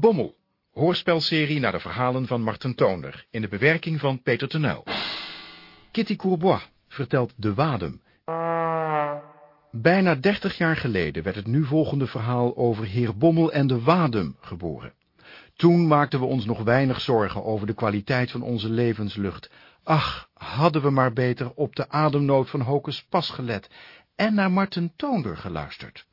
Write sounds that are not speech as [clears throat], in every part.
Bommel, hoorspelserie naar de verhalen van Marten Toonder, in de bewerking van Peter Tenuil. Kitty Courbois vertelt De Wadem. Bijna dertig jaar geleden werd het nu volgende verhaal over heer Bommel en de Wadem geboren. Toen maakten we ons nog weinig zorgen over de kwaliteit van onze levenslucht. Ach, hadden we maar beter op de ademnood van Hocus Pas gelet en naar Marten Toonder geluisterd.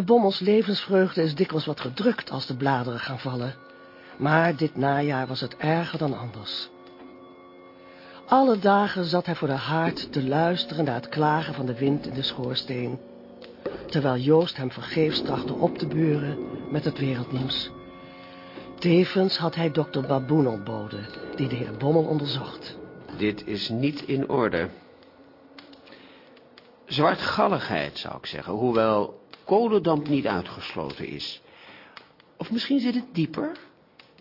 Heer Bommels levensvreugde is dikwijls wat gedrukt als de bladeren gaan vallen. Maar dit najaar was het erger dan anders. Alle dagen zat hij voor de haard te luisteren naar het klagen van de wind in de schoorsteen. Terwijl Joost hem vergeefs trachtte op te buren met het wereldnieuws. Tevens had hij dokter Baboen ontboden, die de heer Bommel onderzocht. Dit is niet in orde. Zwartgalligheid, zou ik zeggen, hoewel kolendamp niet uitgesloten is. Of misschien zit het dieper?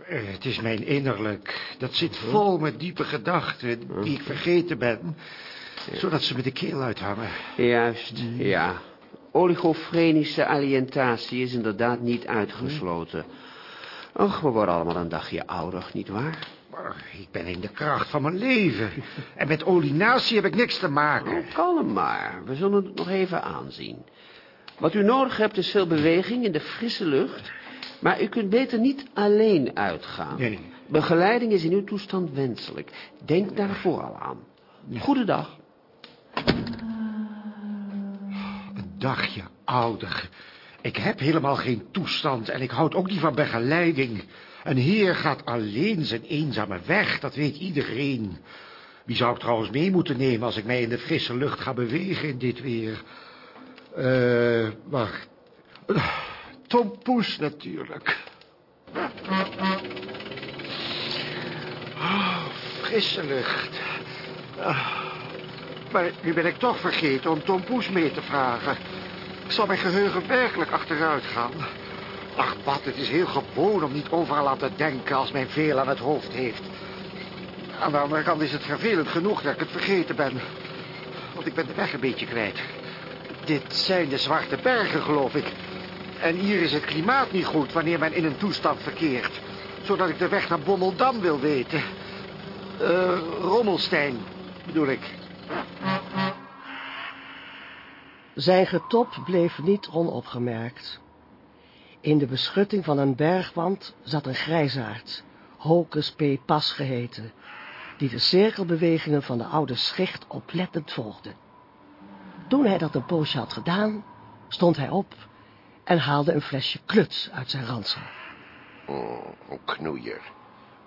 Het is mijn innerlijk. Dat zit vol met diepe gedachten die ik vergeten ben. Zodat ze me de keel uithangen. Juist, ja. Oligofrenische aliëntatie is inderdaad niet uitgesloten. Och, we worden allemaal een dagje ouder, nietwaar? Maar ik ben in de kracht van mijn leven. En met olinatie heb ik niks te maken. Oh, kalm maar, we zullen het nog even aanzien. Wat u nodig hebt is veel beweging in de frisse lucht... maar u kunt beter niet alleen uitgaan. Nee. Begeleiding is in uw toestand wenselijk. Denk daar vooral aan. Goedendag. Een dagje ouder. Ik heb helemaal geen toestand en ik houd ook niet van begeleiding. Een heer gaat alleen zijn eenzame weg, dat weet iedereen. Wie zou ik trouwens mee moeten nemen als ik mij in de frisse lucht ga bewegen in dit weer? Eh, wacht. Tom Poes natuurlijk. Oh, frisse lucht. Ah, maar nu ben ik toch vergeten om Tom Poes mee te vragen. Zal mijn geheugen werkelijk achteruit gaan? Ach, wat, het is heel gewoon om niet overal aan te denken als men veel aan het hoofd heeft. Aan de andere kant is het vervelend genoeg dat ik het vergeten ben. Want ik ben de weg een beetje kwijt. Dit zijn de Zwarte Bergen, geloof ik. En hier is het klimaat niet goed wanneer men in een toestand verkeert. Zodat ik de weg naar Bommeldam wil weten. Eh, Rommelstein, bedoel ik. Zijn getop bleef niet onopgemerkt. In de beschutting van een bergwand zat een grijsaard, Hocus P. Pas geheten, die de cirkelbewegingen van de oude schicht oplettend volgde. Toen hij dat een poosje had gedaan, stond hij op en haalde een flesje kluts uit zijn ransel. Oh, een knoeier.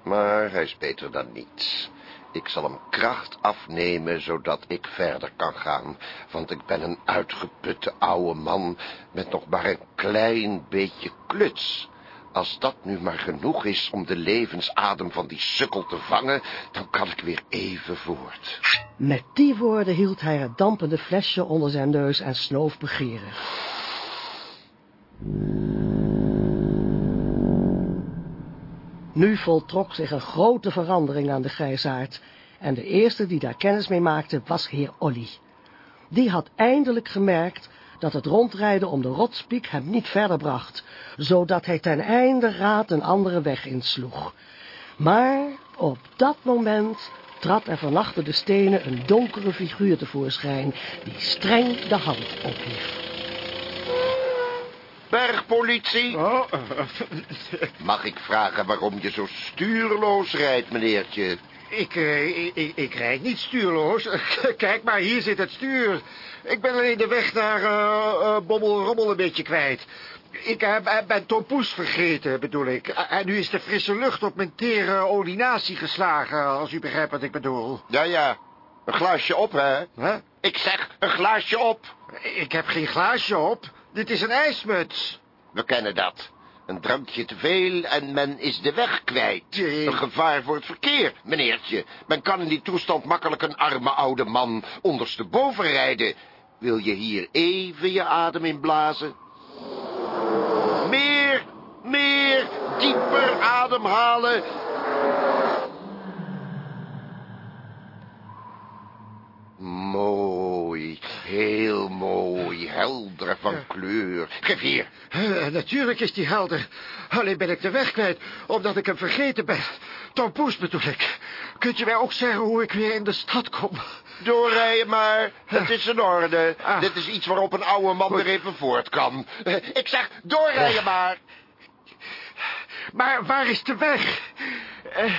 Maar hij is beter dan niets. Ik zal hem kracht afnemen, zodat ik verder kan gaan. Want ik ben een uitgeputte oude man met nog maar een klein beetje kluts. Als dat nu maar genoeg is om de levensadem van die sukkel te vangen, dan kan ik weer even voort. Met die woorden hield hij het dampende flesje onder zijn neus en snoof begeerig. Nu voltrok zich een grote verandering aan de grijsaard, en de eerste die daar kennis mee maakte was heer Olly. Die had eindelijk gemerkt dat het rondrijden om de rotspiek hem niet verder bracht, zodat hij ten einde raad een andere weg insloeg. Maar op dat moment trad er van achter de stenen een donkere figuur tevoorschijn, die streng de hand ophief. Bergpolitie, Oh, [laughs] mag ik vragen waarom je zo stuurloos rijdt, meneertje? Ik, eh, ik, ik, ik rijd niet stuurloos. [laughs] Kijk maar, hier zit het stuur. Ik ben alleen de weg naar eh eh, Bommel Rommel een beetje kwijt. Ik eh, ben- ben Tom Poes vergeten, bedoel ik. En nu is de frisse lucht op mijn tere olinatie geslagen, als u begrijpt wat ik bedoel. Ja, ja, een glaasje op, hè? Hè? Ik zeg, een glaasje op. Ik heb geen glaasje op. Dit is een ijsmuts. We kennen dat. Een drankje te veel en men is de weg kwijt. Een gevaar voor het verkeer, meneertje. Men kan in die toestand makkelijk een arme oude man ondersteboven rijden. Wil je hier even je adem inblazen? Meer, meer, dieper ademhalen. Mooi, heel mooi, helder van kleur. Geef hier. Eh, natuurlijk is die helder. Alleen ben ik de weg kwijt, omdat ik hem vergeten ben. Tom Poes bedoel ik. Kunt je mij ook zeggen hoe ik weer in de stad kom? Doorrijden maar. Het is in orde. Ah. Dit is iets waarop een oude man weer even voort kan. Eh, Ik zeg, doorrijden maar. Maar waar is de weg? Eh,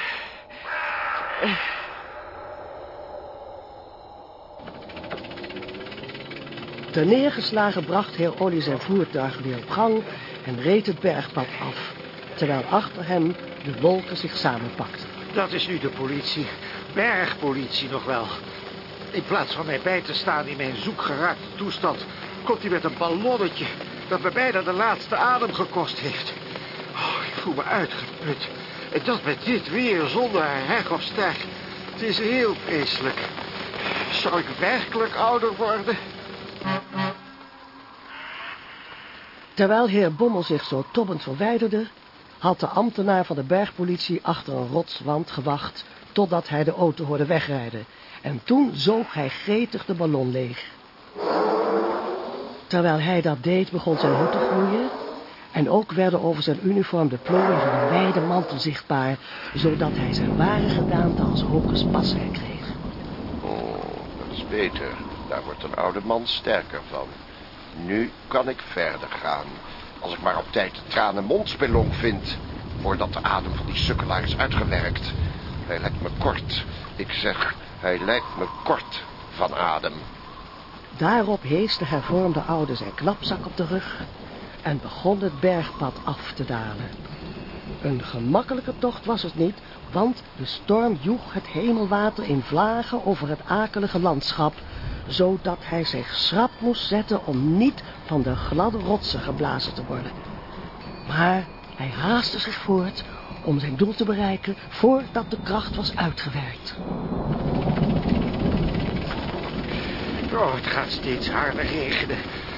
neergeslagen bracht heer Olly zijn voertuig weer op gang en reed het bergpad af, terwijl achter hem de wolken zich samenpakten. dat is nu de politie. Bergpolitie nog wel. In plaats van mij bij te staan in mijn zoekgeraakte toestand... komt hij met een ballonnetje dat me bijna de laatste adem gekost heeft. Oh, ik voel me uitgeput. En dat met dit weer zonder heg of. Het is heel vreselijk. Zou ik werkelijk ouder worden? Terwijl heer Bommel zich zo tobbend verwijderde, had de ambtenaar van de bergpolitie achter een rotswand gewacht totdat hij de auto hoorde wegrijden. En toen zoog hij gretig de ballon leeg. Terwijl hij dat deed, begon zijn hoed te groeien. En ook werden over zijn uniform de plooien van een wijde mantel zichtbaar, zodat hij zijn ware gedaante als Hocus pas herkreeg. Oh, dat is beter. Daar wordt een oude man sterker van. Nu kan ik verder gaan. Als ik maar op tijd de tranen mondspelonk vind. Voordat de adem van die sukkelaar is uitgewerkt. Hij lijkt me kort. Ik zeg, hij lijkt me kort van adem. Daarop hees de hervormde oude zijn knapzak op de rug en begon het bergpad af te dalen. Een gemakkelijke tocht was het niet, want de storm joeg het hemelwater in vlagen over het akelige landschap, zodat hij zich schrap moest zetten om niet van de gladde rotsen geblazen te worden. Maar hij haastte zich voort om zijn doel te bereiken voordat de kracht was uitgewerkt. Oh, het gaat steeds harder regenen.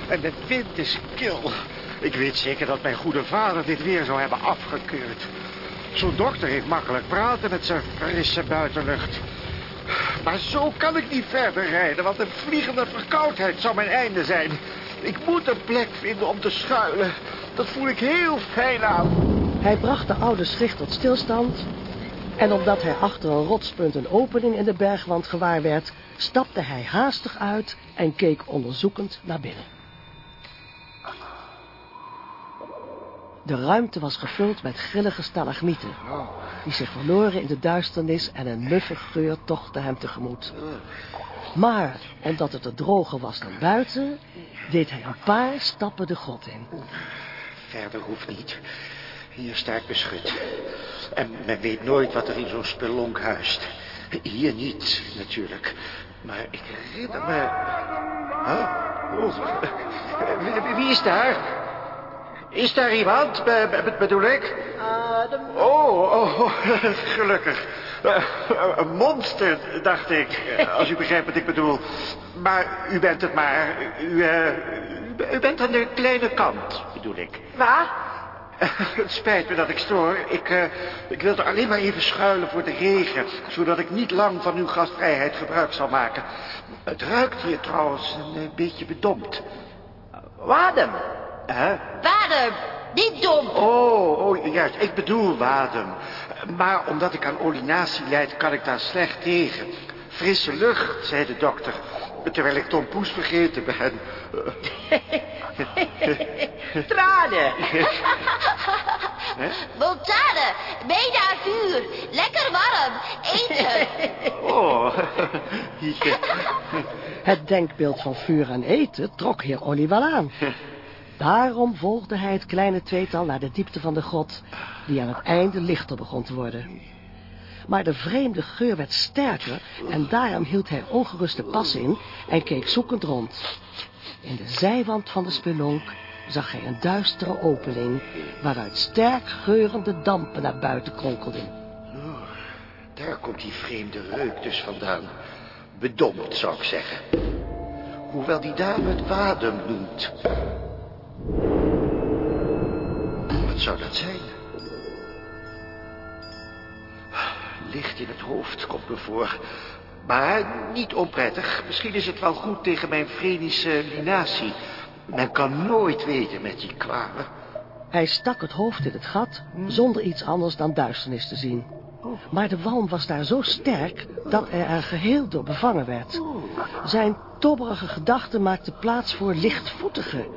En de wind is kil. Ik weet zeker dat mijn goede vader dit weer zou hebben afgekeurd. Zo'n dokter heeft makkelijk praten met zijn frisse buitenlucht. Maar zo kan ik niet verder rijden, want een vliegende verkoudheid zou mijn einde zijn. Ik moet een plek vinden om te schuilen. Dat voel ik heel fijn aan. Hij bracht de oude schicht tot stilstand. En omdat hij achter een rotspunt een opening in de bergwand gewaar werd, stapte hij haastig uit en keek onderzoekend naar binnen. De ruimte was gevuld met grillige stalagmieten, die zich verloren in de duisternis en een muffe geur tochtte hem tegemoet. Maar omdat het er droger was dan buiten, deed hij een paar stappen de grot in. Verder hoeft niet. Hier sta ik beschut. En men weet nooit wat er in zo'n spelonk huist. Hier niet, natuurlijk. Maar ik herinner me... Huh? Oh. Wie is daar? Is daar iemand, be- be- bedoel ik? Oh, oh, [laughs] gelukkig. Eh, Een monster, dacht ik, eh, als u begrijpt wat ik bedoel. Maar u bent het maar. U, eh, u- bent aan de kleine kant, bedoel ik. Waar? Het spijt me dat ik stoor. Ik, eh, ik wilde alleen maar even schuilen voor de regen... zodat ik niet lang van uw gastvrijheid gebruik zal maken. Het ruikt hier trouwens een eh, beetje bedompt. Wadem. Hè? Wadem. Niet dom. Oh, oh, juist. Ik bedoel wadem. Maar omdat ik aan olinatie lijd, kan ik daar slecht tegen. Frisse lucht, zei de dokter. Terwijl ik Tom Poes vergeten ben. [laughs] Tranen. Montane. Mee naar vuur. Lekker warm. Eten. Oh. [laughs] Het denkbeeld van vuur en eten trok heer Olly wel aan. [laughs] Daarom volgde hij het kleine tweetal naar de diepte van de grot, die aan het einde lichter begon te worden. Maar de vreemde geur werd sterker en daarom hield hij ongerust de pas in en keek zoekend rond. In de zijwand van de spelonk zag hij een duistere opening... waaruit sterk geurende dampen naar buiten kronkelden. Daar komt die vreemde reuk dus vandaan. Bedompt, zou ik zeggen. Hoewel die dame het wadem noemt. Wat zou dat zijn? Licht in het hoofd komt me voor. Maar niet onprettig. Misschien is het wel goed tegen mijn vrenische linatie. Men kan nooit weten met die kwalen. Hij stak het hoofd in het gat, zonder iets anders dan duisternis te zien. Maar de walm was daar zo sterk dat hij er geheel door bevangen werd. Zijn tobberige gedachten maakten plaats voor lichtvoetige.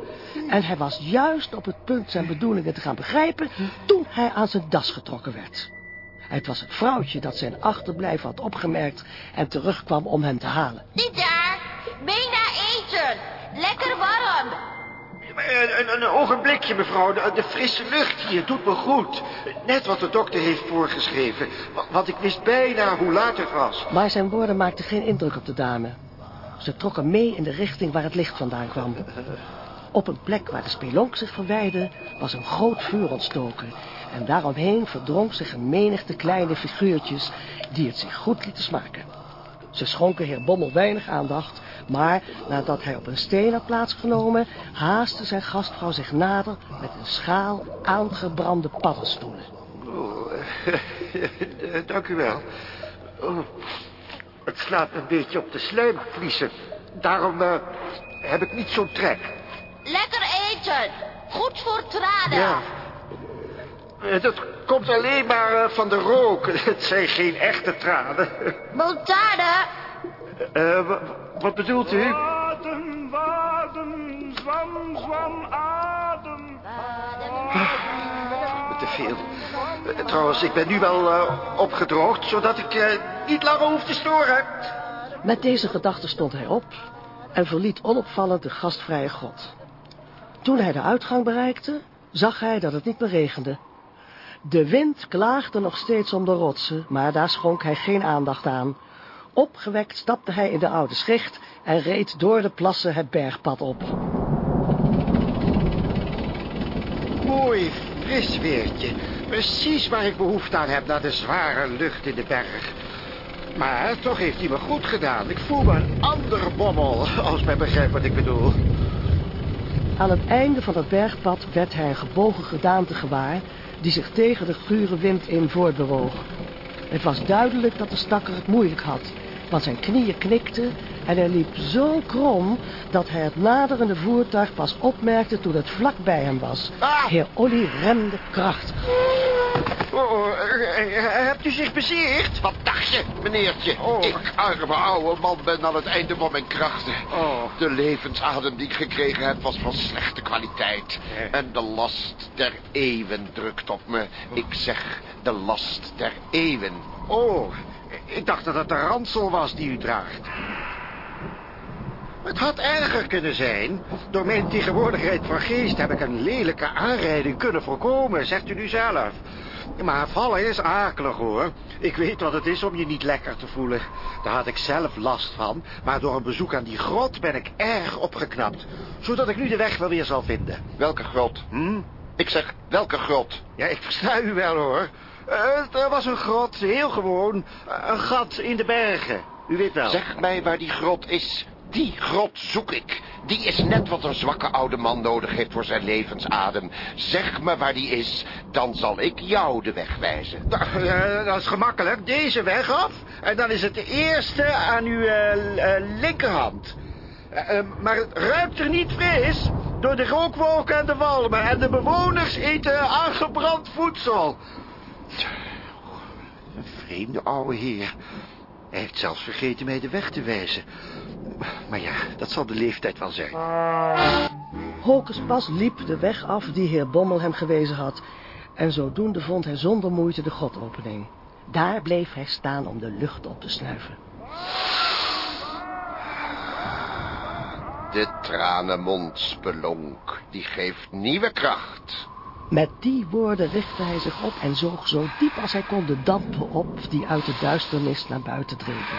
En hij was juist op het punt zijn bedoelingen te gaan begrijpen... toen hij aan zijn das getrokken werd. Het was het vrouwtje dat zijn achterblijven had opgemerkt... en terugkwam om hem te halen. Dit daar. Bijna eten. Lekker warm. Een, een, ogenblikje, mevrouw. De, frisse lucht hier doet me goed. Net wat de dokter heeft voorgeschreven. Wa- Want ik wist bijna hoe laat het was. Maar zijn woorden maakten geen indruk op de dame. Ze trok hem mee in de richting waar het licht vandaan kwam. Op een plek waar de spelonk zich verwijderde, was een groot vuur ontstoken. En daaromheen verdrong zich een menigte kleine figuurtjes die het zich goed lieten smaken. Ze schonken heer Bommel weinig aandacht, maar nadat hij op een steen had plaatsgenomen, haastte zijn gastvrouw zich nader met een schaal aangebrande paddenstoelen. Oh, eh, [laughs] dank u wel. Oh, het slaat een beetje op de slijmvliezen. Daarom eh, heb ik niet zo'n trek. Lekker eten. Goed voor tranen. Ja. Eh, Dat komt alleen maar eh, van de rook. [laughs] Het zijn geen echte tranen. Motade. Eh, wa- wat bedoelt u? Adem, wadem, zwam, zwam, adem. Te veel. Eh, trouwens, ik ben nu wel eh, opgedroogd, zodat ik eh, niet langer hoef te storen. Met deze gedachte stond hij op en verliet onopvallend de gastvrije grot. Toen hij de uitgang bereikte, zag hij dat het niet meer regende. De wind klaagde nog steeds om de rotsen, maar daar schonk hij geen aandacht aan. Opgewekt stapte hij in de oude schicht en reed door de plassen het bergpad op. Mooi fris weertje. Precies waar ik behoefte aan heb na de zware lucht in de berg. Maar toch heeft hij me goed gedaan. Ik voel me een andere bommel, als men begrijpt wat ik bedoel. Aan het einde van het bergpad werd hij een gebogen gedaante gewaar... die zich tegen de gure wind in voortbewoog. Het was duidelijk dat de stakker het moeilijk had... want zijn knieën knikten en hij liep zo krom... dat hij het naderende voertuig pas opmerkte toen het vlak bij hem was. Ah! Heer Olly remde krachtig. Oh, oh, eh, hebt u zich bezeerd? Wat dacht je, meneertje? Oh. Ik, arme oude man, ben aan het einde van mijn krachten. Oh. De levensadem die ik gekregen heb was van slechte kwaliteit. Eh. En de last der eeuwen drukt op me. Ik zeg de last der eeuwen. Oh, ik dacht dat het de ransel was die u draagt. Het had erger kunnen zijn. Door mijn tegenwoordigheid van geest heb ik een lelijke aanrijding kunnen voorkomen, zegt u nu zelf. Maar vallen is akelig hoor. Ik weet wat het is om je niet lekker te voelen. Daar had ik zelf last van. Maar door een bezoek aan die grot ben ik erg opgeknapt. Zodat ik nu de weg wel weer zal vinden. Welke grot? Hm? Ik zeg, welke grot? Ja, ik versta u wel hoor. Eh, er was een grot, heel gewoon. Een gat in de bergen. U weet wel. Zeg mij waar die grot is. Die grot zoek ik. Die is net wat een zwakke oude man nodig heeft voor zijn levensadem. Zeg me waar die is, dan zal ik jou de weg wijzen. Nou, eh, dat is gemakkelijk. Deze weg af. En dan is het de eerste aan uw eh, linkerhand. Maar het ruikt er niet fris. Door de rookwolken en de walmen. En de bewoners eten aangebrand voedsel. Een vreemde oude heer. Hij heeft zelfs vergeten mij de weg te wijzen. Maar ja, dat zal de leeftijd wel zijn. Hocus Pas liep de weg af die heer Bommel hem gewezen had... en zodoende vond hij zonder moeite de grotopening. Daar bleef hij staan om de lucht op te snuiven. De tranenmond spelonk, die geeft nieuwe kracht. Met die woorden richtte hij zich op en zoog zo diep als hij kon de dampen op die uit de duisternis naar buiten dreven.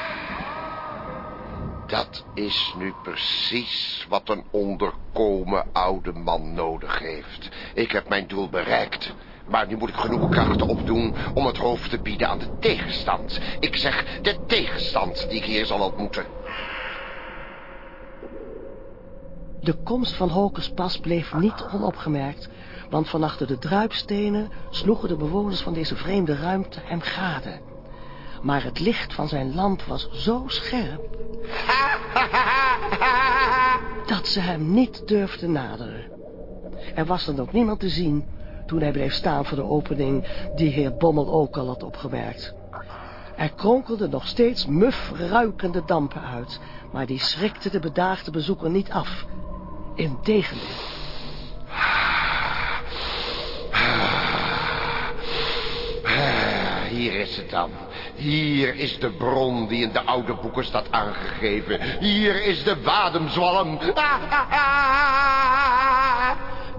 Dat is nu precies wat een onderkomen oude man nodig heeft. Ik heb mijn doel bereikt. Maar nu moet ik genoeg krachten opdoen om het hoofd te bieden aan de tegenstand. Ik zeg de tegenstand die ik hier zal ontmoeten. De komst van Hokerspas bleef niet onopgemerkt, want van achter de druipstenen sloegen de bewoners van deze vreemde ruimte hem gade. Maar het licht van zijn lamp was zo scherp dat ze hem niet durfden naderen. Er was dan ook niemand te zien toen hij bleef staan voor de opening die heer Bommel ook al had opgemerkt. Er kronkelden nog steeds muf ruikende dampen uit, maar die schrikte de bedaagde bezoeker niet af. Integendeel. Hier is het dan. Hier is de bron die in de oude boeken staat aangegeven. Hier is de wademzwalm.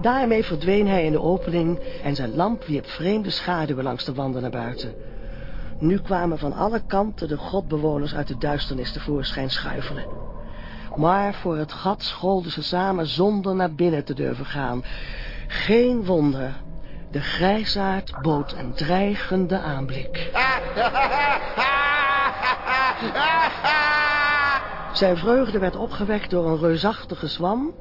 Daarmee verdween hij in de opening en zijn lamp wierp vreemde schaduwen langs de wanden naar buiten. Nu kwamen van alle kanten de godbewoners uit de duisternis tevoorschijn schuifelen. Maar voor het gat scholden ze samen zonder naar binnen te durven gaan. Geen wonder, de grijsaard bood een dreigende aanblik. [laughs] Zijn vreugde werd opgewekt door een reusachtige zwam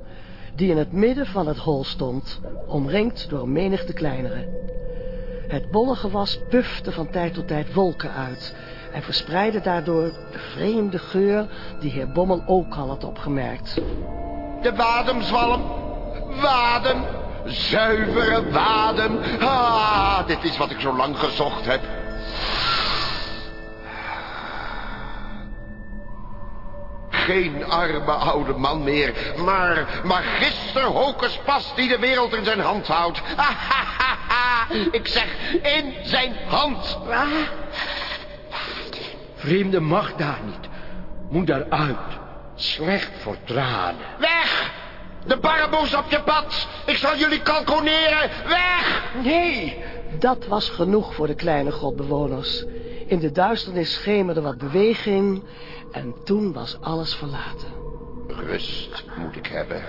die in het midden van het hol stond, omringd door menigte kleinere. Het bollengewas pufte van tijd tot tijd wolken uit en verspreidde daardoor de vreemde geur die heer Bommel ook al had opgemerkt. De wademzwalm. Wadem. Zuivere wadem. Ah, dit is wat ik zo lang gezocht heb. Geen arme oude man meer, maar magister Hokuspas die de wereld in zijn hand houdt. [laughs] Ik zeg, in zijn hand. Vreemde mag daar niet. Moet daaruit. Slecht voor tranen. Weg! De barboes op je pad. Ik zal jullie kalkoneren. Weg! Nee, dat was genoeg voor de kleine godbewoners. In de duisternis schemerde wat beweging en toen was alles verlaten. Rust moet ik hebben.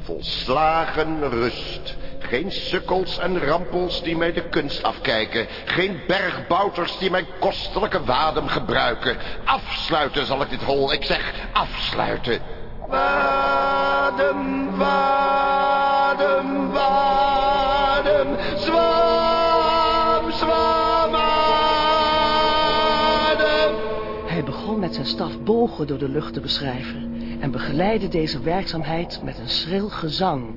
Volslagen rust. Geen sukkels en rampels die mij de kunst afkijken. Geen bergbouters die mijn kostelijke wadem gebruiken. Afsluiten zal ik dit hol. Ik zeg afsluiten. Wadem, wadem, wadem. Zwam, zwam, adem. Hij begon met zijn staf bogen door de lucht te beschrijven en begeleidde deze werkzaamheid met een schril gezang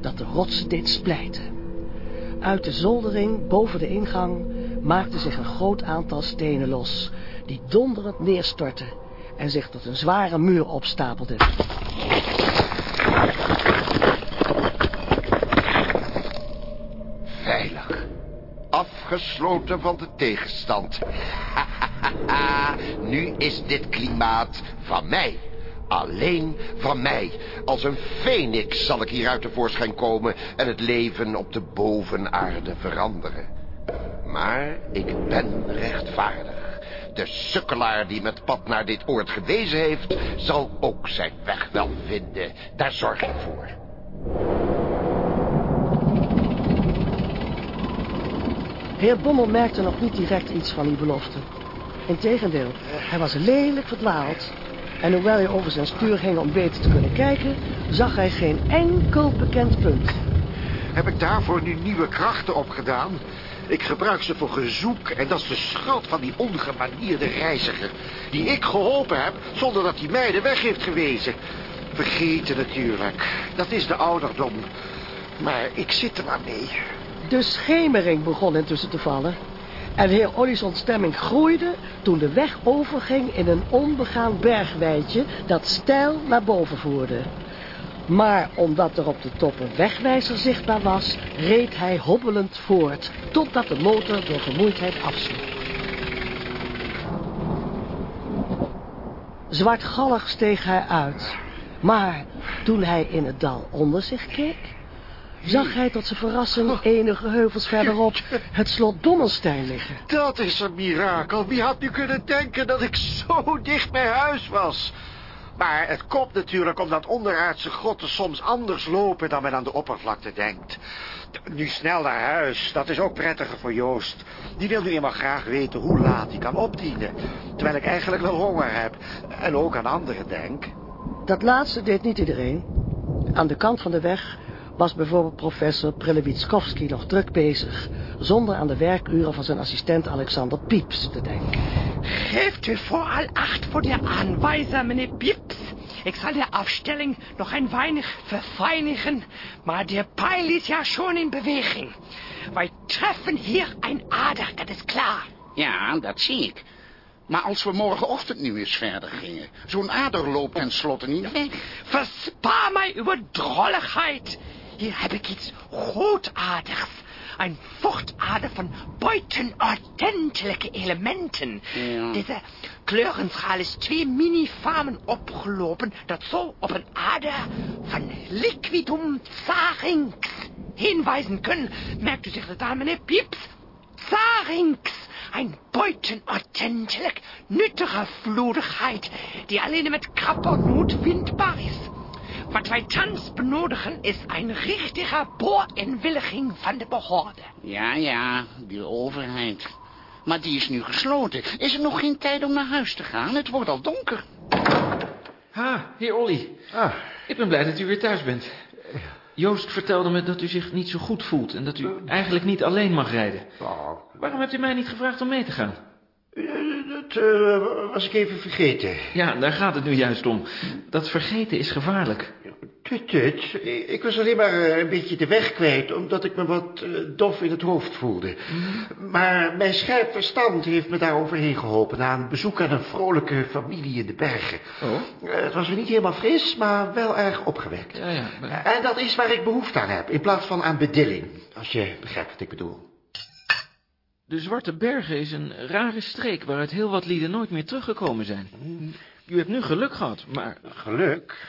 dat de rotsen deed splijten. Uit de zoldering boven de ingang maakte zich een groot aantal stenen los, die donderend neerstortten en zich tot een zware muur opstapelden. Veilig. Afgesloten van de tegenstand. [laughs] nu is dit klimaat van mij. Alleen van mij. Als een feniks zal ik hieruit tevoorschijn komen en het leven op de bovenaarde veranderen. Maar ik ben rechtvaardig. De sukkelaar die met pad naar dit oord gewezen heeft, zal ook zijn weg wel vinden. Daar zorg ik voor. Heer Bommel merkte nog niet direct iets van die belofte. Integendeel, hij was lelijk verdwaald. En hoewel hij over zijn stuur ging om beter te kunnen kijken, zag hij geen enkel bekend punt. Heb ik daarvoor nu nieuwe krachten opgedaan? Ik gebruik ze voor gezoek en dat is de schuld van die ongemanierde reiziger. Die ik geholpen heb zonder dat hij mij de weg heeft gewezen. Vergeten natuurlijk. Dat is de ouderdom. Maar ik zit er maar mee. De schemering begon intussen te vallen. En heer Olly's ontstemming groeide toen de weg overging in een onbegaan bergweidje dat steil naar boven voerde. Maar omdat er op de top een wegwijzer zichtbaar was, reed hij hobbelend voort, totdat de motor door vermoeidheid afsloeg. Zwartgallig steeg hij uit, maar toen hij in het dal onder zich keek, zag hij tot zijn verrassing enige heuvels verderop [laughs] het slot Dommelstein liggen. Dat is een mirakel. Wie had nu kunnen denken dat ik zo dicht bij huis was? Maar het komt natuurlijk omdat onderaardse grotten soms anders lopen dan men aan de oppervlakte denkt. Nu snel naar huis, dat is ook prettiger voor Joost. Die wil nu eenmaal graag weten hoe laat hij kan opdienen. Terwijl ik eigenlijk wel honger heb. En ook aan anderen denk. Dat laatste deed niet iedereen. Aan de kant van de weg was bijvoorbeeld professor Prelewitskowski nog druk bezig... zonder aan de werkuren van zijn assistent Alexander Pieps te denken. Geeft u vooral acht voor de aanwijzer, meneer Pieps. Ik zal de afstelling nog een weinig verfijnigen, maar de pijl is ja schon in beweging. Wij treffen hier een ader, dat is klaar. Ja, dat zie ik. Maar als we morgenochtend nu eens verder gingen... zo'n ader loopt tenslotte niet weg. Verspaar mij uw drolligheid. Hier heb ik iets goedaardigs. Een vochtader van buitenordentelijke elementen. Ja. Deze kleurenschaal is twee mini-famen opgelopen... dat zo op een ader van liquidum zarynx hinwijzen kunnen. Merkt u zich dat aan, meneer Pieps? Zarynx. Een buitenordentelijk nuttige vloedigheid... die alleen met krappernoot vindbaar is. Wat wij thans benodigen is een richtige boorinwilliging van de behoorde. Ja, ja, die overheid. Maar die is nu gesloten. Is er nog geen tijd om naar huis te gaan? Het wordt al donker. Ha, heer Olly. Ah, Ik ben blij dat u weer thuis bent. Joost vertelde me dat u zich niet zo goed voelt... en dat u eigenlijk niet alleen mag rijden. oh, Waarom hebt u mij niet gevraagd om mee te gaan? Dat eh, was ik even vergeten. Ja, daar gaat het nu juist om. Dat vergeten is gevaarlijk. Tut, tut. Ik was alleen maar eh, een beetje de weg kwijt... omdat ik me wat eh, dof in het hoofd voelde. Maar mijn scherp verstand heeft me daar overheen geholpen... na een bezoek aan een vrolijke familie in de bergen. Oh? Het was weer niet helemaal fris, maar wel erg opgewekt. Ja, ja. maar- En dat is waar ik behoefte aan heb... in plaats van aan bedilling. Als je begrijpt wat ik bedoel. De Zwarte Bergen is een rare streek... waaruit heel wat lieden nooit meer teruggekomen zijn. U hebt nu geluk gehad, maar... Geluk?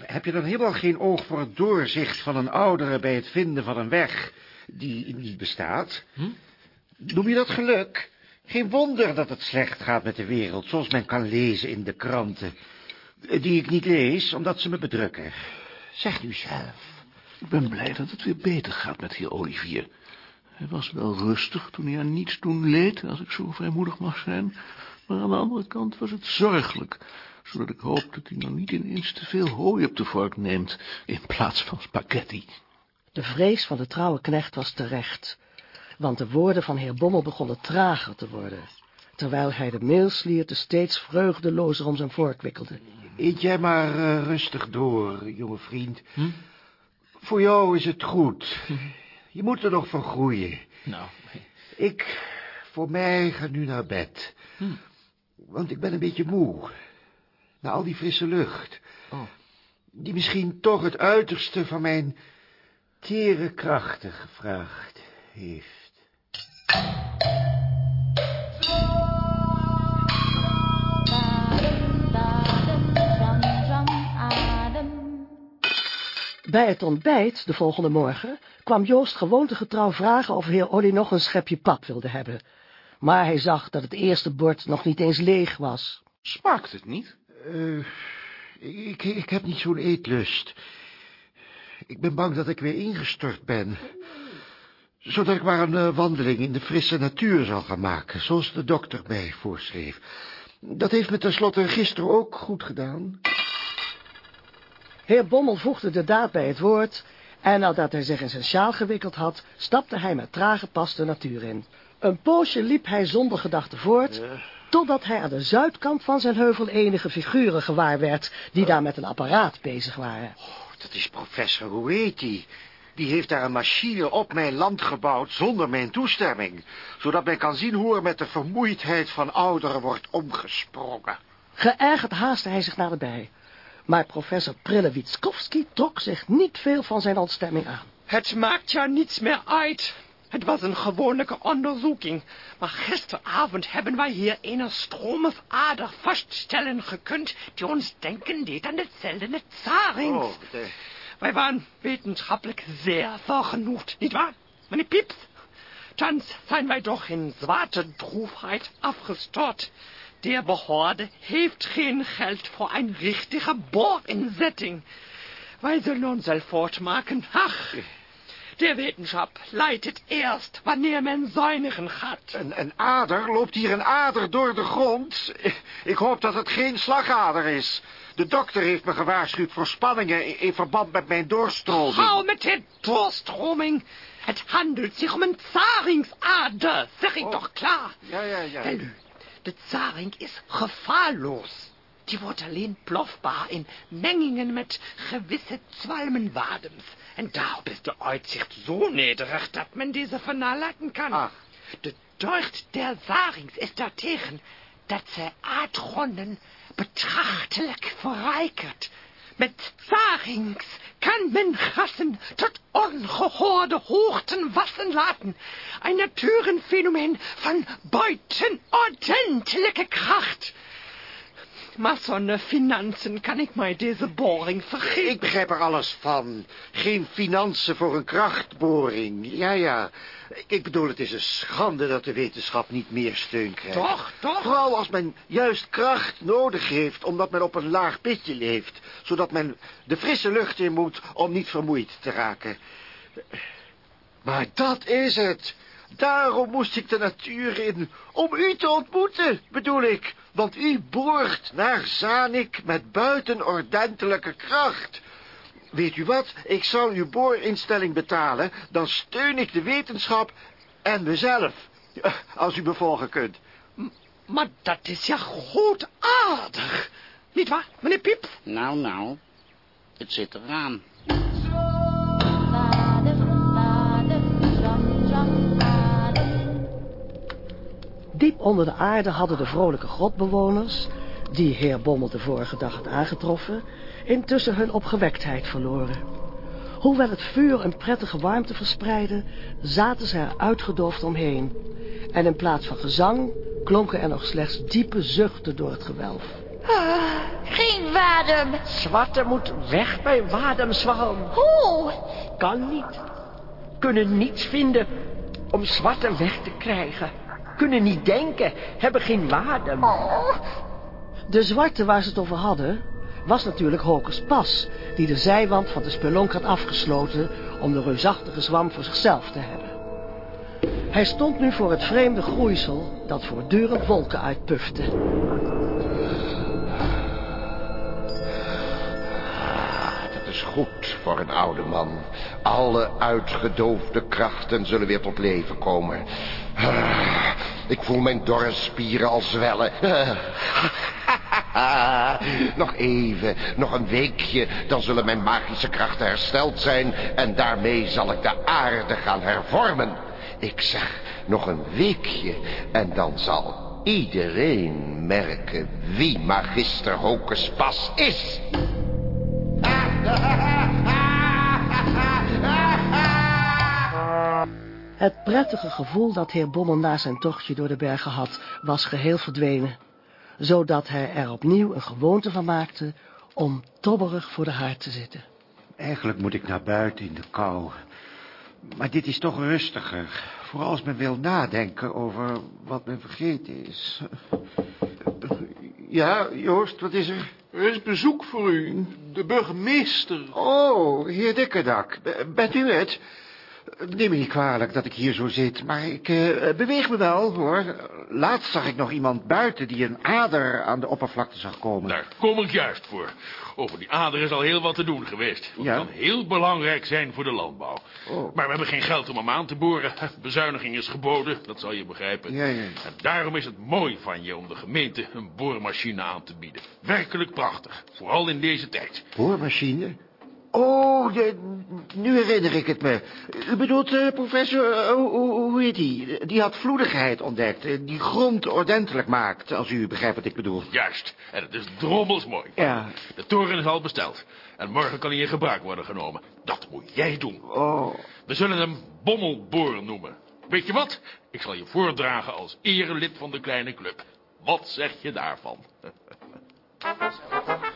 Heb je dan helemaal geen oog voor het doorzicht van een oudere... bij het vinden van een weg die niet bestaat? Hm? Noem je dat geluk? Geen wonder dat het slecht gaat met de wereld, zoals men kan lezen in de kranten. Die ik niet lees, omdat ze me bedrukken. Zeg nu zelf. Ik ben blij dat het weer beter gaat met heer Olivier. Hij was wel rustig toen hij aan niets doen leed, als ik zo vrijmoedig mag zijn. Maar aan de andere kant was het zorgelijk, zodat ik hoop dat hij nou niet ineens te veel hooi op de vork neemt, in plaats van spaghetti. De vrees van de trouwe knecht was terecht, want de woorden van heer Bommel begonnen trager te worden, terwijl hij de meelslierte steeds vreugdelozer om zijn vork wikkelde. Eet jij maar eh, rustig door, jonge vriend. Voor jou is het goed. Je moet er nog van groeien. Nou, Ik, voor mij, ga nu naar bed. Want ik ben een beetje moe. Na al die frisse lucht. Oh. Die misschien toch het uiterste van mijn tere krachten gevraagd heeft. Bij het ontbijt de volgende morgen kwam Joost gewoontegetrouw vragen of heer Olly nog een schepje pap wilde hebben. Maar hij zag dat het eerste bord nog niet eens leeg was. Smaakt het niet? Eh, ik, ik heb niet zo'n eetlust. Ik ben bang dat ik weer ingestort ben. Zodat ik maar een eh, wandeling in de frisse natuur zal gaan maken, zoals de dokter mij voorschreef. Dat heeft me tenslotte gisteren ook goed gedaan. Heer Bommel voegde de daad bij het woord, en nadat hij zich in zijn sjaal gewikkeld had, stapte hij met trage pas de natuur in. Een poosje liep hij zonder gedachte voort, totdat hij aan de zuidkant van zijn heuvel enige figuren gewaar werd, die daar met een apparaat bezig waren. Dat is professor, hoe heet die? Die heeft daar een machine op mijn land gebouwd zonder mijn toestemming. Zodat men kan zien hoe er met de vermoeidheid van ouderen wordt omgesprongen. Geërgerd haastte hij zich naderbij. Maar professor Prillewitskowski trok zich niet veel van zijn ontstemming aan. Het maakt ja niets meer uit. Het was een gewone onderzoeking. Maar gisteravond hebben wij hier een stromefader vaststellen gekund... die ons denken deed aan hetzelfde Zarings. Oh, de- Wij waren wetenschappelijk zeer vergenoegd, nietwaar, meneer Pieps? Thans zijn wij doch in zwarte droefheid afgestort. Der Behörde heeft geen geld voor een richtige Bohrinzetting. Wij zullen ons wel voortmaken. Ach, de wetenschap leidt eerst wanneer men zuinigen gaat. Een, een ader? Loopt hier een ader door de grond? Ik hoop dat het geen slagader is. De dokter heeft me gewaarschuwd voor spanningen in, verband met mijn doorstroming. Hou met de doorstroming. Het handelt zich om een zaringsader, zeg ik toch klaar? Ja, ja, ja. Wel de zaring is gevaarloos. Die wordt alleen plofbaar in mengingen met gewisse zwalmenwadems. En daarop is de uitzicht zo nederig dat men deze vernalaten kan. Ach. De deugd der zarings is daartegen dat zij aardgronden betrachtelijk verrijkert. Met zarings kan men gassen tot ongehoorde hoogten wassen laten. Een natuurenfenomeen van buitenordentelijke kracht. Maar zonder financiën kan ik mij deze boring vergeten. Ik begrijp er alles van. Geen financiën voor een krachtboring. Ja, ja. Ik bedoel, het is een schande dat de wetenschap niet meer steun krijgt. Toch, toch? Vooral als men juist kracht nodig heeft, omdat men op een laag pitje leeft. Zodat men de frisse lucht in moet om niet vermoeid te raken. Maar dat is het. Daarom moest ik de natuur in. Om u te ontmoeten, bedoel ik. Want u boort naar Zanik met buitenordentelijke kracht. Weet u wat? Ik zal uw boorinstelling betalen. Dan steun ik de wetenschap en mezelf. [laughs] Als u me volgen kunt. Maar dat is ja goedaardig. Niet waar, meneer Piep? Nou, nou. Het zit eraan. Diep onder de aarde hadden de vrolijke grotbewoners, die heer Bommel de vorige dag had aangetroffen, intussen hun opgewektheid verloren. Hoewel het vuur een prettige warmte verspreidde, zaten ze er uitgedoofd omheen. En in plaats van gezang klonken er nog slechts diepe zuchten door het gewelf. Ah, geen wadem. Zwarte moet weg bij Wademzwalm. Hoe? Kan niet. Kunnen niets vinden om zwarte weg te krijgen. Kunnen niet denken, hebben geen wadem. Oh, De zwarte waar ze het over hadden, was natuurlijk Hokers Pas, die de zijwand van de spelonk had afgesloten om de reusachtige zwam voor zichzelf te hebben. Hij stond nu voor het vreemde groeisel dat voortdurend wolken uitpufte. Dat is goed voor een oude man. Alle uitgedoofde krachten zullen weer tot leven komen. Ah, Ik voel mijn dorre spieren al zwellen. [laughs] Nog even, nog een weekje, dan zullen mijn magische krachten hersteld zijn... en daarmee zal ik de aarde gaan hervormen. Ik zeg, nog een weekje en dan zal iedereen merken wie magister Hocus Pas is. [laughs] Het prettige gevoel dat heer Bommel na zijn tochtje door de bergen had, was geheel verdwenen. Zodat hij er opnieuw een gewoonte van maakte om tobberig voor de haard te zitten. Eigenlijk moet ik naar buiten in de kou. Maar dit is toch rustiger. Vooral als men wil nadenken over wat men vergeten is. Ja, Joost, wat is er? Er is bezoek voor u, de burgemeester. Oh, heer Dikkerdak. Bent u het? Neem me niet kwalijk dat ik hier zo zit, maar ik eh, beweeg me wel, hoor. Laatst zag ik nog iemand buiten die een ader aan de oppervlakte zag komen. Daar kom ik juist voor. Over die ader is al heel wat te doen geweest. Dat Ja? kan heel belangrijk zijn voor de landbouw. Oh. Maar we hebben geen geld om hem aan te boren. [laughs] Bezuiniging is geboden, dat zal je begrijpen. Ja, ja. En daarom is het mooi van je om de gemeente een boormachine aan te bieden. Werkelijk prachtig, vooral in deze tijd. Boormachine? Oh, de- nu herinner ik het me. U bedoelt, eh, professor, eh, hoe, heet die? Die had vloedigheid ontdekt, eh, die grond ordentelijk maakt, als u begrijpt wat ik bedoel. Juist, en het is drommels mooi. Ja. De toren is al besteld. En morgen kan hij in gebruik worden genomen. Dat moet jij doen. Oh, We zullen hem Bommelboor noemen. Weet je wat? Ik zal je voordragen als erelid van de kleine club. Wat zeg je daarvan? [laughs]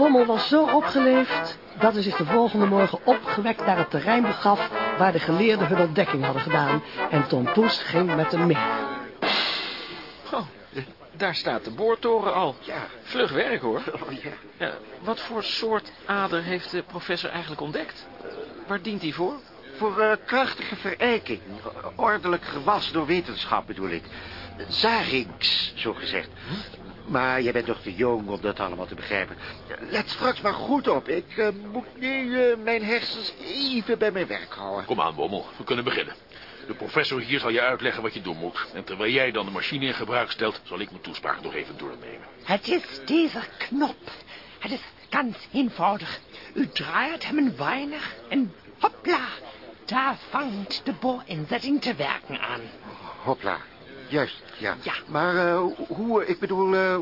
Bommel was zo opgeleefd dat hij zich de volgende morgen opgewekt naar het terrein begaf waar de geleerden hun ontdekking hadden gedaan. En Tom Poes ging met hem mee. Oh, daar staat de boortoren al. Ja. Vlug werk, hoor. Oh, ja. Ja, wat voor soort ader heeft de professor eigenlijk ontdekt? Waar dient hij voor? Voor eh, krachtige verijking. Ordelijk gewas door wetenschap bedoel ik. Zarings, zo gezegd. Maar jij bent toch te jong om dat allemaal te begrijpen. Let straks maar goed op. Ik eh, moet nu eh, mijn hersens even bij mijn werk houden. Kom aan, Bommel. We kunnen beginnen. De professor hier zal je uitleggen wat je doen moet. En terwijl jij dan de machine in gebruik stelt... zal ik mijn toespraak nog even doornemen. Het is deze knop. Het is ganz eenvoudig. U draait hem een weinig en hopla. Daar vangt de boorinzetting te werken aan. Hopla. Juist, ja. Maar eh, hoe, ik bedoel, eh,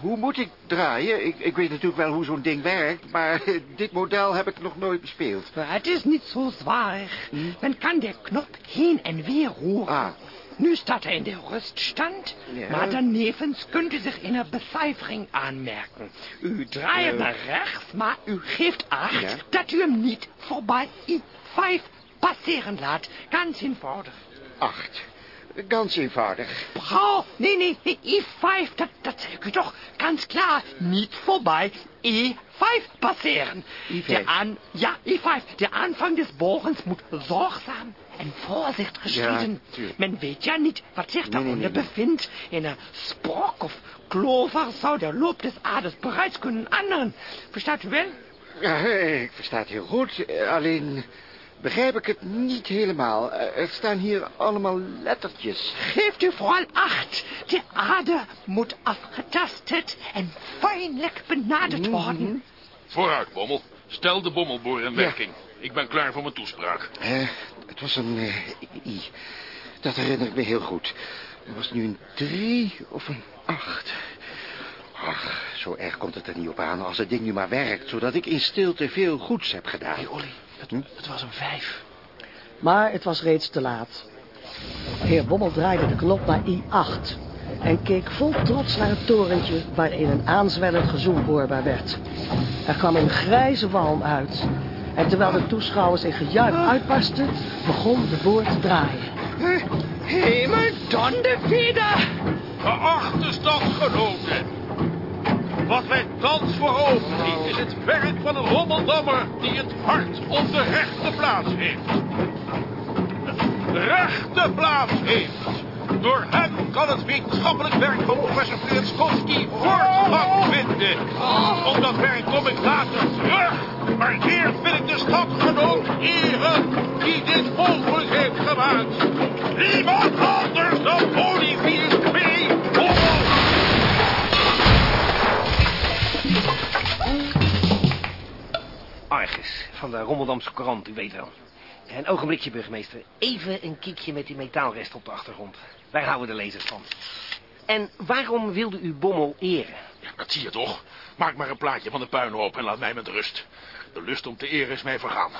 hoe moet ik draaien? Ik, ik weet natuurlijk wel hoe zo'n ding werkt, maar [laughs] dit model heb ik nog nooit bespeeld. Het is niet zo zwaar. Men kan de knop heen en weer roeren. Ah. Nu staat hij in de ruststand, Ja. maar danevens kunt u zich in een becijfering aanmerken. U draait naar rechts, maar u geeft acht Ja. dat u hem niet voorbij I5 passeren laat. Ganz eenvoudig. Acht. Ganz eenvoudig. Bravo. Nee, nee, nee, I5, dat, dat zeg ik u toch ganz klaar. Niet voorbij E5 passeren. I5. De aan, ja, I5. De aanvang des bogens moet zorgzaam en voorzicht geschieden. tuurlijk. Men weet ja niet wat zich daaronder nee, nee, bevindt. In een sprok of klover zou de loop des aders bereits kunnen anderen. Verstaat u wel? Ja, ik versta het heel goed. Alleen begrijp ik het niet helemaal. Eh, Er staan hier allemaal lettertjes. Geeft u vooral acht. De ader moet afgetastet en fijnlijk benaderd Mhm. worden. Vooruit, Bommel. Stel de bommelboor in werking. Ik ben klaar voor mijn toespraak. Eh, het was een eh, I. Dat herinner ik me heel goed. Er was nu een drie of een acht. Ach, zo erg komt het er niet op aan als het ding nu maar werkt... zodat ik in stilte veel goeds heb gedaan. Hey, Olly, het, het was een vijf. Maar het was reeds te laat. Heer Bommel draaide de knop naar I8 en keek vol trots naar het torentje waarin een aanzwellend gezoem hoorbaar werd. Er kwam een grijze walm uit. En terwijl de toeschouwers in gejuich uitbarsten, begon de boor te draaien. Hemel, donderweder! Geachte stadgenoten. Wat wij thans voor ogen zien is het werk van een rommeldammer die het hart op de rechte plaats heeft. De rechte plaats heeft. Door hem kan het wetenschappelijk werk van professor Fredskowski voortgang vinden. Op dat werk kom ik later terug. Maar eerst wil ik de stadgenoot eren die dit mogelijk heeft gemaakt. Niemand anders dan Olivier Argus, van de Rommeldamse Courant, u weet wel. Een ogenblikje, burgemeester. Even een kiekje met die metaalrest op de achtergrond. Wij houden de lezers van. En waarom wilde u Bommel eren? Ja, dat zie je toch. Maak maar een plaatje van de puinhoop en laat mij met rust. De lust om te eren is mij vergaan.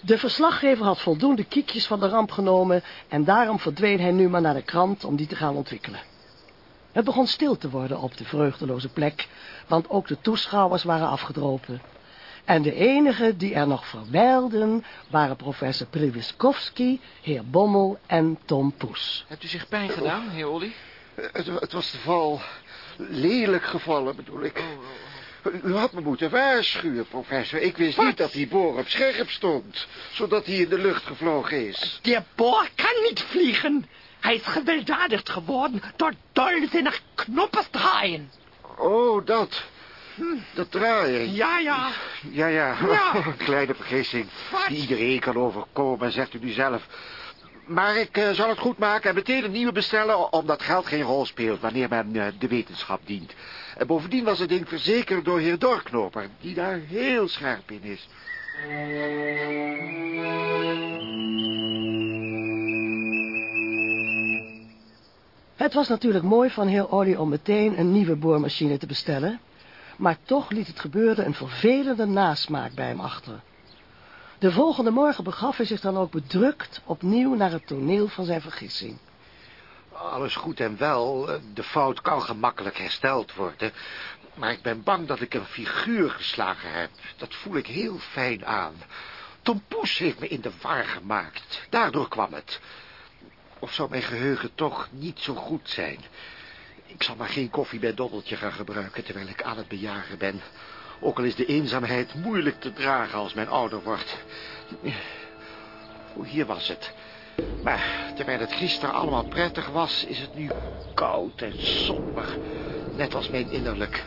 De verslaggever had voldoende kiekjes van de ramp genomen en daarom verdween hij nu maar naar de krant om die te gaan ontwikkelen. Het begon stil te worden op de vreugdeloze plek, want ook de toeschouwers waren afgedropen. En de enigen die er nog verwijlden waren professor Priwiskowski, heer Bommel en Tom Poes. Hebt u zich pijn gedaan, heer Olly? Het, het was de val. Lelijk gevallen, bedoel ik. U had me moeten waarschuwen, professor. Ik wist niet dat die boor op scherp stond, zodat hij in de lucht gevlogen is. De boor kan niet vliegen. Hij is gewelddadigd geworden door duizelig knoppers draaien. Oh, dat. Dat draaien. Ja, ja. Ja, ja. Ja. [laughs] Kleine vergissing. Die iedereen kan overkomen, zegt u nu zelf. Maar ik eh, zal het goed maken en meteen een nieuwe bestellen... omdat geld geen rol speelt wanneer men eh, de wetenschap dient. En bovendien was het ding verzekerd door heer Dorknoper... die daar heel scherp in is. Het was natuurlijk mooi van heer Olly om meteen een nieuwe boormachine te bestellen, maar toch liet het gebeurde een vervelende nasmaak bij hem achter. De volgende morgen begaf hij zich dan ook bedrukt opnieuw naar het toneel van zijn vergissing. Alles goed en wel, de fout kan gemakkelijk hersteld worden... maar ik ben bang dat ik een figuur geslagen heb. Dat voel ik heel fijn aan. Tom Poes heeft me in de war gemaakt. Daardoor kwam het. Of zou mijn geheugen toch niet zo goed zijn? Ik zal maar geen koffie bij Doddeltje gaan gebruiken terwijl ik aan het bejagen ben. Ook al is de eenzaamheid moeilijk te dragen als men ouder wordt. O, hier was het. Maar terwijl het gisteren allemaal prettig was, is het nu koud en somber. Net als mijn innerlijk.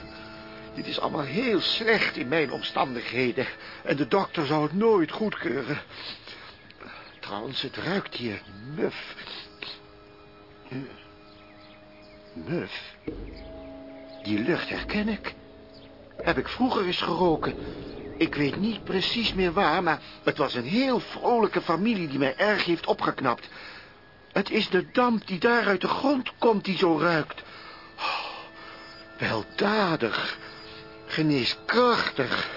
Dit is allemaal heel slecht in mijn omstandigheden. En de dokter zou het nooit goedkeuren. Trouwens, het ruikt hier muf. Muf? Die lucht herken ik. Heb ik vroeger eens geroken. Ik weet niet precies meer waar, maar het was een heel vrolijke familie die mij erg heeft opgeknapt. Het is de damp die daar uit de grond komt die zo ruikt. Oh, weldadig, geneeskrachtig,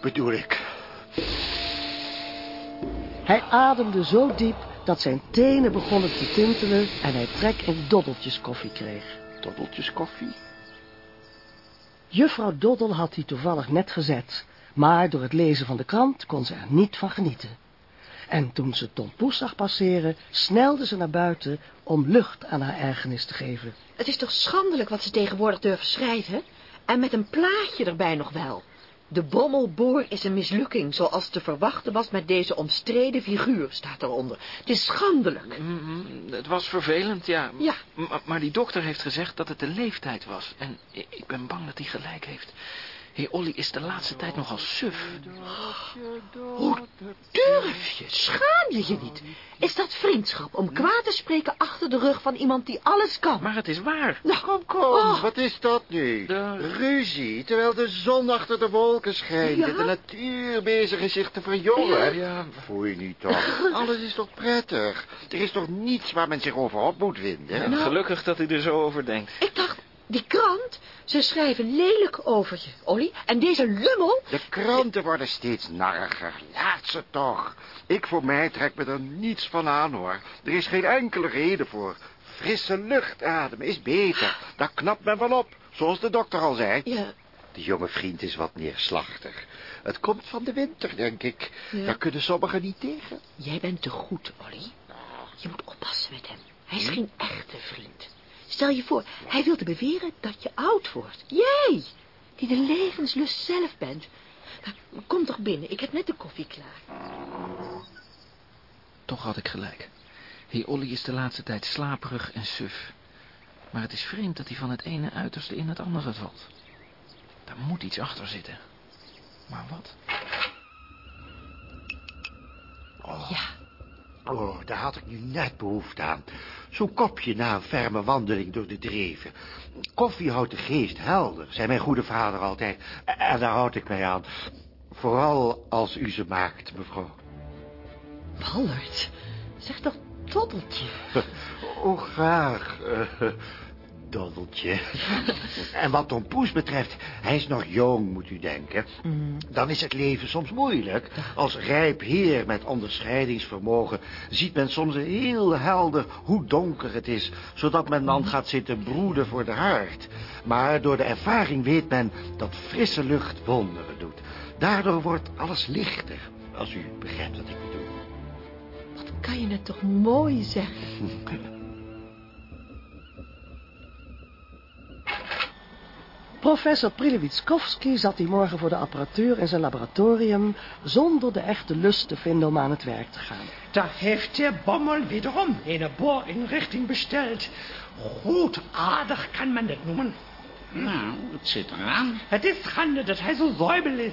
bedoel ik. Hij ademde zo diep dat zijn tenen begonnen te tintelen en hij trek in doddeltjes koffie kreeg. Doddeltjes koffie? Juffrouw Doddel had die toevallig net gezet, maar door het lezen van de krant kon ze er niet van genieten. En toen ze Tom Poes zag passeren, snelde ze naar buiten om lucht aan haar ergernis te geven. Het is toch schandelijk wat ze tegenwoordig durven schrijven? En met een plaatje erbij nog wel. De bommelboor is een mislukking, zoals te verwachten was met deze omstreden figuur, staat eronder. Het is schandelijk. Mm, Het was vervelend, ja. Ja. M- maar die dokter heeft gezegd dat het de leeftijd was. En ik ben bang dat hij gelijk heeft. Heer Olly is de laatste tijd nogal suf. Hoe durf je? Schaam je je niet? Is dat vriendschap om kwaad te spreken achter de rug van iemand die alles kan? Maar het is waar. Nou, Kom, kom, oh. wat is dat nu? Ruzie, terwijl de zon achter de wolken schijnt... Ja? en de natuur bezig is zich te verjongen. Ja. Voel je niet toch? [laughs] Alles is toch prettig? Er is toch niets waar men zich over op moet winden? Ja, Gelukkig dat hij er zo over denkt. Ik dacht, die krant, ze schrijven lelijk over je, Olly. En deze lummel... De kranten worden steeds narriger. Laat ze toch. Ik voor mij trek me er niets van aan, hoor. Er is geen enkele reden voor. Frisse lucht ademen is beter. Daar knapt men van op, zoals de dokter al zei. Ja. De jonge vriend is wat neerslachtig. Het komt van de winter, denk ik. Ja. Daar kunnen sommigen niet tegen. Jij bent te goed, Olly. Je moet oppassen met hem. Hij is geen echte vriend. Stel je voor, hij wilde beweren dat je oud wordt. Jij, die de levenslust zelf bent. Maar kom toch binnen, ik heb net de koffie klaar. Toch had ik gelijk. Heer Olly is de laatste tijd slaperig en suf. Maar het is vreemd dat hij van het ene uiterste in het andere valt. Daar moet iets achter zitten. Maar wat? Ja. Oh, daar had ik nu net behoefte aan. Zo'n kopje na een ferme wandeling door de dreven. Koffie houdt de geest helder, zei mijn goede vader altijd. En daar houd ik mij aan. Vooral als u ze maakt, mevrouw. Ballard, zeg toch toddeltje. [laughs] Oh, graag, eh, doddeltje. [laughs] en wat Tom Poes betreft, hij is nog jong, moet u denken. Dan is het leven soms moeilijk. Als rijp heer met onderscheidingsvermogen... ziet men soms heel helder hoe donker het is... zodat men dan gaat zitten broeden voor de haard. Maar door de ervaring weet men dat frisse lucht wonderen doet. Daardoor wordt alles lichter, als u begrijpt wat ik bedoel. Kan je het toch mooi zeggen? [laughs] Professor Prilewitskowski zat die morgen voor de apparatuur in zijn laboratorium... zonder de echte lust te vinden om aan het werk te gaan. Da heeft der Bommel wiederum eine Bohrinrichting bestellt. Goedaardig kan men dat noemen. Nou, het zit eraan. Het is schande dat hij zo zuibel is.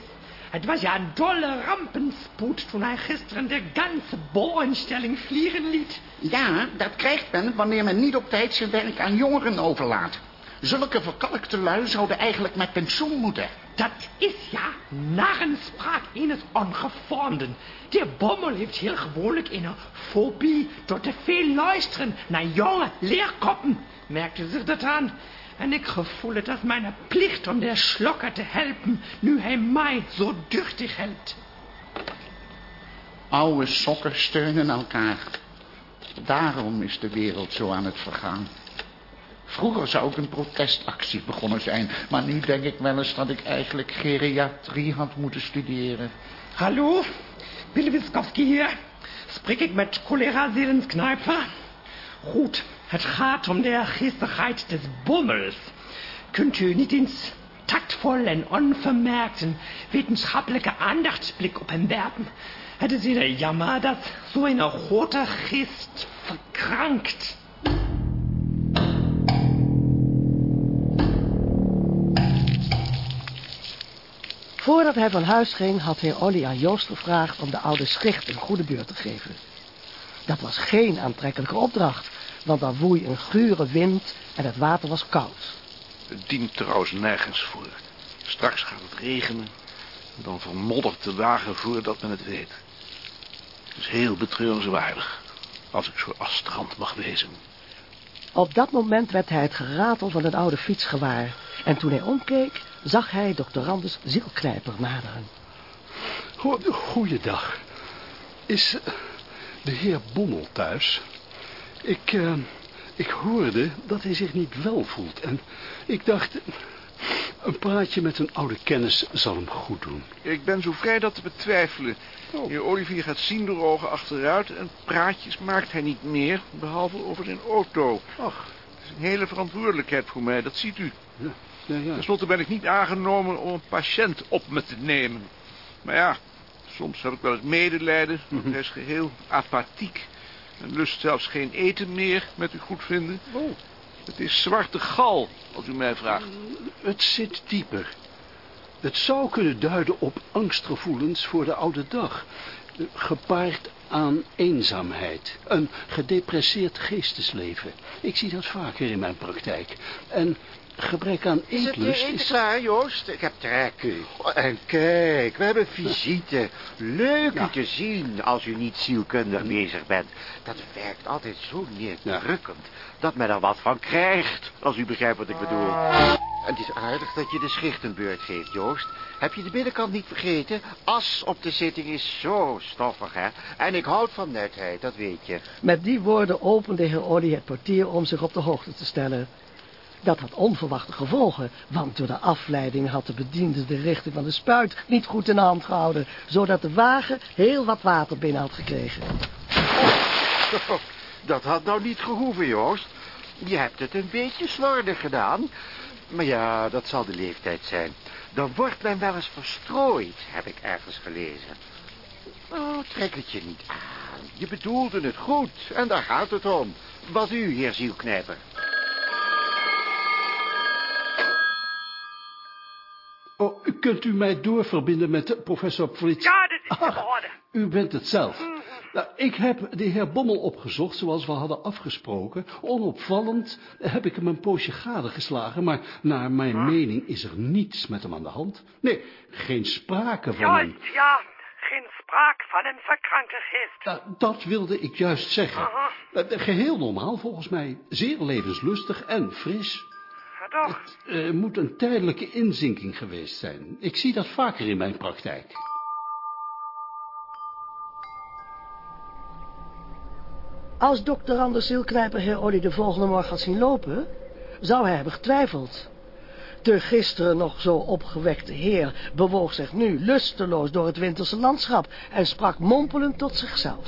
Het was ja een dolle rampenspoed toen hij gisteren de ganse bohrinstelling vliegen liet. Ja, dat krijgt men wanneer men niet op tijd zijn werk aan jongeren overlaat. Zulke verkalkte lui zouden eigenlijk met pensioen moeten. Dat is ja narrenspraak eines ongevormden. Der Bommel heeft heel gewoonlijk een fobie door te veel luisteren naar jonge leerkoppen. Merkte zich dat aan? En ik gevoel het als mijn plicht om der Schlokker te helpen, nu hij mij zo duchtig helpt. Oude sokken steunen elkaar. Daarom is de wereld zo aan het vergaan. Vroeger zou ik een protestactie begonnen zijn, maar nu denk ik wel eens dat ik eigenlijk geriatrie had moeten studeren. Hallo? Wille Wiskowski hier. Spreek ik met collega Seelensknijper? Goed, het gaat om de geestigheid des Bommels. Kunt u niet eens taktvoll en een wetenschappelijke aandachtsblik op hem werpen? Het is ieder jammer dat so een grote geest verkrankt. Voordat hij van huis ging, had heer Olly aan Joost gevraagd om de oude schicht een goede beurt te geven. Dat was geen aantrekkelijke opdracht, want dan woei een gure wind en het water was koud. Het dient trouwens nergens voor. Straks gaat het regenen. En dan vermoddert de dagen voordat men het weet. Het is heel betreurenswaardig. Als ik zo astrand mag wezen. Op dat moment werd hij het geratel van een oude fiets gewaar. En toen hij omkeek, zag hij doctorandus zielknijper naderen. Go Goeiedag. Is eh, de heer Bommel thuis? Ik, uh, ik hoorde dat hij zich niet wel voelt. En ik dacht, een praatje met een oude kennis zal hem goed doen. Ik ben zo vrij dat te betwijfelen. Heer Olivier gaat zien door ogen achteruit... en praatjes maakt hij niet meer, behalve over zijn auto. Ach. Het is een hele verantwoordelijkheid voor mij, dat ziet u. Ja, ja, ja. Ten slotte ben ik niet aangenomen om een patiënt op me te nemen. Maar ja, soms heb ik wel eens medelijden. Hij is geheel apathiek. En lust zelfs geen eten meer, met u goedvinden. Oh. Het is zwarte gal, als u mij vraagt. Het zit dieper. Het zou kunnen duiden op angstgevoelens voor de oude dag. Gepaard aan eenzaamheid. Een gedepresseerd geestesleven. Ik zie dat vaker in mijn praktijk. En gebrek aan Is het eetlust eh, eten is... klaar, Joost? Ik heb trek. Oh, En kijk, we hebben visite. Leuk u Ja. te zien als u niet zielkundig bezig bent. Dat werkt altijd zo neerdrukkend dat men er wat van krijgt, als u begrijpt wat ik bedoel. Het is aardig dat je de schicht een beurt geeft, Joost. Heb je de binnenkant niet vergeten? As op de zitting is zo stoffig, hè? En ik houd van netheid, dat weet je. Met die woorden opende heer Olly het portier om zich op de hoogte te stellen. Dat had onverwachte gevolgen, want door de afleiding had de bediende de richting van de spuit niet goed in de hand gehouden, zodat de wagen heel wat water binnen had gekregen. [laughs] Dat had nou niet gehoeven, Joost. Je hebt het een beetje slordig gedaan. Maar ja, dat zal de leeftijd zijn. Dan wordt men wel eens verstrooid, heb ik ergens gelezen. Oh, trek het je niet aan. Je bedoelde het goed, en daar gaat het om. Wat u, heer Zielknijper? Oh, kunt u mij doorverbinden met professor Frits? Ja, dit is in orde. U bent het zelf. Nou, ik heb de heer Bommel opgezocht, zoals we hadden afgesproken. Onopvallend heb ik hem een poosje gadegeslagen, maar naar mijn mening is er niets met hem aan de hand. Nee, geen sprake van Ja, hem. ja, geen spraak van een verkrankte geest. Nou, dat wilde ik juist zeggen. Eh, Geheel normaal volgens mij, zeer levenslustig en fris. Toch? Het moet een tijdelijke inzinking geweest zijn. Ik zie dat vaker in mijn praktijk. Als dokter Anders Zielknijper heer Olly de volgende morgen had zien lopen, zou hij hebben getwijfeld. De gisteren nog zo opgewekte heer bewoog zich nu lusteloos door het winterse landschap en sprak mompelend tot zichzelf.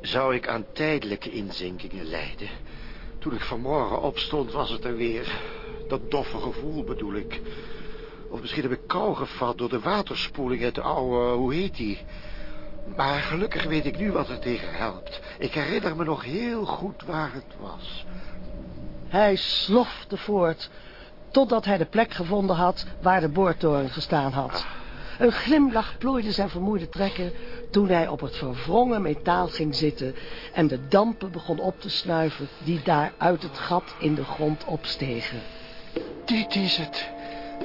Zou ik aan tijdelijke inzinkingen lijden? Toen ik vanmorgen opstond, was het er weer. Dat doffe gevoel bedoel ik. Of misschien heb ik kou gevat door de waterspoeling uit de oude, hoe heet die? Maar gelukkig weet ik nu wat er tegen helpt. Ik herinner me nog heel goed waar het was. Hij slofte voort, totdat hij de plek gevonden had waar de boortoren gestaan had. Een glimlach plooide zijn vermoeide trekken toen hij op het verwrongen metaal ging zitten en de dampen begon op te snuiven die daar uit het gat in de grond opstegen. Dit is het.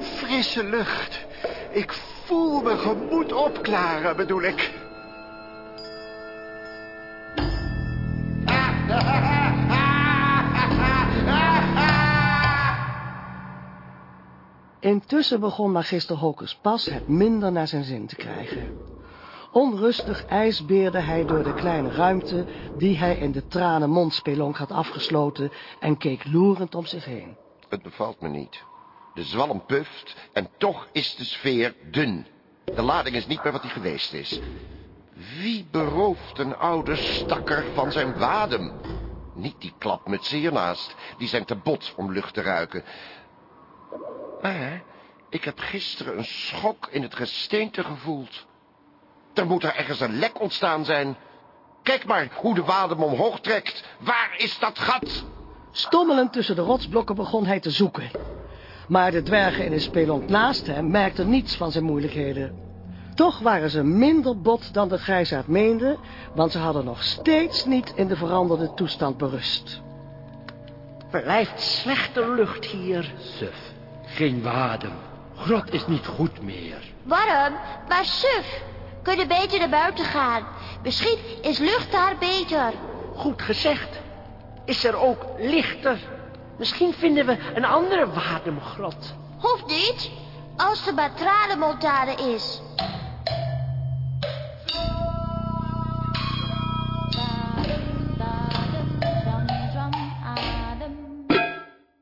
Frisse lucht. Ik voel mijn gemoed opklaren, bedoel ik. Intussen begon magister Hokus Pas het minder naar zijn zin te krijgen. Onrustig ijsbeerde hij door de kleine ruimte die hij in de tranen mondspelonk had afgesloten en keek loerend om zich heen. Het bevalt me niet. De zwalm puft en toch is de sfeer dun. De lading is niet meer wat die geweest is. Wie berooft een oude stakker van zijn wadem? Niet die klapmuts hiernaast, die zijn te bot om lucht te ruiken. Maar ik heb gisteren een schok in het gesteente gevoeld. Er moet er ergens een lek ontstaan zijn. Kijk maar hoe de wadem omhoog trekt. Waar is dat gat? Stommelend tussen de rotsblokken begon hij te zoeken. Maar de dwergen in de spelonk naast hem merkten niets van zijn moeilijkheden. Toch waren ze minder bot dan de grijsaard meende, want ze hadden nog steeds niet in de veranderde toestand berust. Blijft slechte lucht hier, suf. Geen wadem. Grot is niet goed meer. Warm, maar suf. Kunnen beter naar buiten gaan. Misschien is lucht daar beter. Goed gezegd. Is er ook lichter? Misschien vinden we een andere wademgrot. Hoeft niet, als er maar tranenmontade is.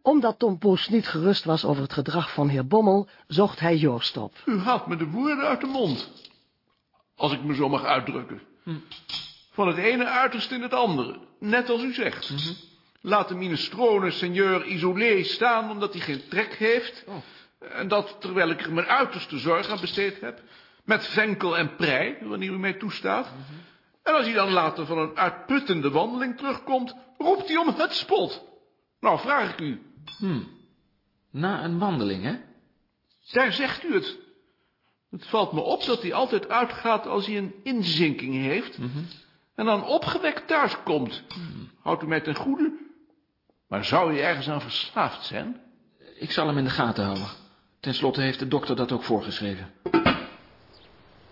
Omdat Tom Poes niet gerust was over het gedrag van heer Bommel, zocht hij Joost op. U haalt me de woorden uit de mond. Als ik me zo mag uitdrukken. Van het ene uiterste in het andere. Net als u zegt. Laat de minestrone seigneur isolé staan omdat hij geen trek heeft. En dat terwijl ik er mijn uiterste zorg aan besteed heb. Met venkel en prei, wanneer u mij toestaat. En als hij dan later van een uitputtende wandeling terugkomt, roept hij om het spot. Nou, vraag ik u. Hm. Na een wandeling, hè? Daar zegt u het. Het valt me op dat hij altijd uitgaat als hij een inzinking heeft. En dan opgewekt thuiskomt. Houdt u mij ten goede? Maar zou hij ergens aan verslaafd zijn? Ik zal hem in de gaten houden. Ten slotte heeft de dokter dat ook voorgeschreven.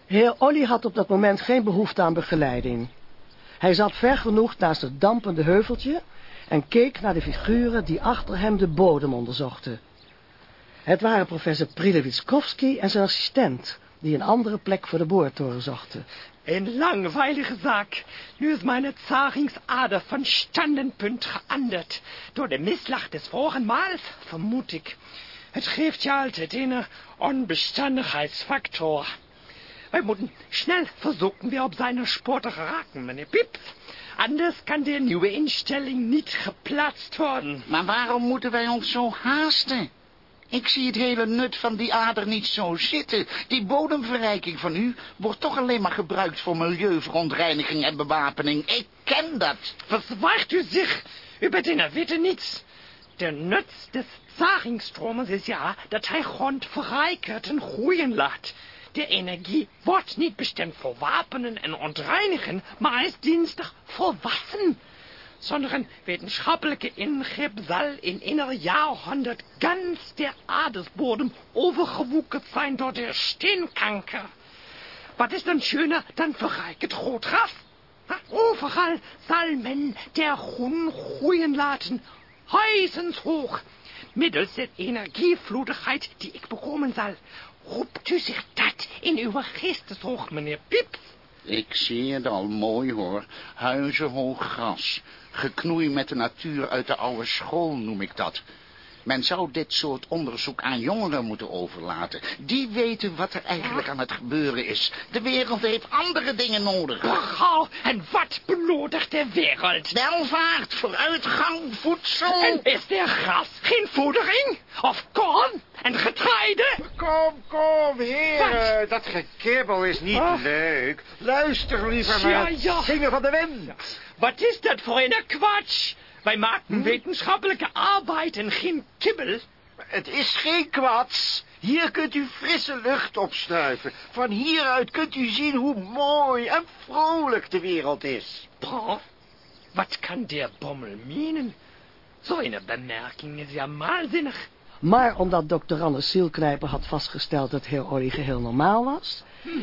Heer Olly had op dat moment geen behoefte aan begeleiding. Hij zat ver genoeg naast het dampende heuveltje en keek naar de figuren die achter hem de bodem onderzochten. Het waren professor Prilewitzkowski en zijn assistent, die een andere plek voor de boortoren zochten. Een langweilige zaak. Nu is mijn Zaringsader van Standenpunt geanderd. Door de misslag des vorigen Maals, vermoed ik. Het geeft ja altijd een onbestandigheidsfactor. Wij moeten snel versuchen weer op zijn spoor te geraken, meneer Pips. Anders kan de nieuwe instelling niet geplaatst worden. Maar waarom moeten wij ons zo haasten? Ik zie het hele nut van die ader niet zo zitten. Die bodemverrijking van u wordt toch alleen maar gebruikt voor milieuverontreiniging en bewapening. Ik ken dat. Verzwaart u zich. U bent in der Witte niets. Der Nutz des Zaringstromes is ja dat hij grond verrijkert en groeien laat. De energie wordt niet bestemd voor wapenen en ontreinigen, maar is dienstig voor wassen. Zonder een wetenschappelijke ingreep zal in een jahrhonderd ganz der Adersbodem overgewoekerd zijn door de steenkanker. Wat is dan schöner dan verrijkt roodgras? Overal zal men der groen groeien laten, huizenshoog, middels de energievloedigheid die ik bekomen zal. Roept u zich dat in uw geesteshoog, meneer Pips? Ik zie het al mooi hoor. Huizenhoog gras. Geknoei met de natuur uit de oude school noem ik dat. Men zou dit soort onderzoek aan jongeren moeten overlaten. Die weten wat er eigenlijk aan het gebeuren is. De wereld heeft andere dingen nodig. Gauw, en wat benodigt de wereld? Welvaart, vooruitgang, voedsel. En is er gras geen voedering? Of korn en getreide? Kom, kom, heren. Wat? Dat gekibbel is niet Ah. leuk. Luister liever Ja, naar het ja. zingen van de wind. Wat is dat voor een kwatsch? Wij maken wetenschappelijke arbeid en geen kibbel. Het is geen kwats. Hier kunt u frisse lucht opsnuiven. Van hieruit kunt u zien hoe mooi en vrolijk de wereld is. Bra, wat kan der Bommel menen? Zo'n bemerking is ja malzinnig. Maar omdat dokter Anders Zielknijper had vastgesteld dat heer Olly geheel normaal was,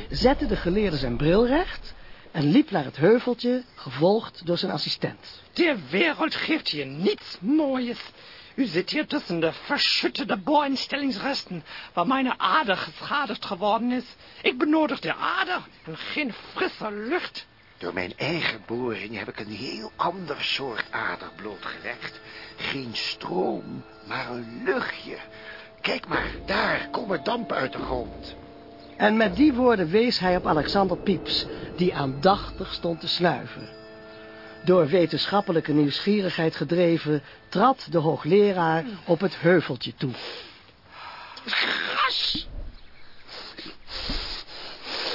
zette de geleerde zijn bril recht en liep naar het heuveltje, gevolgd door zijn assistent. Der wereld geeft hier niets moois. U zit hier tussen de verschüttete Bohrinstellingsresten, waar mijn ader geschadigd geworden is. Ik benodig de ader en geen frisse lucht. Door mijn eigen boring heb ik een heel ander soort ader blootgelegd. Geen stroom, maar een luchtje. Kijk maar, daar komen dampen uit de grond. En met die woorden wees hij op Alexander Pieps, die aandachtig stond te snuiven. Door wetenschappelijke nieuwsgierigheid gedreven, trad de hoogleraar op het heuveltje toe. Gras!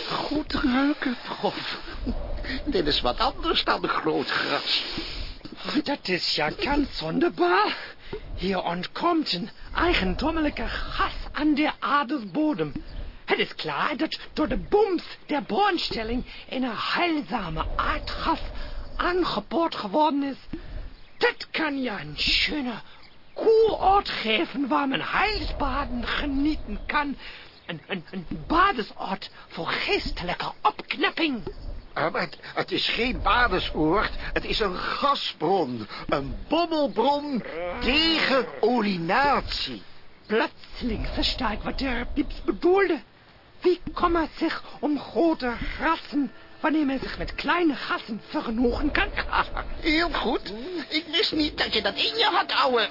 Goed ruiken, prof. Dit is wat anders dan groot gras. Dat is ja ganz wunderbar. Hier ontkomt een eigendommelijke gas aan de aardesbodem. Het is klaar dat door de booms der boornstelling een heilzame aardgas aangeboord geworden is. Dat kan ja een schöne kuroord geven waar men heilsbaden genieten kan. Een, een, een badesort voor geestelijke opknapping. Ah, maar het, het is geen badesoord, het is een gasbron. Een bommelbron tegen urinatie. Plotseling versta ik wat de Pieps bedoelde. Wie kommer zich om grote grassen, wanneer men zich met kleine gassen vergenoegen kan? Heel goed. Ik wist niet dat je dat in je had, ouwe.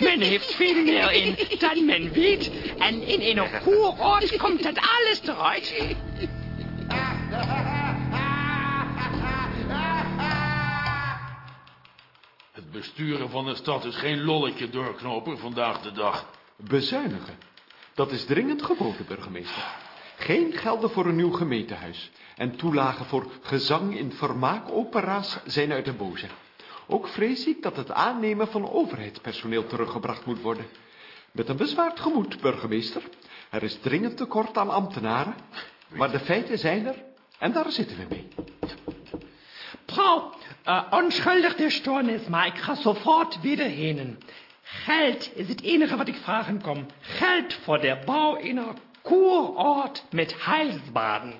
Men heeft veel meer in dan men weet. En in een kuroord komt dat alles eruit. Het besturen van een stad is geen lolletje doorknoper vandaag de dag. Bezuinigen. Dat is dringend geboden, burgemeester. Geen gelden voor een nieuw gemeentehuis. En toelagen voor gezang in vermaakopera's zijn uit de boze. Ook vrees ik dat het aannemen van overheidspersoneel teruggebracht moet worden. Met een bezwaard gemoed, burgemeester. Er is dringend tekort aan ambtenaren. Maar de feiten zijn er en daar zitten we mee. Frau, äh, onschuldig der Stoornis, maar ik ga sofort wieder heen. Geld is het enige wat ik vragen kom. Geld voor de bouw in een kuroord met heilsbaden.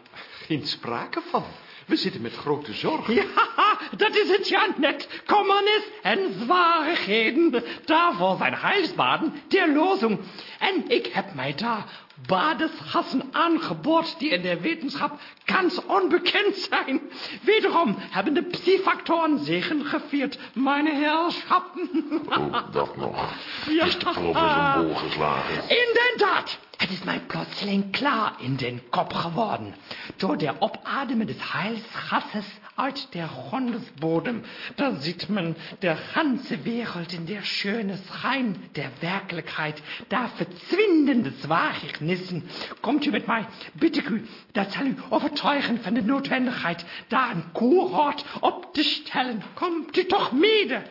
Geen sprake van. We zitten met grote zorgen. Ja, dat is het ja net. Kommernis en zwarigheden. Daarvoor zijn heilsbaden der lozing. En ik heb mij daar badesgassen aangeboord die in der wetenschap ganz onbekend zijn. Wederom hebben de psi-factoren zegen gevierd, mijn heerschappen. Oh, dat nog. Ja. Is de in zijn bol geslagen. Inderdaad, het is mij plotseling klaar in den kop geworden. Door der Opademen des Heilsgasses uit der Grondesbodem, da sieht man der ganze Wereld in der schöne Schein der Werkelijkheid, da verzwindende Zwaarignissen. Komt u met mij, bid ik u, dat zal u overtuigen van de noodwendigheid, daar een koerhort op te stellen. Komt u toch mede.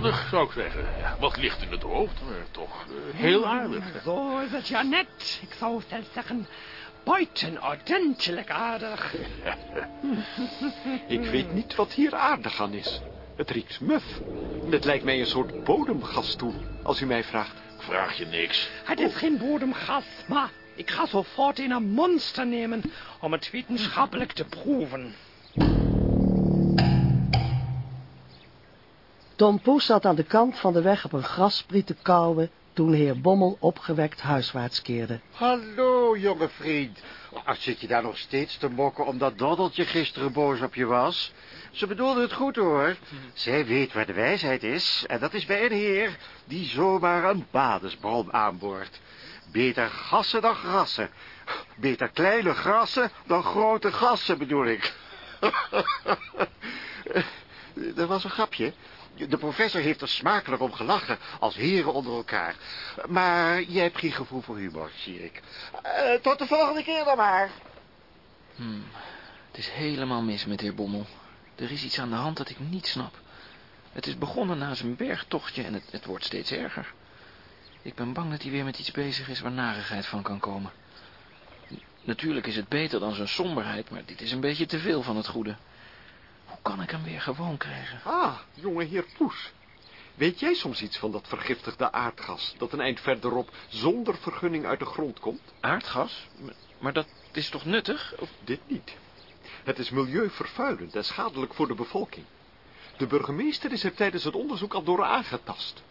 Aardig, zou ik zeggen. Ja, Wat ligt in het hoofd, maar toch eh, heel aardig. Zo is het ja net. Ik zou zelfs zeggen, buitenordentelijk aardig. [laughs] Ik weet niet wat hier aardig aan is. Het riekt muf. Het lijkt mij een soort bodemgas toe, als u mij vraagt. Vraag je niks. Het is geen bodemgas, maar ik ga sofort in een monster nemen om het wetenschappelijk te proeven. Tom Poes zat aan de kant van de weg op een grasspriet te kauwen toen heer Bommel opgewekt huiswaarts keerde. Hallo, jonge vriend. Ach, zit je daar nog steeds te mokken omdat Doddeltje gisteren boos op je was? Ze bedoelde het goed, hoor. Zij weet waar de wijsheid is, en dat is bij een heer die zomaar een badesbron aanboort. Beter gassen dan grassen. Beter kleine grassen dan grote gassen, bedoel ik. Dat [laughs] was een grapje. De professor heeft er smakelijk om gelachen, als heren onder elkaar. Maar jij hebt geen gevoel voor humor, zie ik. Eh, tot de volgende keer dan maar. Hmm, het is helemaal mis met heer Bommel. Er is iets aan de hand dat ik niet snap. Het is begonnen na zijn bergtochtje en het, het wordt steeds erger. Ik ben bang dat hij weer met iets bezig is waar narigheid van kan komen. Natuurlijk is het beter dan zijn somberheid, maar dit is een beetje te veel van het goede. Hoe kan ik hem weer gewoon krijgen? Ah, jonge heer Poes. Weet jij soms iets van dat vergiftigde aardgas... dat een eind verderop zonder vergunning uit de grond komt? Aardgas? Maar dat is toch nuttig? Of... Dit niet. Het is milieuvervuilend en schadelijk voor de bevolking. De burgemeester is er tijdens het onderzoek al door aangetast.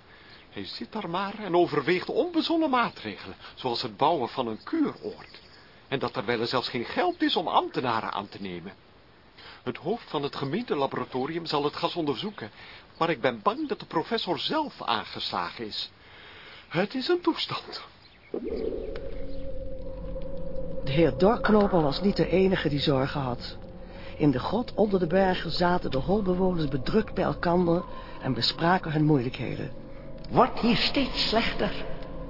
Hij zit daar maar en overweegt onbezonnen maatregelen... zoals het bouwen van een kuuroord. En dat er zelfs geen geld is om ambtenaren aan te nemen. Het hoofd van het gemeentelaboratorium zal het gas onderzoeken, maar ik ben bang dat de professor zelf aangeslagen is. Het is een toestand. De heer Dorknoper was niet de enige die zorgen had. In de grot onder de bergen zaten de holbewoners bedrukt bij elkander en bespraken hun moeilijkheden. Wordt hier steeds slechter.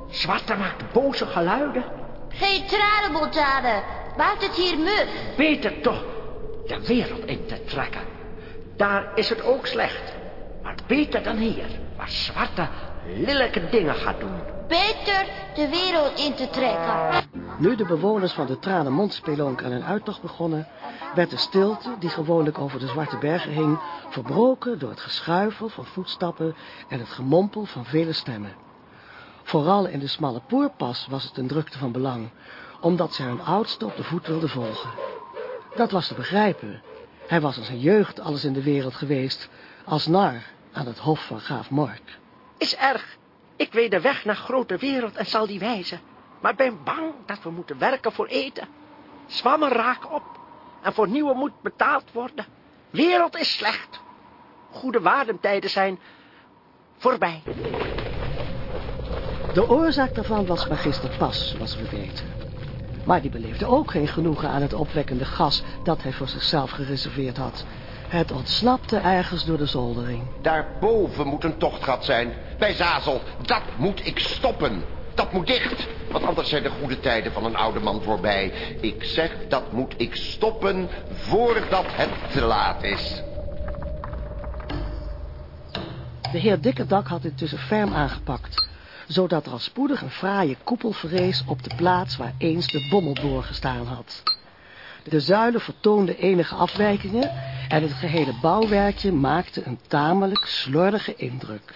Zwarte maakt boze geluiden. Geen tranen, Montane. Maakt het hier muf. Beter toch de wereld in te trekken. Daar is het ook slecht. Maar beter dan hier, waar zwarte, lelijke dingen gaat doen. Beter de wereld in te trekken. Nu de bewoners van de Tranenmondspelonk aan hun uittocht begonnen, werd de stilte, die gewoonlijk over de Zwarte Bergen hing, verbroken door het geschuifel van voetstappen en het gemompel van vele stemmen. Vooral in de smalle poerpas was het een drukte van belang, omdat zij hun oudste op de voet wilden volgen. Dat was te begrijpen. Hij was in zijn jeugd alles in de wereld geweest, als nar aan het hof van graaf Mork. Is erg. Ik weet de weg naar grote wereld en zal die wijzen. Maar ben bang dat we moeten werken voor eten. Zwammen raken op. En voor nieuwe moet betaald worden. Wereld is slecht. Goede wademtijden zijn voorbij. De oorzaak daarvan was magister Pas, zoals we weten. Maar die beleefde ook geen genoegen aan het opwekkende gas dat hij voor zichzelf gereserveerd had. Het ontsnapte ergens door de zoldering. Daarboven moet een tochtgat zijn. Bij Zazel. Dat moet ik stoppen. Dat moet dicht. Want anders zijn de goede tijden van een oude man voorbij. Ik zeg, dat moet ik stoppen voordat het te laat is. De heer Dikkerdak had intussen ferm aangepakt, zodat er al spoedig een fraaie koepel verrees op de plaats waar eens de bommelboor gestaan had. De zuilen vertoonden enige afwijkingen en het gehele bouwwerkje maakte een tamelijk slordige indruk.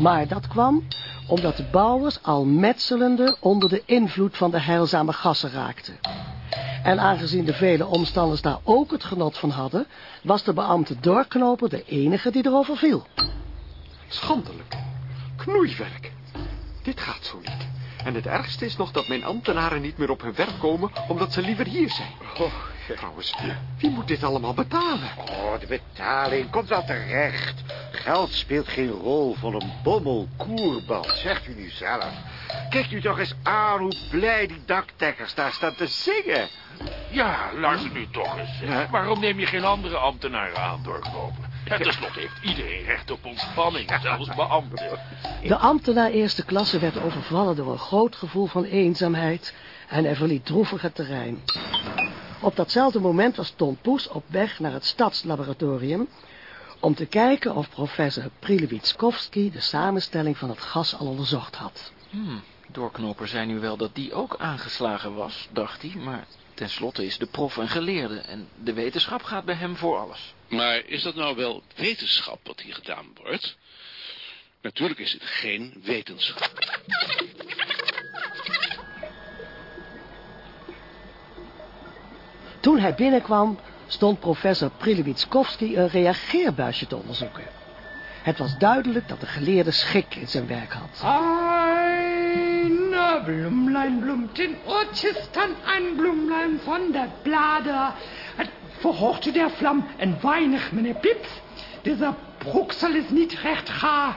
Maar dat kwam omdat de bouwers al metselende onder de invloed van de heilzame gassen raakten. En aangezien de vele omstanders daar ook het genot van hadden, was de beambte doorknoper de enige die erover viel. Schandelijk. Knoeiwerk. Dit gaat zo niet. En het ergste is nog dat mijn ambtenaren niet meer op hun werk komen... omdat ze liever hier zijn. Oh, Trouwens, wie moet dit allemaal betalen? Oh, de betaling komt wel terecht. Geld speelt geen rol voor een bommelkoerbal, zegt u nu zelf. Kijk u toch eens aan hoe blij die daktekkers daar staan te zingen. Ja, luister nu toch eens. Waarom neem je geen andere ambtenaren aan, doorknopen? En tenslotte heeft iedereen recht op ontspanning, zelfs beambten. De ambtenaar eerste klasse werd overvallen door een groot gevoel van eenzaamheid en hij verliet droevig het terrein. Op datzelfde moment was Ton Poes op weg naar het stadslaboratorium om te kijken of professor Prilewitskowski de samenstelling van het gas al onderzocht had. Hmm, doorknoper zei nu wel dat die ook aangeslagen was, dacht hij, maar tenslotte is de prof een geleerde en de wetenschap gaat bij hem voor alles. Maar is dat nou wel wetenschap wat hier gedaan wordt? Natuurlijk is het geen wetenschap. Toen hij binnenkwam, stond professor Prilewitskowski een reageerbuisje te onderzoeken. Het was duidelijk dat de geleerde schik in zijn werk had. Eine Blümlein blümt in Oortjes dan een Blümlein van de Blade. Het der vlam een weinig, meneer Pips. Dieser Bruxel is niet recht gaar.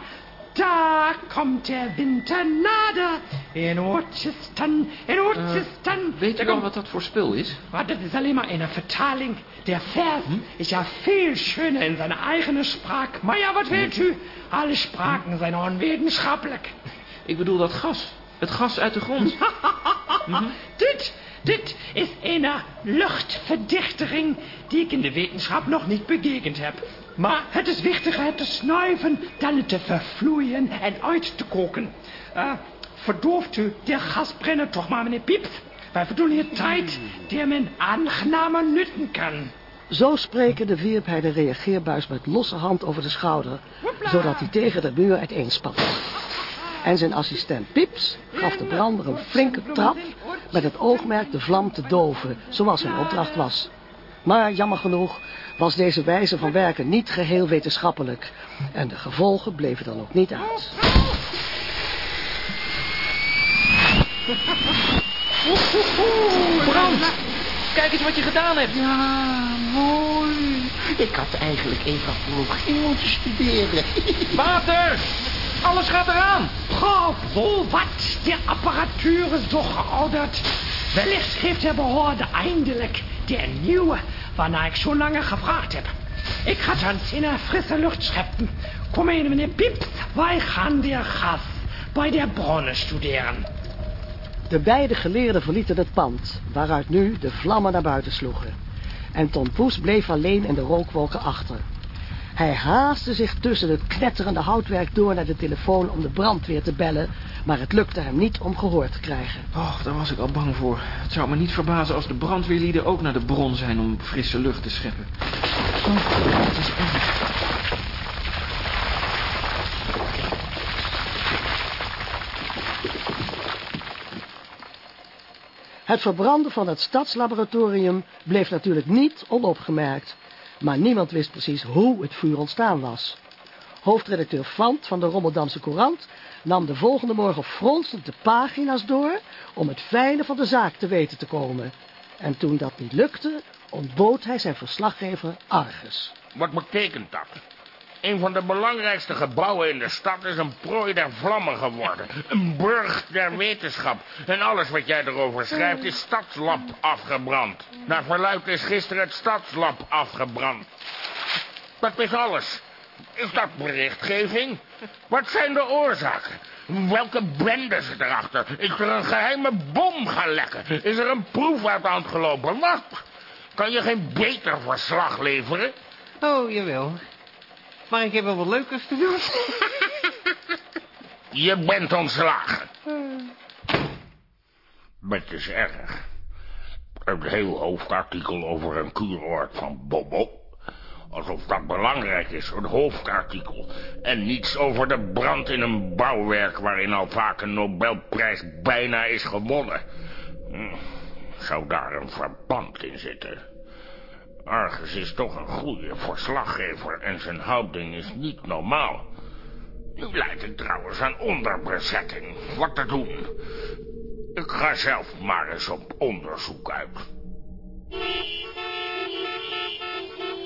Da komt der Winter nader. In Oortjes dan, in Oortjes dan. Weet u wel wat dat voor spul is? Maar dat is alleen maar een vertaling. Der Vers ist ja viel schöner in seiner eigenen Sprache. Maar ja, wat weet u? Alle Sprachen zijn onwetenschappelijk. Ik bedoel dat gas. Het gas uit de grond. [laughs] Dit, dit is een luchtverdichtering die ik in de wetenschap nog niet begegend heb. Maar het is wichtiger het te snuiven dan het te vervloeien en uit te koken. Uh, verdooft u de gasbrenner toch maar, meneer Pieps? Wij verdoen hier tijd die men aangenamer nutten kan. Zo sprekende wierp hij de reageerbuis met losse hand over de schouder, zodat hij tegen de muur uiteenspatte. En zijn assistent Pips gaf de brander een flinke trap met het oogmerk de vlam te doven, zoals zijn opdracht was. Maar jammer genoeg was deze wijze van werken niet geheel wetenschappelijk en de gevolgen bleven dan ook niet uit. Brand! Kijk eens wat je gedaan hebt. Ja, mooi. Ik had eigenlijk evacuologie moeten studeren. Water! Alles gaat eraan. Wo wat? De apparatuur is toch georderd. Wellicht geeft de behoorde eindelijk de nieuwe, waarna ik zo lange gevraagd heb. Ik ga dan in frisse lucht scheppen. Kom in, meneer Pieps. Wij gaan de gas bij de bronnen studeren. De beide geleerden verlieten het pand, waaruit nu de vlammen naar buiten sloegen. En Tom Poes bleef alleen in de rookwolken achter. Hij haastte zich tussen het knetterende houtwerk door naar de telefoon om de brandweer te bellen, maar het lukte hem niet om gehoord te krijgen. Och, daar was ik al bang voor. Het zou me niet verbazen als de brandweerlieden ook naar de bron zijn om frisse lucht te scheppen. Oh, het is erg. Het verbranden van het stadslaboratorium bleef natuurlijk niet onopgemerkt, maar niemand wist precies hoe het vuur ontstaan was. Hoofdredacteur Fant van de Rommeldamse Courant nam de volgende morgen fronsend de pagina's door om het fijne van de zaak te weten te komen. En toen dat niet lukte, ontbood hij zijn verslaggever Argus. Wat betekent dat? Een van de belangrijkste gebouwen in de stad is een prooi der vlammen geworden. Een burg der wetenschap. En alles wat jij erover schrijft is stadslab afgebrand. Naar verluid is gisteren het stadslab afgebrand. Dat is alles. Is dat berichtgeving? Wat zijn de oorzaken? Welke bende zit erachter? Is er een geheime bom gaan lekken? Is er een proef uit de hand gelopen? Wat? Kan je geen beter verslag leveren? Oh, jawel. Maar ik heb wel wat leukers te doen. [laughs] Je bent ontslagen. Het is erg. Een heel hoofdartikel over een kuuroord van Bobo. Alsof dat belangrijk is, een hoofdartikel. En niets over de brand in een bouwwerk waarin al vaak een Nobelprijs bijna is gewonnen. Hm, Zou daar een verband in zitten? Argus is toch een goede verslaggever en zijn houding is niet normaal. Nu lijkt het trouwens aan onderbezetting. Wat te doen? Ik ga zelf maar eens op onderzoek uit.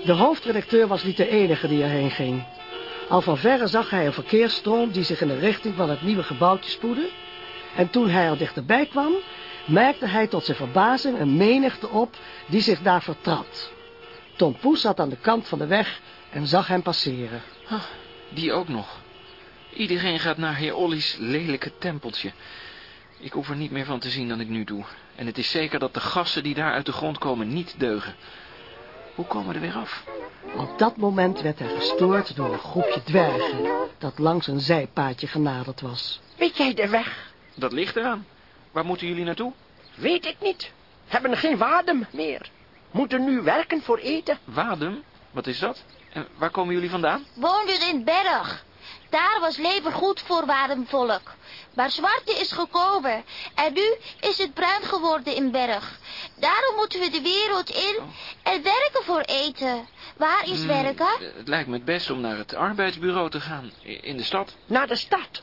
De hoofdredacteur was niet de enige die erheen ging. Al van verre zag hij een verkeersstroom die zich in de richting van het nieuwe gebouwtje spoedde. En toen hij er dichterbij kwam, merkte hij tot zijn verbazing een menigte op die zich daar vertrad. Tom Poes zat aan de kant van de weg en zag hem passeren. Ah, die ook nog. Iedereen gaat naar heer Olly's lelijke tempeltje. Ik hoef er niet meer van te zien dan ik nu doe. En het is zeker dat de gassen die daar uit de grond komen niet deugen. Hoe komen we er weer af? Op dat moment werd hij gestoord door een groepje dwergen dat langs een zijpaadje genaderd was. Weet jij de weg? Dat ligt eraan. Waar moeten jullie naartoe? Weet ik niet. Hebben geen wadem meer. Moeten nu werken voor eten. Wadem? Wat is dat? En waar komen jullie vandaan? Woonden in Berg. Daar was leven goed voor Wademvolk. Maar Zwarte is gekomen. En nu is het bruin geworden in Berg. Daarom moeten we de wereld in en werken voor eten. Waar is Hmm, werken? Het lijkt me het best om naar het arbeidsbureau te gaan. In de stad. Naar de stad.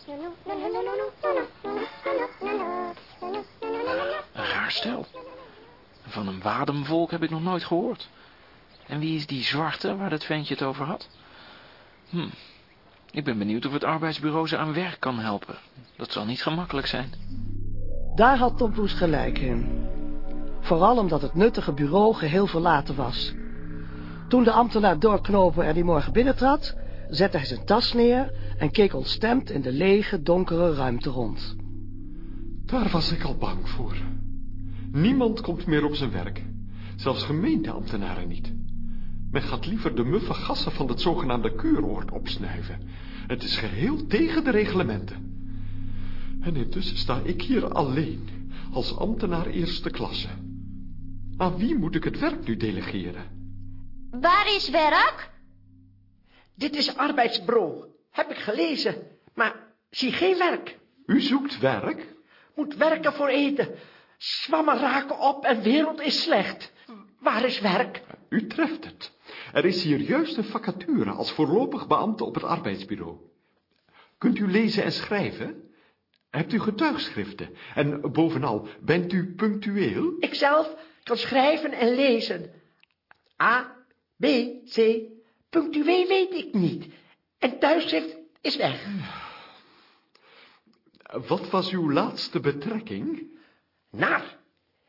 Een raar stel. Van een wademvolk heb ik nog nooit gehoord. En wie is die zwarte waar dat ventje het over had? Hm. Ik ben benieuwd of het arbeidsbureau ze aan werk kan helpen. Dat zal niet gemakkelijk zijn. Daar had Tom Poes gelijk in. Vooral omdat het nuttige bureau geheel verlaten was. Toen de ambtenaar doorknopen er die morgen binnentrad, zette hij zijn tas neer en keek ontstemd in de lege, donkere ruimte rond. Daar was ik al bang voor. Niemand komt meer op zijn werk. Zelfs gemeenteambtenaren niet. Men gaat liever de muffe gassen van het zogenaamde keuroord opsnuiven. Het is geheel tegen de reglementen. En intussen sta ik hier alleen, als ambtenaar eerste klasse. Aan wie moet ik het werk nu delegeren? Waar is werk? Dit is arbeidsbureau. Heb ik gelezen. Maar zie geen werk. U zoekt werk? Moet werken voor eten. Zwammen raken op en wereld is slecht. Waar is werk? U treft het. Er is hier juist een vacature als voorlopig beambte op het arbeidsbureau. Kunt u lezen en schrijven? Hebt u getuigschriften? En bovenal, bent u punctueel? Ikzelf kan schrijven en lezen. A, B, C. Punctueel weet ik niet. En thuisschrift is weg. Wat was uw laatste betrekking? Naar.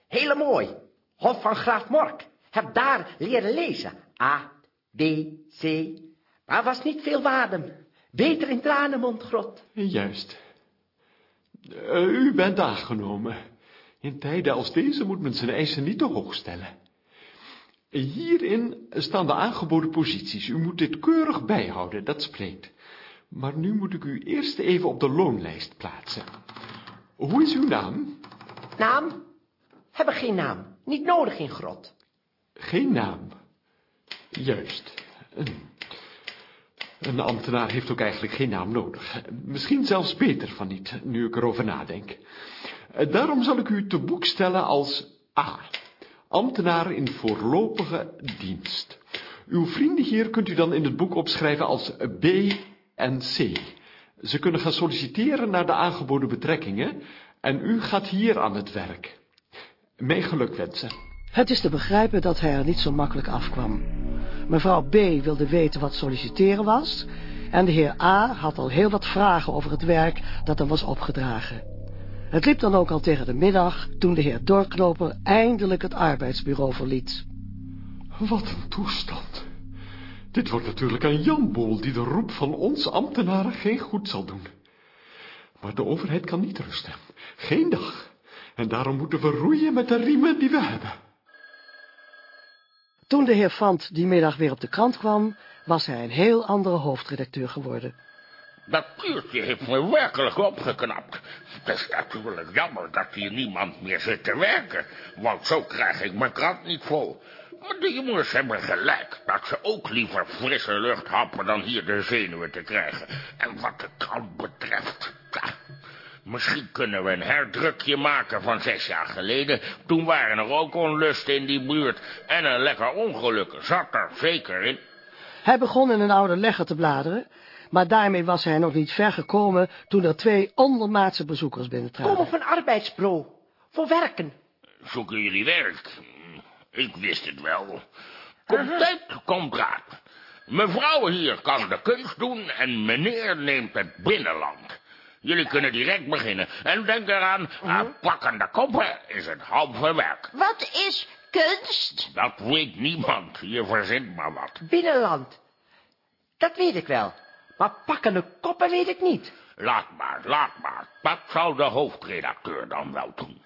Hele mooi. Hof van Graaf Mork. Heb daar leren lezen. A, B, C. Maar was niet veel wadem. Beter in Tranenmondgrot. Juist. Uh, u bent aangenomen. In tijden als deze moet men zijn eisen niet te hoog stellen. Hierin staan de aangeboden posities. U moet dit keurig bijhouden, dat spreekt. Maar nu moet ik u eerst even op de loonlijst plaatsen. Hoe is uw naam? Naam? Hebben geen naam. Niet nodig in grot. Geen naam. Juist. Een, ambtenaar heeft ook eigenlijk geen naam nodig. Misschien zelfs beter van niet, nu ik erover nadenk. Daarom zal ik u te boek stellen als A. Ambtenaar in voorlopige dienst. Uw vrienden hier kunt u dan in het boek opschrijven als B en C. Ze kunnen gaan solliciteren naar de aangeboden betrekkingen en u gaat hier aan het werk. Mijn geluk wensen. Het is te begrijpen dat hij er niet zo makkelijk afkwam. Mevrouw B. wilde weten wat solliciteren was en de heer A. had al heel wat vragen over het werk dat hem was opgedragen. Het liep dan ook al tegen de middag toen de heer Dorknoper eindelijk het arbeidsbureau verliet. Wat een toestand. Dit wordt natuurlijk een Janbol die de roep van ons ambtenaren geen goed zal doen. Maar de overheid kan niet rusten. Geen dag. En daarom moeten we roeien met de riemen die we hebben. Toen de heer Fant die middag weer op de krant kwam, was hij een heel andere hoofdredacteur geworden. Dat kuurtje heeft me werkelijk opgeknapt. Het is natuurlijk jammer dat hier niemand meer zit te werken, want zo krijg ik mijn krant niet vol. Maar de jongens hebben gelijk dat ze ook liever frisse lucht happen dan hier de zenuwen te krijgen. En wat de krant betreft, ja, misschien kunnen we een herdrukje maken van zes jaar geleden. Toen waren er ook onlusten in die buurt en een lekker ongeluk zat er zeker in. Hij begon in een oude legger te bladeren, maar daarmee was hij nog niet ver gekomen toen er twee ondermaatse bezoekers binnentraden. Kom op een arbeidsbureau, voor werken. Zoeken jullie werk? Ik wist het wel. Komt tijd, komt raad. Mevrouw hier kan de kunst doen en meneer neemt het binnenland. Jullie kunnen direct beginnen. En denk eraan, aan pakkende koppen is het halve werk. Wat is kunst? Dat weet niemand. Je verzint maar wat. Binnenland. Dat weet ik wel. Maar pakkende koppen weet ik niet. Laat maar, laat maar. Dat zou de hoofdredacteur dan wel doen.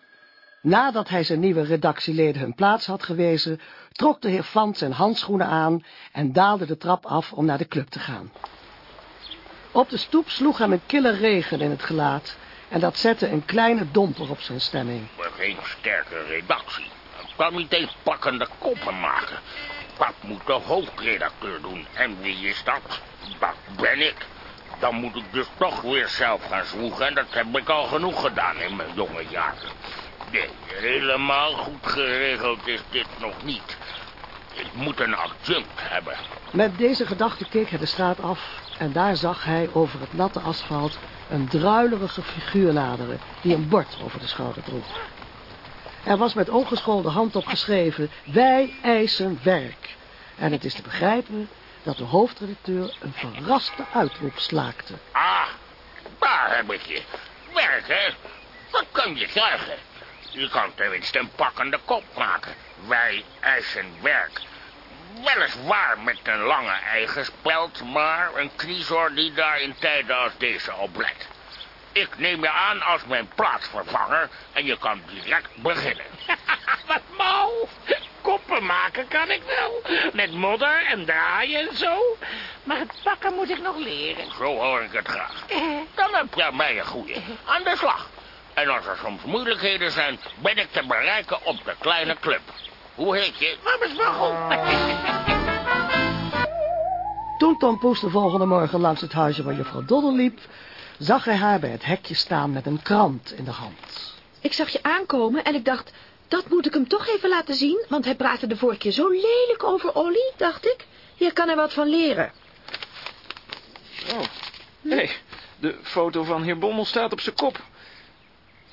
Nadat hij zijn nieuwe redactieleden hun plaats had gewezen, trok de heer Fant zijn handschoenen aan en daalde de trap af om naar de club te gaan. Op de stoep sloeg hem een kille regen in het gelaat en dat zette een kleine domper op zijn stemming. Maar geen sterke redactie. Ik kan niet eens pakkende koppen maken. Dat moet de hoofdredacteur doen. En wie is dat? Dat ben ik. Dan moet ik dus toch weer zelf gaan zwoegen. En dat heb ik al genoeg gedaan in mijn jonge jaren. Nee, helemaal goed geregeld is dit nog niet. Ik moet een adjunct hebben. Met deze gedachte keek hij de straat af en daar zag hij over het natte asfalt een druilerige figuur naderen die een bord over de schouder droeg. Er was met ongeschoolde hand op geschreven, wij eisen werk. En het is te begrijpen dat de hoofdredacteur een verraste uitroep slaakte. Ah, daar heb ik je. Werk, hè? Dat kun je krijgen. Je kan tenminste een pakkende kop maken. Wij eisen werk. Weliswaar met een lange eigen speld, maar een kniezoor die daar in tijden als deze op let. Ik neem je aan als mijn plaatsvervanger en je kan direct beginnen. [laughs] Wat mouw. Koppen maken kan ik wel. Met modder en draaien en zo. Maar het pakken moet ik nog leren. Zo hoor ik het graag. Dan heb je mij een goeie. Aan de slag. En als er soms moeilijkheden zijn, ben ik te bereiken op de kleine club. Hoe heet je? Wammerswaggel. [laughs] Toen Tom Poes de volgende morgen langs het huisje waar juffrouw Doddel liep, zag hij haar bij het hekje staan met een krant in de hand. Ik zag je aankomen en ik dacht, dat moet ik hem toch even laten zien, want hij praatte de vorige keer zo lelijk over Olly, dacht ik. Hier kan hij wat van leren. Oh, nee, de foto van heer Bommel staat op zijn kop.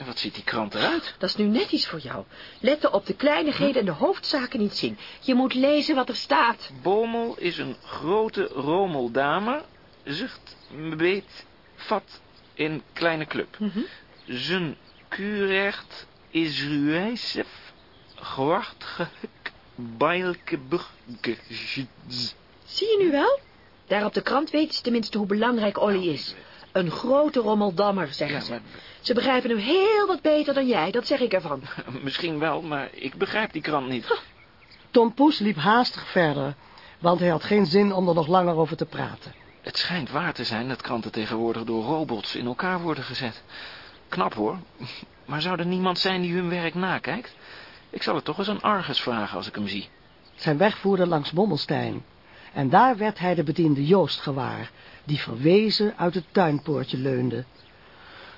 En wat ziet die krant eruit? Dat is nu net iets voor jou. Letten op de kleinigheden en de hoofdzaken niet zien. Je moet lezen wat er staat. Bommel is een grote romeldame, zucht, beet, vat In kleine club. Zijn kurecht is ruijsef bijlkeburg. Zie je nu wel? Daar op de krant weten ze tenminste hoe belangrijk Olly is. Een grote rommeldammer, zeggen ze. Ze begrijpen hem heel wat beter dan jij, dat zeg ik ervan. [laughs] Misschien wel, maar ik begrijp die krant niet. Tom Poes liep haastig verder, want hij had geen zin om er nog langer over te praten. Het schijnt waar te zijn dat kranten tegenwoordig door robots in elkaar worden gezet. Knap hoor. [laughs] Maar zou er niemand zijn die hun werk nakijkt? Ik zal het toch eens aan Argus vragen als ik hem zie. Zijn weg voerde langs Bommelstein. En daar werd hij de bediende Joost gewaar, die verwezen uit het tuinpoortje leunde.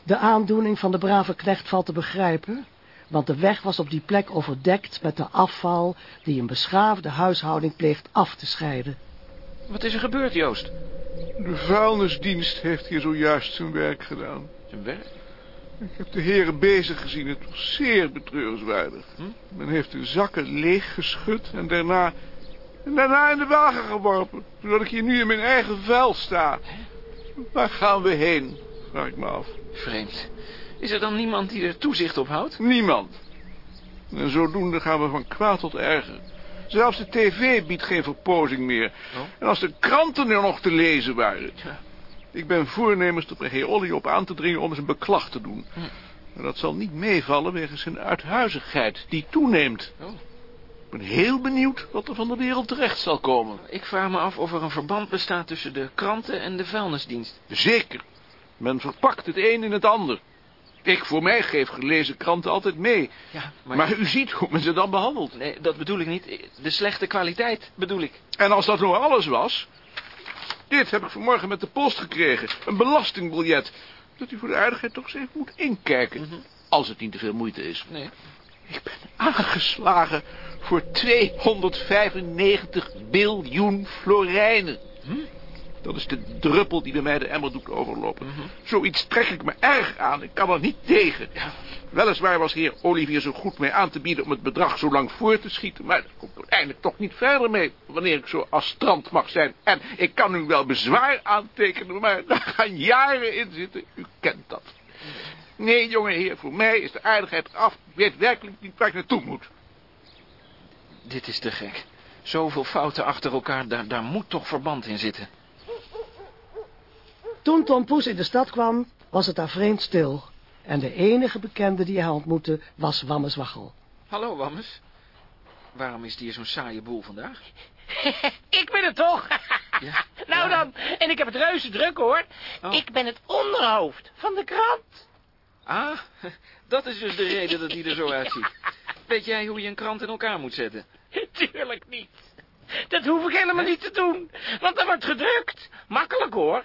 De aandoening van de brave knecht valt te begrijpen, want de weg was op die plek overdekt met de afval die een beschaafde huishouding pleegt af te scheiden. Wat is er gebeurd, Joost? De vuilnisdienst heeft hier zojuist zijn werk gedaan. Zijn werk? Ik heb de heren bezig gezien. Het was zeer betreurenswaardig. Men heeft de zakken leeggeschud en daarna... En daarna in de wagen geworpen. Zodat ik hier nu in mijn eigen vuil sta. Waar gaan we heen? Vraag ik me af. Vreemd. Is er dan niemand die er toezicht op houdt? Niemand. En zodoende gaan we van kwaad tot erger. Zelfs de tv biedt geen verpozing meer. En als de kranten er nog te lezen waren. Ik ben voornemens de heer Olly op aan te dringen om zijn beklag te doen. Maar dat zal niet meevallen wegens zijn uithuizigheid, die toeneemt. Ik ben heel benieuwd wat er van de wereld terecht zal komen. Ik vraag me af of er een verband bestaat tussen de kranten en de vuilnisdienst. Zeker. Men verpakt het een in het ander. Ik voor mij geef gelezen kranten altijd mee. Ja, maar... maar... u ziet hoe men ze dan behandelt. Nee, dat bedoel ik niet. De slechte kwaliteit bedoel ik. En als dat nou alles was... Dit heb ik vanmorgen met de post gekregen. Een belastingbiljet. Dat u voor de aardigheid toch eens even moet inkijken. Als het niet te veel moeite is. Nee. Ik ben aangeslagen voor 295 biljoen florijnen. Dat is de druppel die bij mij de emmer doet overlopen. Zoiets trek ik me erg aan. Ik kan er niet tegen. Weliswaar was heer Olivier zo goed mee aan te bieden om het bedrag zo lang voor te schieten. Maar daar komt uiteindelijk toch niet verder mee. Wanneer ik zo astrant mag zijn. En ik kan u wel bezwaar aantekenen. Maar daar gaan jaren in zitten. U kent dat. Nee, jonge heer, voor mij is de aardigheid eraf. Ik weet werkelijk niet waar ik naartoe moet. Dit is te gek. Zoveel fouten achter elkaar, daar, daar moet toch verband in zitten. Toen Tom Poes in de stad kwam, was het daar vreemd stil. En de enige bekende die hij ontmoette was Wammes Waggel. Hallo, Wammes. Waarom is het hier zo'n saaie boel vandaag? [laughs] ik ben het toch? [laughs] Ja. nou dan, en ik heb het reuze druk hoor. Ik ben het onderhoofd van de krant. Ah, dat is dus de reden dat hij er zo uitziet. Weet jij hoe je een krant in elkaar moet zetten? Tuurlijk niet. Dat hoef ik helemaal niet te doen, want er wordt gedrukt. Makkelijk hoor.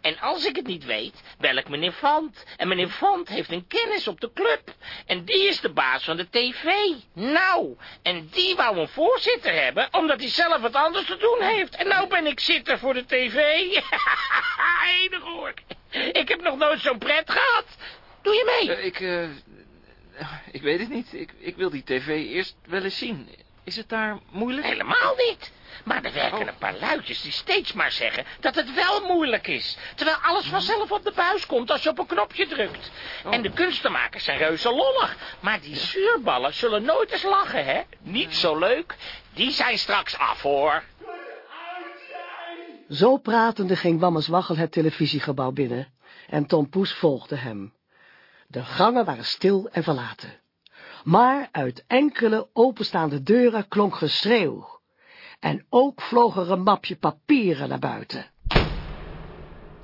En als ik het niet weet, bel ik meneer Vant. En meneer Vant heeft een kennis op de club. En die is de baas van de tv. Nou, en die wou een voorzitter hebben, omdat hij zelf wat anders te doen heeft. En nou ben ik zitter voor de tv. [laughs] Enig hoor. Ik heb nog nooit zo'n pret gehad. Doe je mee? Eh, ik, eh, ik weet het niet. Ik, ik wil die tv eerst wel eens zien. Is het daar moeilijk? Helemaal niet. Maar er werken een paar luidjes die steeds maar zeggen dat het wel moeilijk is. Terwijl alles vanzelf op de buis komt als je op een knopje drukt. En de kunstenmakers zijn reuze lollig. Maar die zuurballen zullen nooit eens lachen, hè? Niet zo leuk. Die zijn straks af, hoor. Zo pratende ging Wammes Waggel het televisiegebouw binnen. En Tom Poes volgde hem. De gangen waren stil en verlaten. Maar uit enkele openstaande deuren klonk geschreeuw. En ook vloog er een mapje papieren naar buiten.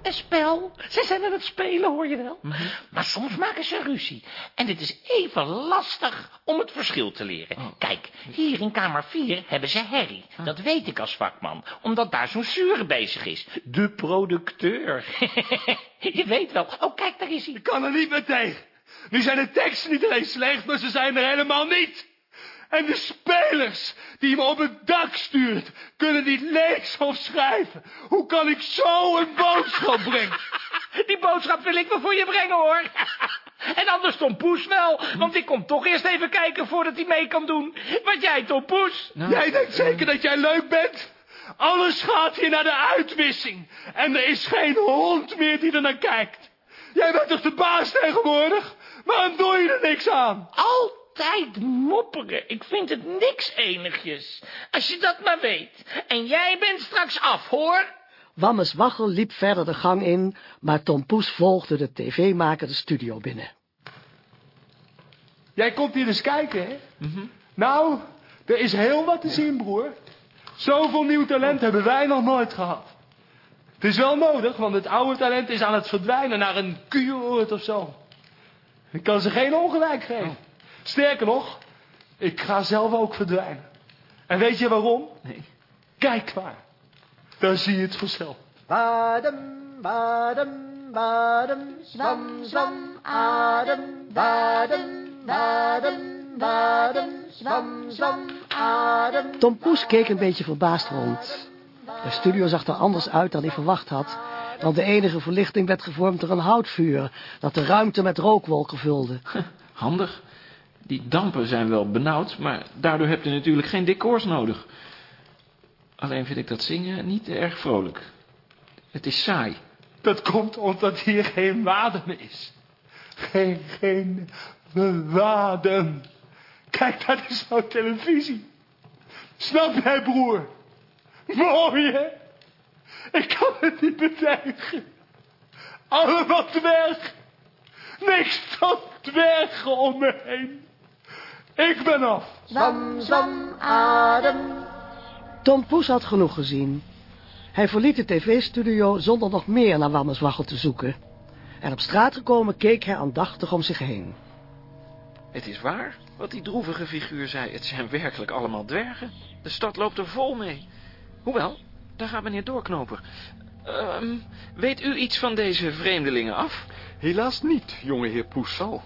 Een spel. Ze zijn aan het spelen, hoor je wel. Maar soms maken ze ruzie. En het is even lastig om het verschil te leren. Kijk, hier in kamer 4 hebben ze herrie. Dat weet ik als vakman, omdat daar zo'n zure bezig is. De producteur. [laughs] je weet wel. Oh, kijk, daar is hij. Ik kan er niet meer tegen. Nu zijn de teksten niet alleen slecht, maar ze zijn er helemaal niet. En de spelers die me op het dak stuurt, kunnen niet lezen of schrijven. Hoe kan ik zo een boodschap brengen? [laughs] Die boodschap wil ik wel voor je brengen, hoor. [laughs] En anders Tom Poes wel, want ik kom toch eerst even kijken voordat hij mee kan doen. Wat jij, Tom Poes? jij denkt zeker dat jij leuk bent? Alles gaat hier naar de uitwissing. En er is geen hond meer die er naar kijkt. Jij bent toch de baas tegenwoordig? Waarom doe je er niks aan? Altijd mopperen. Ik vind het niks enigjes. Als je dat maar weet. En jij bent straks af, hoor. Wammes Waggel liep verder de gang in, maar Tom Poes volgde de tv-maker de studio binnen. Jij komt hier eens kijken, hè? Nou, er is heel wat te zien, broer. Zoveel nieuw talent hebben wij nog nooit gehad. Het is wel nodig, want het oude talent is aan het verdwijnen naar een kuuroord of zo. Ik kan ze geen ongelijk geven. Sterker nog, ik ga zelf ook verdwijnen. En weet je waarom? Nee. Kijk maar. Dan zie je het vanzelf. Badem, badem, badem, zwam, zwam, adem, badem, badem, badem, zwam, zwam, adem. Tom Poes keek een beetje verbaasd rond. De studio zag er anders uit dan hij verwacht had, want de enige verlichting werd gevormd door een houtvuur dat de ruimte met rookwolken vulde. [laughs] Handig. Die dampen zijn wel benauwd, maar daardoor heb je natuurlijk geen decors nodig. Alleen vind ik dat zingen niet erg vrolijk. Het is saai. Dat komt omdat hier geen wadem is. Geen, geen wadem. Kijk, dat is nou televisie. Snap jij, broer? Mooi, hè? Ik kan het niet betuigen. Allemaal dwerg. Niks dan dwergen om me heen. Ik ben af. Zwam, zwam, adem. Tom Poes had genoeg gezien. Hij verliet de tv-studio zonder nog meer naar Wammerswaggel te zoeken. En op straat gekomen keek hij aandachtig om zich heen. Het is waar, wat die droevige figuur zei. Het zijn werkelijk allemaal dwergen. De stad loopt er vol mee. Hoewel, daar gaat meneer Doorknoper. Ehm, weet u iets van deze vreemdelingen af? Helaas niet, jonge heer Poesal.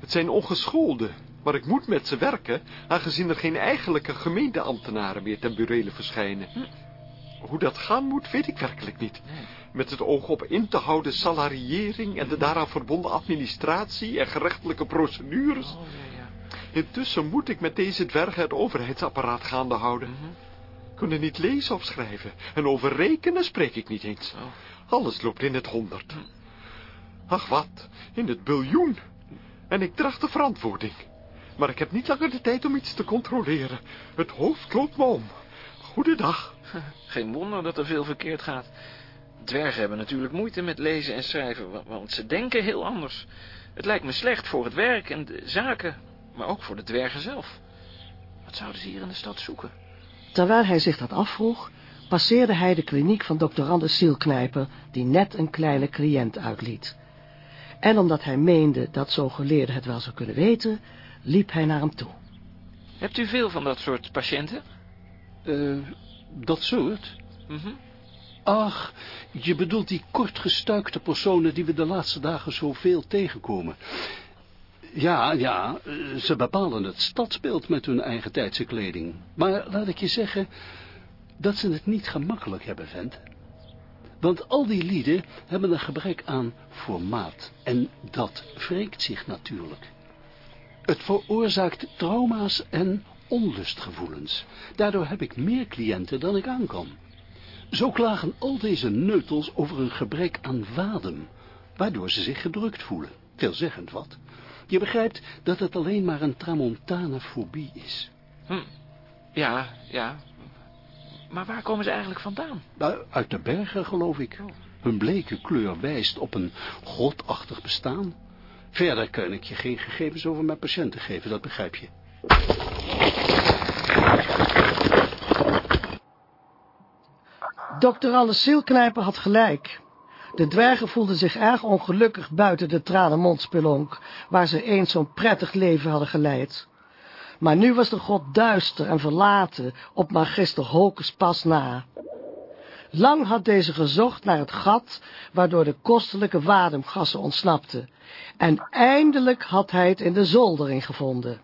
Het zijn ongeschoolden, maar ik moet met ze werken, aangezien er geen eigenlijke gemeenteambtenaren meer ten burele verschijnen. Hoe dat gaan moet, weet ik werkelijk niet. Met het oog op in te houden salariering en de daaraan verbonden administratie en gerechtelijke procedures. Intussen moet ik met deze dwergen het overheidsapparaat gaande houden. Kunnen niet lezen of schrijven. En over rekenen spreek ik niet eens. Alles loopt in het honderd. Ach wat, in het biljoen. En ik draag de verantwoording. Maar ik heb niet langer de tijd om iets te controleren. Het hoofd loopt me om. Goedendag. [laughs] Geen wonder dat er veel verkeerd gaat. Dwergen hebben natuurlijk moeite met lezen en schrijven, wa- want ze denken heel anders. Het lijkt me slecht voor het werk en de zaken, maar ook voor de dwergen zelf. Wat zouden ze hier in de stad zoeken? Terwijl hij zich dat afvroeg, passeerde hij de kliniek van dokter Anders Zielknijper, die net een kleine cliënt uitliet. En omdat hij meende dat zo'n geleerde het wel zou kunnen weten, liep hij naar hem toe. Hebt u veel van dat soort patiënten? Eh, dat soort? Mhm. Ach, je bedoelt die kortgestuikte personen die we de laatste dagen zoveel tegenkomen. Ja, ja, ze bepalen het stadsbeeld met hun eigen tijdse kleding. Maar laat ik je zeggen dat ze het niet gemakkelijk hebben, vent. Want al die lieden hebben een gebrek aan formaat. En dat wreekt zich natuurlijk. Het veroorzaakt trauma's en onlustgevoelens. Daardoor heb ik meer cliënten dan ik aan kan. Zo klagen al deze neutels over een gebrek aan wadem, waardoor ze zich gedrukt voelen. Veelzeggend wat. Je begrijpt dat het alleen maar een tramontanefobie is. Hm. Ja, ja. Maar waar komen ze eigenlijk vandaan? Nou, uit de bergen, geloof ik. Hun bleke kleur wijst op een godachtig bestaan. Verder kan ik je geen gegevens over mijn patiënten geven, dat begrijp je. Dokter Anders Zielknijper had gelijk. De dwergen voelden zich erg ongelukkig buiten de tranenmondspelonk, waar ze eens zo'n prettig leven hadden geleid. Maar nu was de god duister en verlaten op magister Hokes pas na. Lang had deze gezocht naar het gat waardoor de kostelijke wademgassen ontsnapten, en eindelijk had hij het in de zoldering gevonden.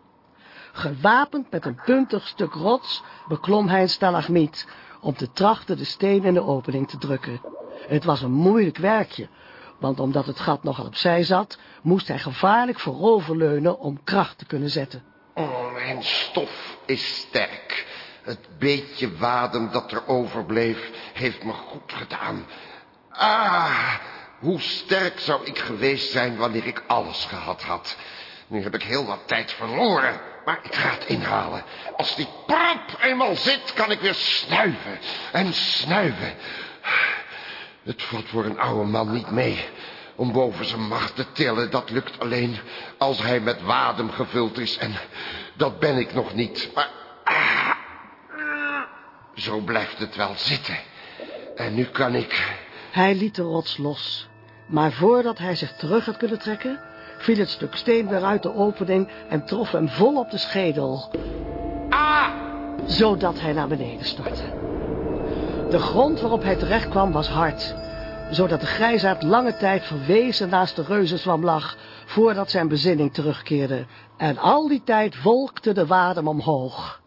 Gewapend met een puntig stuk rots beklom hij een stalagmiet, om te trachten de steen in de opening te drukken. Het was een moeilijk werkje, want omdat het gat nogal opzij zat, moest hij gevaarlijk vooroverleunen om kracht te kunnen zetten. Oh, mijn stof is sterk. Het beetje wadem dat er overbleef, heeft me goed gedaan. Ah, Hoe sterk zou ik geweest zijn wanneer ik alles gehad had? Nu heb ik heel wat tijd verloren, maar ik ga het inhalen. Als die prop eenmaal zit, kan ik weer snuiven en snuiven. Het valt voor een oude man niet mee om boven zijn macht te tillen. Dat lukt alleen als hij met wadem gevuld is en dat ben ik nog niet. Maar zo blijft het wel zitten. En nu kan ik... Hij liet de rots los. Maar voordat hij zich terug had kunnen trekken, viel het stuk steen weer uit de opening en trof hem vol op de schedel. Ah! Zodat hij naar beneden stortte. De grond waarop hij terecht kwam was hard, zodat de grijsaard lange tijd verwezen naast de reuzenzwam lag, voordat zijn bezinning terugkeerde. En al die tijd wolkte de wadem omhoog,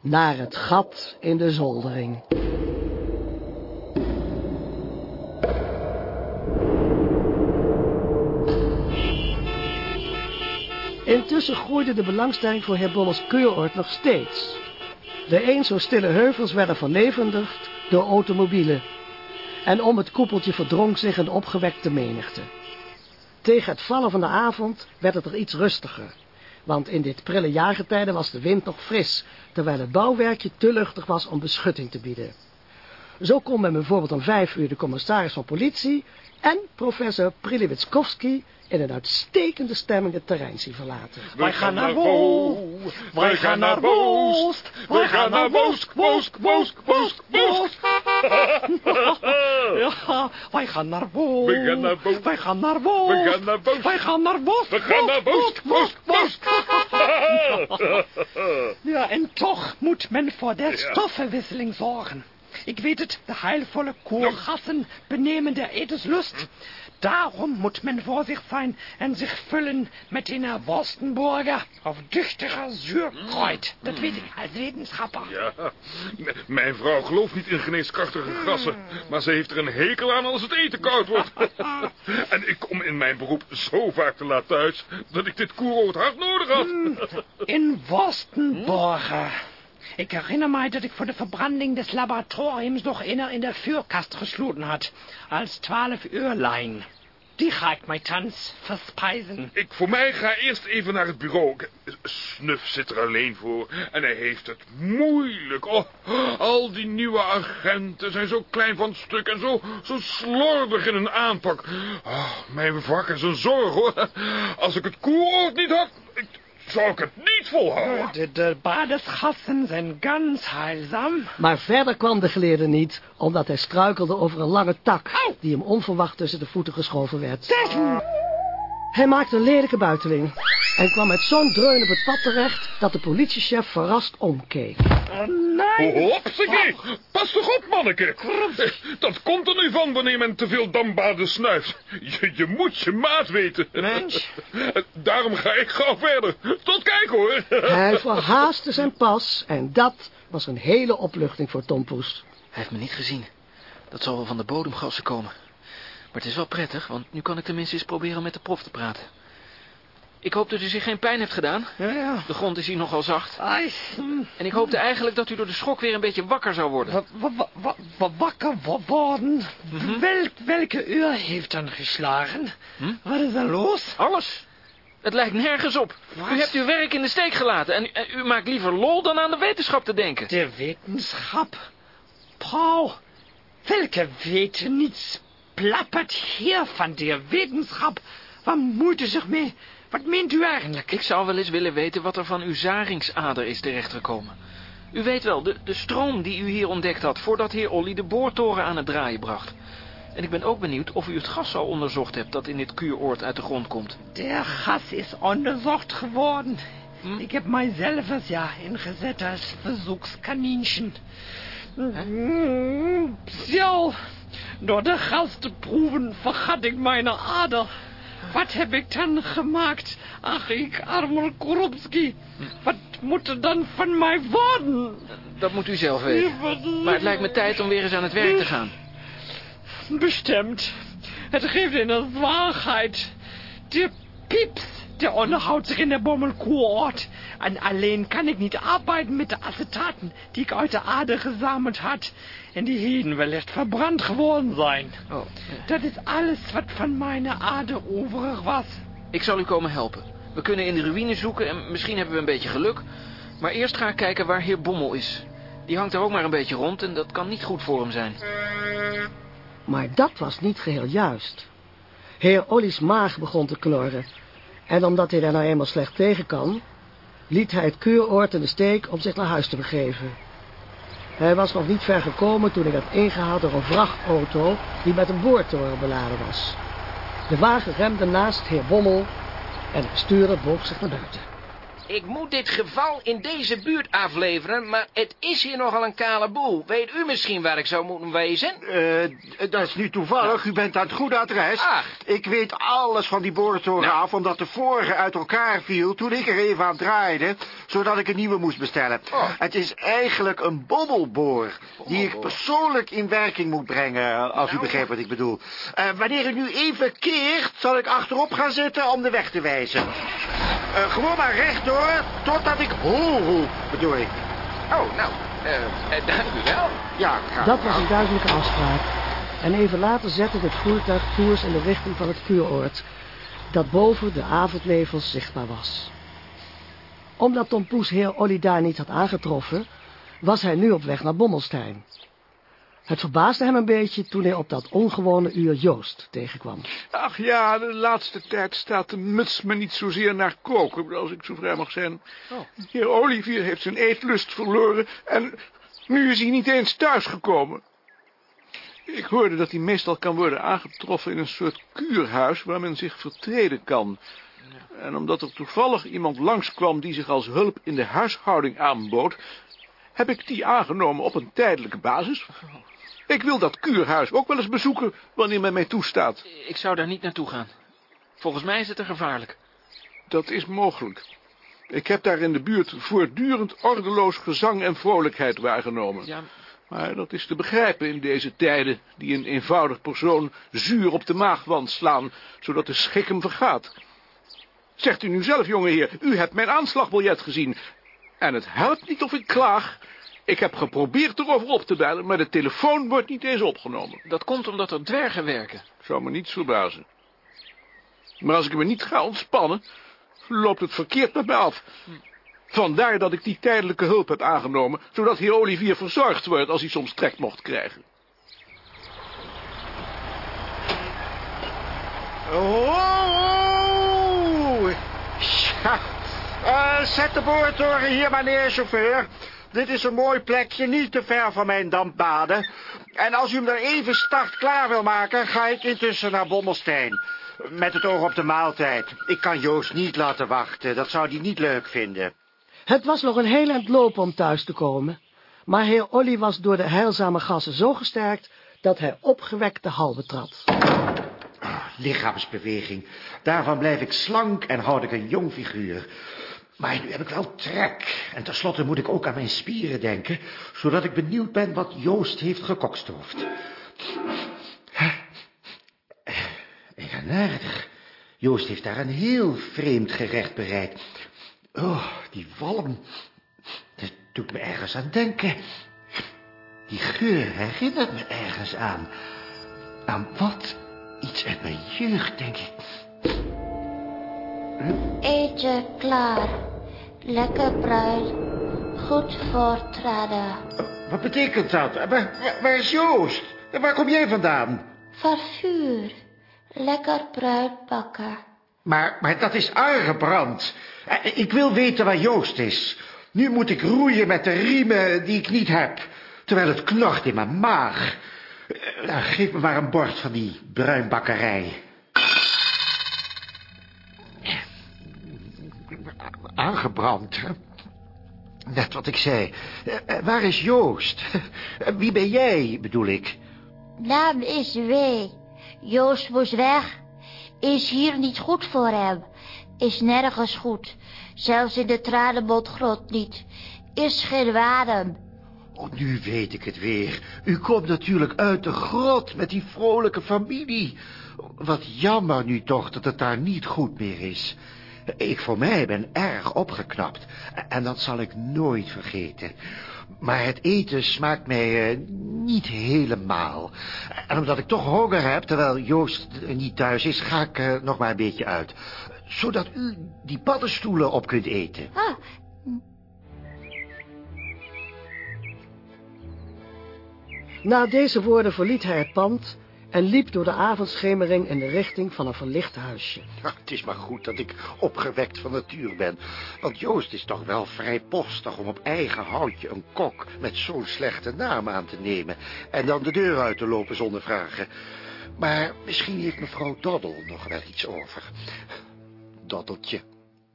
naar het gat in de zoldering. Intussen groeide de belangstelling voor heer Bollers keuroord nog steeds. De eens zo stille heuvels werden verlevendigd door automobielen. En om het koepeltje verdronk zich een opgewekte menigte. Tegen het vallen van de avond werd het er iets rustiger. Want in dit prille jaargetijde was de wind nog fris, terwijl het bouwwerkje te luchtig was om beschutting te bieden. Zo kon men bijvoorbeeld om vijf uur de commissaris van politie en professor Prilewitskowski in een uitstekende stemming het terrein zien verlaten. Wij gaan naar Boost, wij gaan naar Boost, wij gaan naar Boost, Boost, Boost, Boost. Ja, [laughs] wij gaan naar Boost, We gaan naar Boost. wij gaan naar Boost, We gaan naar Boost. wij gaan naar Boost, We gaan naar. [laughs] Ja, en toch moet men voor de stoffenwisseling zorgen. Ik weet het, de heilvolle koolgassen benemen de etenslust. Daarom moet men voorzichtig zijn en zich vullen met een Worstenburger of duchtiger zuurkruid. Dat weet ik als wetenschapper. Ja, mijn vrouw gelooft niet in geneeskrachtige gassen, maar ze heeft er een hekel aan als het eten koud wordt. [laughs] en ik kom in mijn beroep zo vaak te laat thuis, dat ik dit koerood hard nodig had. In Worstenburger. Ik herinner mij dat ik voor de verbranding des laboratoriums nog inner in de vuurkast gesloten had. Als twaalf uurlijn. Die ga ik mij thans verspeisen. Ik voor mij ga eerst even naar het bureau. Snuf zit er alleen voor en hij heeft het moeilijk. Oh, al die nieuwe agenten zijn zo klein van stuk en zo, zo slordig in hun aanpak. Oh, mijn vak is een zorg, hoor. Als ik het koerood niet had, zou ik het niet volhouden. De, de badesgassen zijn ganz heilzaam. Maar verder kwam de geleerde niet, omdat hij struikelde over een lange tak, die hem onverwacht tussen de voeten geschoven werd. Hij maakte een lelijke buiteling en kwam met zo'n dreun op het pad terecht dat de politiechef verrast omkeek. Hopsakee, pas toch op, manneke. [laughs] Dat komt er nu van wanneer men te veel dambaden snuift. Je, je moet je maat weten. Mens. [laughs] Daarom ga ik gauw verder. Tot kijk, hoor. [laughs] Hij verhaastte zijn pas en dat was een hele opluchting voor Tom Poes. Hij heeft me niet gezien. Dat zal wel van de bodemgassen komen. Maar het is wel prettig, want nu kan ik tenminste eens proberen met de prof te praten. Ik hoop dat u zich geen pijn heeft gedaan. Ja, ja. De grond is hier nogal zacht. Ai. En ik hoopte eigenlijk dat u door de schok weer een beetje wakker zou worden. Wa- wa- wa- wa- wa- wakker wo- worden? Mhm. Welk, welke uur heeft dan geslagen? Hm? Wat is er los? Alles. Het lijkt nergens op. U hebt uw werk in de steek gelaten en, en u maakt liever lol dan aan de wetenschap te denken. De wetenschap? Paul, welke weten niets plappert hier van de wetenschap? Waar moet u zich mee? Wat meent u eigenlijk? Ik zou wel eens willen weten wat er van uw zaringsader is terechtgekomen. U weet wel, de, de stroom die u hier ontdekt had... voordat heer Olly de boortoren aan het draaien bracht. En ik ben ook benieuwd of u het gas al onderzocht hebt... dat in dit kuuroord uit de grond komt. Der gas is onderzocht geworden. Hm? Ik heb mijzelf als ja ingezet als verzoekskaninchen. Zo, door de gas te proeven vergat ik mijn ader. Wat heb ik dan gemaakt? Ach, ik arme Korupski. Wat moet er dan van mij worden? Dat moet u zelf weten. Maar het lijkt me tijd om weer eens aan het werk te gaan. Bestemd. Het geeft in de zwaarheid. De pieps Der onderhoudt zich in der Bommelkurort. En alleen kan ik niet arbeiten met de acetaten die ik uit de aarde gezameld had. En die heden wellicht verbrand geworden zijn. Oh. Dat is alles wat van mijn aarde overig was. Ik zal u komen helpen. We kunnen in de ruïne zoeken en misschien hebben we een beetje geluk. Maar eerst ga ik kijken waar heer Bommel is. Die hangt er ook maar een beetje rond en dat kan niet goed voor hem zijn. Maar dat was niet geheel juist. Heer Olly's maag begon te knorren. En omdat hij daar nou eenmaal slecht tegen kan, liet hij het kuuroord in de steek om zich naar huis te begeven. Hij was nog niet ver gekomen toen hij werd ingehaald door een vrachtauto die met een boortoren beladen was. De wagen remde naast heer Bommel en de bestuurder boog zich naar buiten. Ik moet dit geval in deze buurt afleveren, maar het is hier nogal een kale boel. Weet u misschien waar ik zou moeten wezen? Eh, dat is nu toevallig. U bent aan het goede adres. Ik weet alles van die boortoren af, omdat de vorige uit elkaar viel toen ik er even aan draaide, zodat ik een nieuwe moest bestellen. Het is eigenlijk een bobbelboor, die ik persoonlijk in werking moet brengen, als u begrijpt wat ik bedoel. Eh, wanneer u nu even keert, zal ik achterop gaan zitten om de weg te wijzen. Eh, gewoon maar rechtdoor, totdat ik ho roep, bedoel ik. Oh, nou, eh, dank u wel. Ja, graag. Dat was een duidelijke afspraak. En even later zette het voertuig koers in de richting van het vuuroord, dat boven de avondnevels zichtbaar was. Omdat Tom Poes heer Olly daar niet had aangetroffen, was hij nu op weg naar Bommelstein. Het verbaasde hem een beetje toen hij op dat ongewone uur Joost tegenkwam. Ach ja, de laatste tijd staat de muts me niet zozeer naar koken, als ik zo vrij mag zijn. Heer Olivier heeft zijn eetlust verloren en nu is hij niet eens thuisgekomen. Ik hoorde dat hij meestal kan worden aangetroffen in een soort kuurhuis waar men zich vertreden kan. En omdat er toevallig iemand langskwam die zich als hulp in de huishouding aanbood, heb ik die aangenomen op een tijdelijke basis. Ik wil dat kuurhuis ook wel eens bezoeken wanneer men mij toestaat. Ik zou daar niet naartoe gaan. Volgens mij is het er gevaarlijk. Dat is mogelijk. Ik heb daar in de buurt voortdurend ordeloos gezang en vrolijkheid waargenomen. Ja. Maar dat is te begrijpen in deze tijden, die een eenvoudig persoon zuur op de maagwand slaan, zodat de schik hem vergaat. Zegt u nu zelf, jongeheer, u hebt mijn aanslagbiljet gezien. En het helpt niet of ik klaag. Ik heb geprobeerd erover op te bellen, maar de telefoon wordt niet eens opgenomen. Dat komt omdat er dwergen werken. Zou me niets verbazen. Maar als ik me niet ga ontspannen, loopt het verkeerd met mij af. Vandaar dat ik die tijdelijke hulp heb aangenomen, zodat heer Olivier verzorgd wordt als hij soms trek mocht krijgen. Oh, ja. Eh, zet de boortoren hier maar neer, chauffeur. Dit is een mooi plekje, niet te ver van mijn dampbaden. En als u hem er even start klaar wil maken, ga ik intussen naar Bommelstein. Met het oog op de maaltijd. Ik kan Joost niet laten wachten, dat zou hij niet leuk vinden. Het was nog een heel eind lopen om thuis te komen. Maar heer Olly was door de heilzame gassen zo gesterkt dat hij opgewekt de hal betrad. Lichaamsbeweging. Daarvan blijf ik slank en houd ik een jong figuur. Maar nu heb ik wel trek. En tenslotte moet ik ook aan mijn spieren denken, zodat ik benieuwd ben wat Joost heeft gekokstoofd. Eigenaardig. Joost heeft daar een heel vreemd gerecht bereid. Oh, die walm. Dat doet me ergens aan denken. Die geur herinnert me ergens aan. Aan wat? Iets uit mijn jeugd, denk ik. Eetje klaar. Lekker bruin. Goed voortraden. Wat betekent dat? Waar, waar, waar is Joost? En waar kom jij vandaan? Vervuur. Lekker bruin bakken. Maar, maar dat is aangebrand. Eh, Ik wil weten waar Joost is. Nu moet ik roeien met de riemen die ik niet heb. Terwijl het knort in mijn maag. Eh, nou, geef me maar een bord van die bruinbakkerij. Aangebrand. hè? Net wat ik zei. Eh, eh, Waar is Joost? Eh, Wie ben jij, bedoel ik? Naam is W. Joost moest weg. Is hier niet goed voor hem. Is nergens goed. Zelfs in de tranenbotgrot niet. Is geen wadem. Oh, nu weet ik het weer. U komt natuurlijk uit de grot met die vrolijke familie. Wat jammer nu toch dat het daar niet goed meer is. Ik voor mij ben erg opgeknapt. En dat zal ik nooit vergeten. Maar het eten smaakt mij eh, niet helemaal. En omdat ik toch honger heb, terwijl Joost niet thuis is... ga ik eh, nog maar een beetje uit. Zodat u die paddenstoelen op kunt eten. Ah, Na deze woorden verliet hij het pand en liep door de avondschemering in de richting van een verlicht huisje. Ja, het is maar goed dat ik opgewekt van natuur ben. Want Joost is toch wel vrij postig om op eigen houtje een kok met zo'n slechte naam aan te nemen. En dan de deur uit te lopen zonder vragen. Maar misschien heeft mevrouw Doddle nog wel iets over. Doddeltje,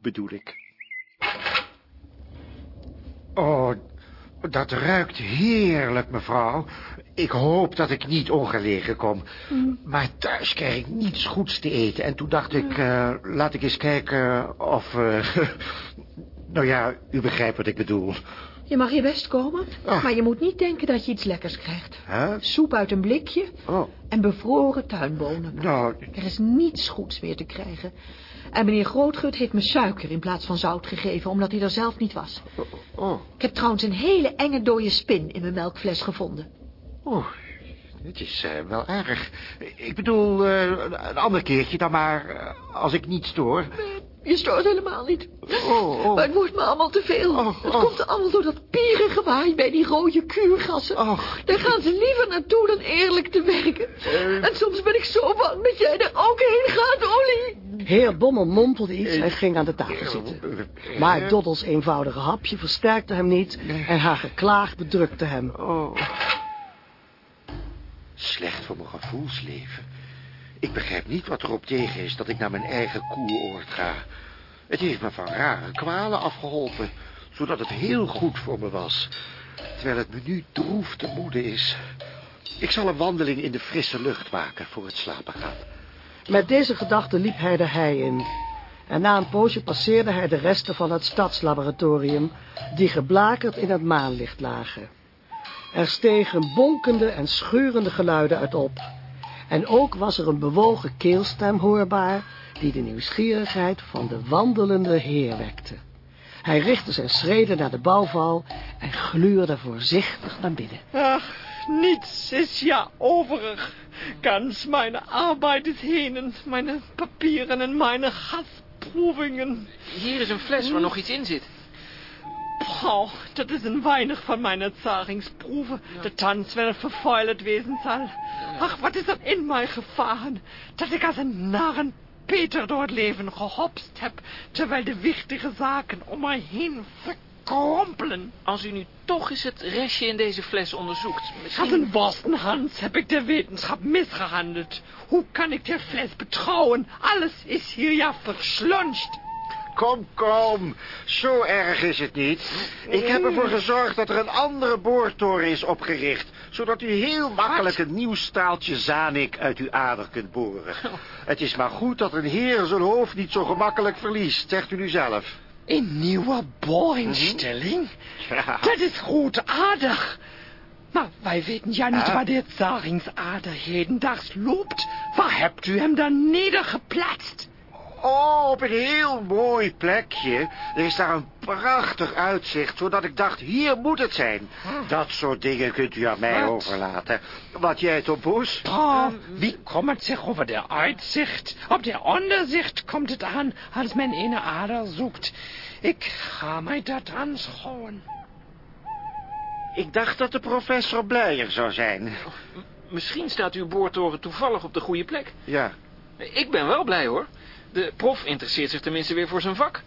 bedoel ik. Oh, dat ruikt heerlijk, mevrouw. Ik hoop dat ik niet ongelegen kom. Maar thuis krijg ik niets goeds te eten. En toen dacht ik, eh, laat ik eens kijken of... eh, [laughs] nou ja, u begrijpt wat ik bedoel. Je mag hier best komen, Ah. maar je moet niet denken dat je iets lekkers krijgt. Hè? Soep uit een blikje Oh, en bevroren tuinbonen. nou, Er is niets goeds meer te krijgen. En meneer Grootgut heeft me suiker in plaats van zout gegeven, omdat hij er zelf niet was. oh, Ik heb trouwens een hele enge dode spin in mijn melkfles gevonden. oh. Het is eh, wel erg. Ik bedoel, eh, een ander keertje dan maar, eh, als ik niet stoor. Je stoort helemaal niet. Oh, oh. Maar het wordt me allemaal te veel. het komt allemaal door dat pierengewaai bij die rode kuurgassen. Daar gaan ze liever naartoe dan eerlijk te werken. En soms ben ik zo bang dat jij er ook heen gaat, Olly. Heer Bommel mompelde iets en ging aan de tafel zitten. Maar Doddels eenvoudige hapje versterkte hem niet en haar geklaag bedrukte hem. Slecht voor mijn gevoelsleven. Ik begrijp niet wat erop tegen is dat ik naar mijn eigen koeroord ga. Het heeft me van rare kwalen afgeholpen, zodat het heel goed voor me was. Terwijl het me nu droef te moede is. Ik zal een wandeling in de frisse lucht maken voor het slapen gaat. Met deze gedachte liep hij de hei in. En na een poosje passeerde hij de resten van het stadslaboratorium, die geblakerd in het maanlicht lagen. Er stegen bonkende en scheurende geluiden uit op. En ook was er een bewogen keelstem hoorbaar, die de nieuwsgierigheid van de wandelende heer wekte. Hij richtte zijn schreden naar de bouwval en gluurde voorzichtig naar binnen. Ach, niets is ja overig. Ganz meine Arbeit is heen, meine papieren en meine gasproevingen. Hier is een fles waar nog iets in zit. Oh, dat is een weinig van mijn zaringsproeven. De Tanz wel verfeuilet wezen zal. Ach, wat is er in mij gevaren, dat ik als een narren Peter door het leven gehopst heb, terwijl de wichtige zaken om mij heen verkrompelen. Als u nu toch eens het restje in deze fles onderzoekt. Als Misschien... een worstenhans heb ik de wetenschap misgehandeld. Hoe kan ik der fles betrouwen? Alles is hier ja verschlonscht. Kom, kom. Zo erg is het niet. Ik heb ervoor gezorgd dat er een andere boortoren is opgericht... zodat u heel makkelijk een nieuw staaltje zanik uit uw ader kunt boren. Het is maar goed dat een heer zijn hoofd niet zo gemakkelijk verliest, zegt u nu zelf. Een nieuwe boorinstelling? Ja. Dat is goedaardig. Maar wij weten ja niet waar de Zaringsader hedendaags loopt. Waar hebt u hem dan nedergeplaatst? Oh, op een heel mooi plekje. Er is daar een prachtig uitzicht, zodat ik dacht, hier moet het zijn. Dat soort dingen kunt u aan mij Wat? overlaten. Wat jij, Tom Poes? Oh, wie komt het zich over de uitzicht? Op de onderzicht komt het aan als men een ader zoekt. Ik ga mij dat aanschouwen. Ik dacht dat de professor blijer zou zijn. Misschien staat uw boortoren toevallig op de goede plek. Ja. Ik ben wel blij hoor. De prof interesseert zich tenminste weer voor zijn vak.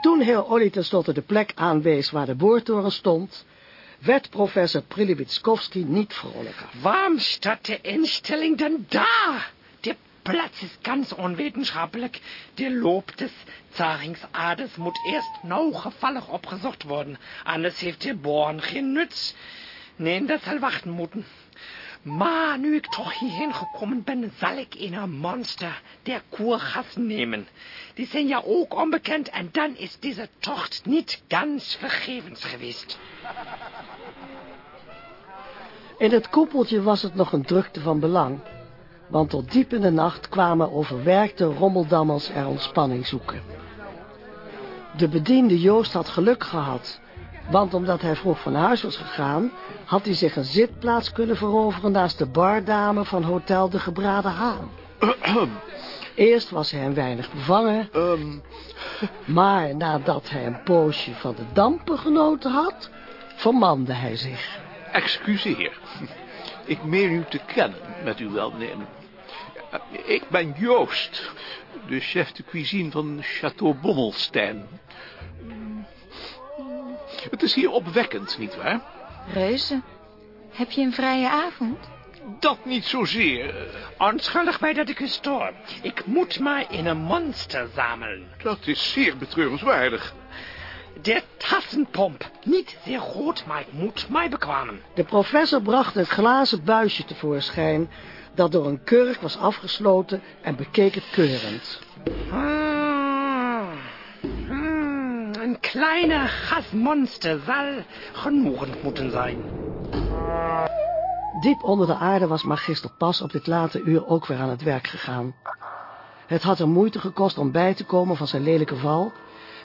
Toen heer Olly tenslotte de plek aanwees waar de boortoren stond, werd professor Prilibitskovski niet vrolijker. Waarom staat de instelling dan daar? Platz ist ganz onwetenschappelijk. Der Loop des Zaringsaders moet eerst nauwgevallig opgezocht worden. Anders heeft de Born geen nuts. Nee, dat zal wachten moeten. Maar nu ik toch hierheen gekomen ben, zal ik een monster der Kurgas nemen. Die zijn ja ook onbekend en dan is deze tocht niet ganz vergevens geweest. In het koepeltje was het nog een drukte van belang, want tot diep in de nacht kwamen overwerkte rommeldammels er ontspanning zoeken. De bediende Joost had geluk gehad, want omdat hij vroeg van huis was gegaan, had hij zich een zitplaats kunnen veroveren naast de bardame van Hotel de Gebraden Haan. [clears throat] Eerst was hij een weinig bevangen, maar nadat hij een poosje van de dampen genoten had, vermande hij zich. Excuseer. Ik meen u te kennen, met uw welnemen. Ik ben Joost, de chef de cuisine van Château Bommelstein. Het is hier opwekkend, nietwaar? Reuze, heb je een vrije avond? Dat niet zozeer. Onschuldig mij dat ik u stoor. Ik moet maar in een monster zamelen. Dat is zeer betreurenswaardig. De tassenpomp. Niet zeer groot, maar ik moet mij bekwamen. De professor bracht het glazen buisje tevoorschijn, dat door een kurk was afgesloten en bekeek het keurend. Ah, hmm, een kleine gasmonster zal genoegend moeten zijn. Diep onder de aarde was magister Pas op dit late uur ook weer aan het werk gegaan. Het had hem moeite gekost om bij te komen van zijn lelijke val,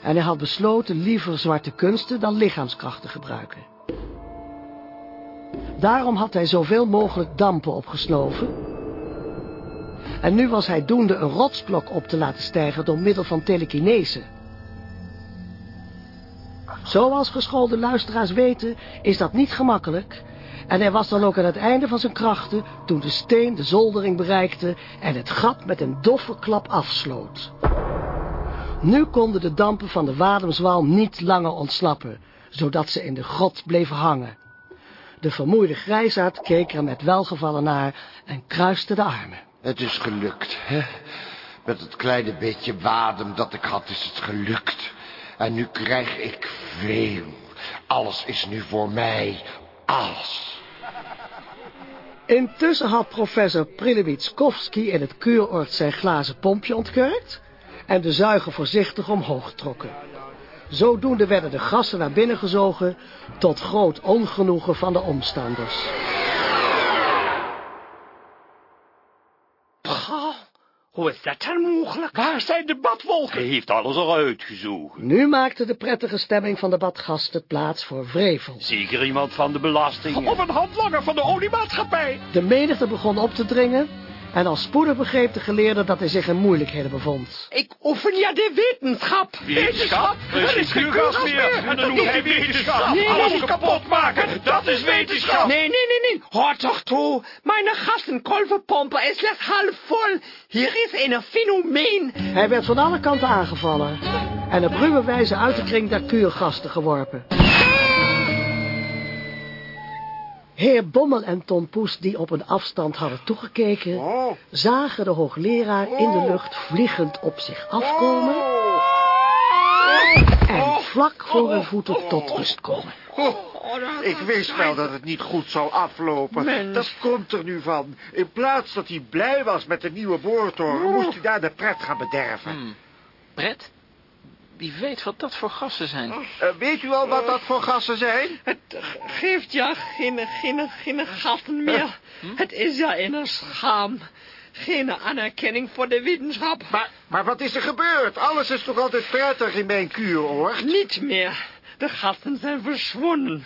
en hij had besloten liever zwarte kunsten dan lichaamskracht te gebruiken. Daarom had hij zoveel mogelijk dampen opgesnoven. En nu was hij doende een rotsblok op te laten stijgen door middel van telekinese. Zoals geschoolde luisteraars weten, is dat niet gemakkelijk. En hij was dan ook aan het einde van zijn krachten toen de steen de zoldering bereikte en het gat met een doffe klap afsloot. Nu konden de dampen van de Wademswal niet langer ontsnappen, zodat ze in de grot bleven hangen. De vermoeide grijsaard keek er met welgevallen naar en kruiste de armen. Het is gelukt, hè? Met het kleine beetje wadem dat ik had, is het gelukt. En nu krijg ik veel. Alles is nu voor mij. Alles. Intussen had professor Prilewitskowski in het kuuroord zijn glazen pompje ontkurkt en de zuiger voorzichtig omhoog getrokken. Zodoende werden de gassen naar binnen gezogen, tot groot ongenoegen van de omstanders. Goh, hoe is dat dan mogelijk? Waar zijn de badwolken? Hij heeft alles al uitgezogen. Nu maakte de prettige stemming van de badgasten plaats voor wrevel. Zeker iemand van de belasting. Of een handlanger van de oliemaatschappij. De menigte begon op te dringen en al spoedig begreep de geleerde dat hij zich in moeilijkheden bevond. Ik oefen ja de wetenschap. Wetenschap? Er is geen gas meer. En dan noemt hij wetenschap. Nee, Alles nee, kapot maken, dat is wetenschap. Nee, nee, nee, nee. Hoor toch toe. Mijn gassenkolvenpomper is slechts half vol. Hier is een fenomeen. Hij werd van alle kanten aangevallen en op ruwe wijze uit de kring der kuurgasten geworpen. Heer Bommel en Tom Poes, die op een afstand hadden toegekeken, zagen de hoogleraar in de lucht vliegend op zich afkomen en vlak voor hun voeten tot rust komen. Ik wist wel dat het niet goed zou aflopen. Dat komt er nu van. In plaats dat hij blij was met de nieuwe boortoren... moest hij daar de pret gaan bederven. Pret? Wie weet wat dat voor gassen zijn. Eh, weet u al wat dat voor gassen zijn? Het geeft ja geen, geen, geen gassen meer. Het is ja een schaam. Geen anerkenning voor de wetenschap. Maar, maar wat is er gebeurd? Alles is toch altijd prettig in mijn kuuroord? Niet meer. De gassen zijn verschwunden.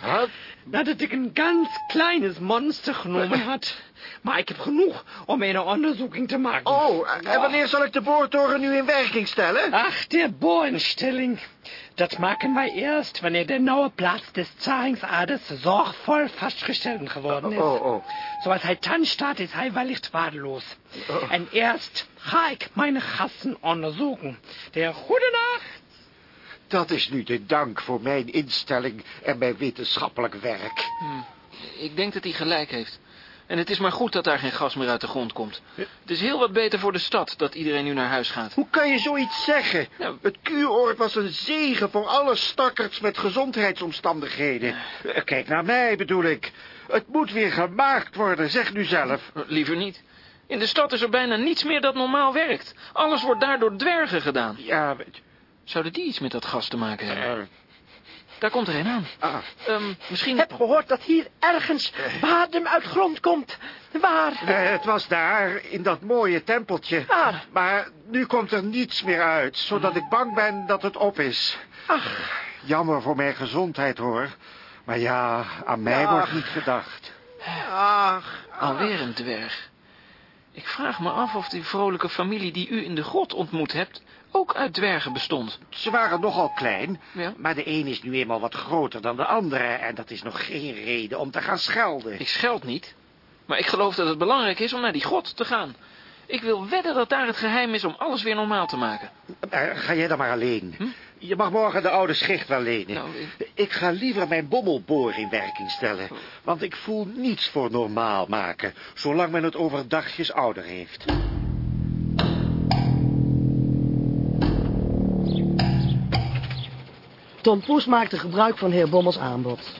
Nadat ik een ganz kleines monster genomen had. Maar ik heb genoeg om een onderzoeking te maken. Oh, en wanneer zal ik de boortoren nu in werking stellen? Ach, de boorstelling. Dat maken wij eerst wanneer de nauwe plaats des Zaringsaders zorgvol vastgesteld geworden is. Oh, oh. Zoals hij thans staat, is hij wellicht waardeloos. En eerst ga ik mijn gassen onderzoeken. De goede nacht. Dat is nu de dank voor mijn instelling en mijn wetenschappelijk werk. Ik denk dat hij gelijk heeft. En het is maar goed dat daar geen gas meer uit de grond komt. Het is heel wat beter voor de stad dat iedereen nu naar huis gaat. Hoe kan je zoiets zeggen? Het kuuroord was een zegen voor alle stakkerts met gezondheidsomstandigheden. Eh, Kijk naar mij, bedoel ik. Het moet weer gemaakt worden, zeg nu zelf. Liever niet. In de stad is er bijna niets meer dat normaal werkt. Alles wordt daar door dwergen gedaan. Ja, Zouden die iets met dat gas te maken hebben? Daar komt er een aan. Ah. Ehm, misschien... heb gehoord dat hier ergens wadem uit grond komt. Waar? Het was daar, in dat mooie tempeltje. Waar? Maar nu komt er niets meer uit, zodat ik bang ben dat het op is. Ach. Jammer voor mijn gezondheid, hoor. Maar ja, aan mij Ach. wordt niet gedacht. Ach. Alweer een dwerg. Ik vraag me af of die vrolijke familie die u in de grot ontmoet hebt... ook uit dwergen bestond. Ze waren nogal klein, Ja. maar de een is nu eenmaal wat groter dan de andere... en dat is nog geen reden om te gaan schelden. Ik scheld niet, maar ik geloof dat het belangrijk is om naar die grot te gaan. Ik wil wedden dat daar het geheim is om alles weer normaal te maken. Eh, ga jij dan maar alleen. Je mag morgen de oude schicht wel lenen. Nou, Ik ga liever mijn bommelboor in werking stellen. Want ik voel niets voor normaal maken... zolang men het over dagjes ouder heeft. Tom Poes maakte gebruik van heer Bommels aanbod.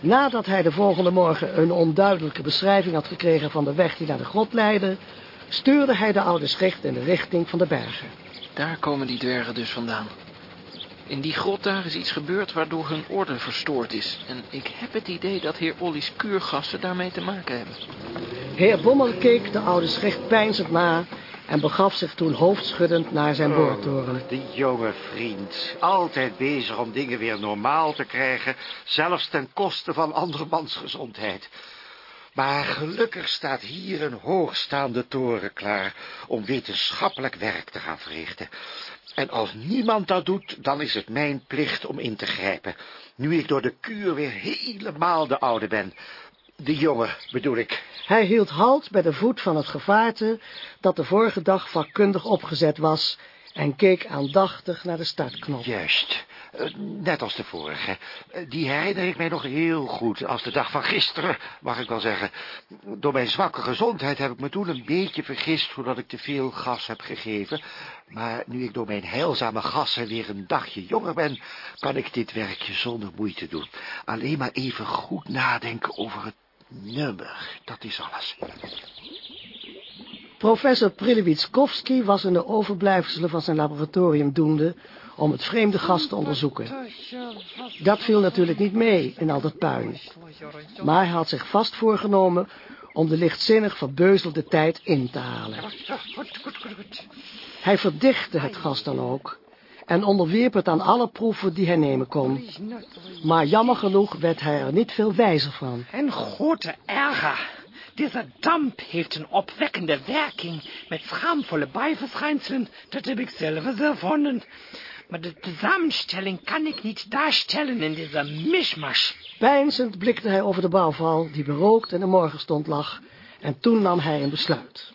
Nadat hij de volgende morgen een onduidelijke beschrijving had gekregen van de weg die naar de grot leidde, stuurde hij de oude schicht in de richting van de bergen. Daar komen die dwergen dus vandaan. In die grot daar is iets gebeurd waardoor hun orde verstoord is. En ik heb het idee dat heer Olly's kuurgassen daarmee te maken hebben. Heer Bommel keek de oude schicht peinzend na en begaf zich toen hoofdschuddend naar zijn boortoren. Die jonge vriend, altijd bezig om dingen weer normaal te krijgen... zelfs ten koste van andermans gezondheid. Maar gelukkig staat hier een hoogstaande toren klaar... om wetenschappelijk werk te gaan verrichten. En als niemand dat doet, dan is het mijn plicht om in te grijpen... nu ik door de kuur weer helemaal de oude ben... De jongen, bedoel ik. Hij hield halt bij de voet van het gevaarte dat de vorige dag vakkundig opgezet was en keek aandachtig naar de startknop. Juist, net als de vorige. Eh, Die herinner ik mij nog heel goed, als de dag van gisteren, mag ik wel zeggen. Door mijn zwakke gezondheid heb ik me toen een beetje vergist, doordat ik te veel gas heb gegeven. Maar nu ik door mijn heilzame gassen weer een dagje jonger ben, kan ik dit werkje zonder moeite doen. Alleen maar even goed nadenken over het nummer, dat is alles. Professor Prilewitskovski was in de overblijfselen van zijn laboratorium doende om het vreemde gas te onderzoeken. Dat viel natuurlijk niet mee in al dat puin. Maar hij had zich vast voorgenomen om de lichtzinnig verbeuzelde tijd in te halen. Hij verdichtte het gas dan ook en onderwierp het aan alle proeven die hij nemen kon. Maar jammer genoeg werd hij er niet veel wijzer van. Ein großer Ärger. Dieser Damp heeft een opwekkende werking met schaamvolle bijverschijnselen. Dat heb ik zelf ervonden. Maar de samenstelling kan ik niet daarstellen in deze mischmasch. Peinzend blikte hij over de bouwval die berookt in de morgenstond lag en toen nam hij een besluit.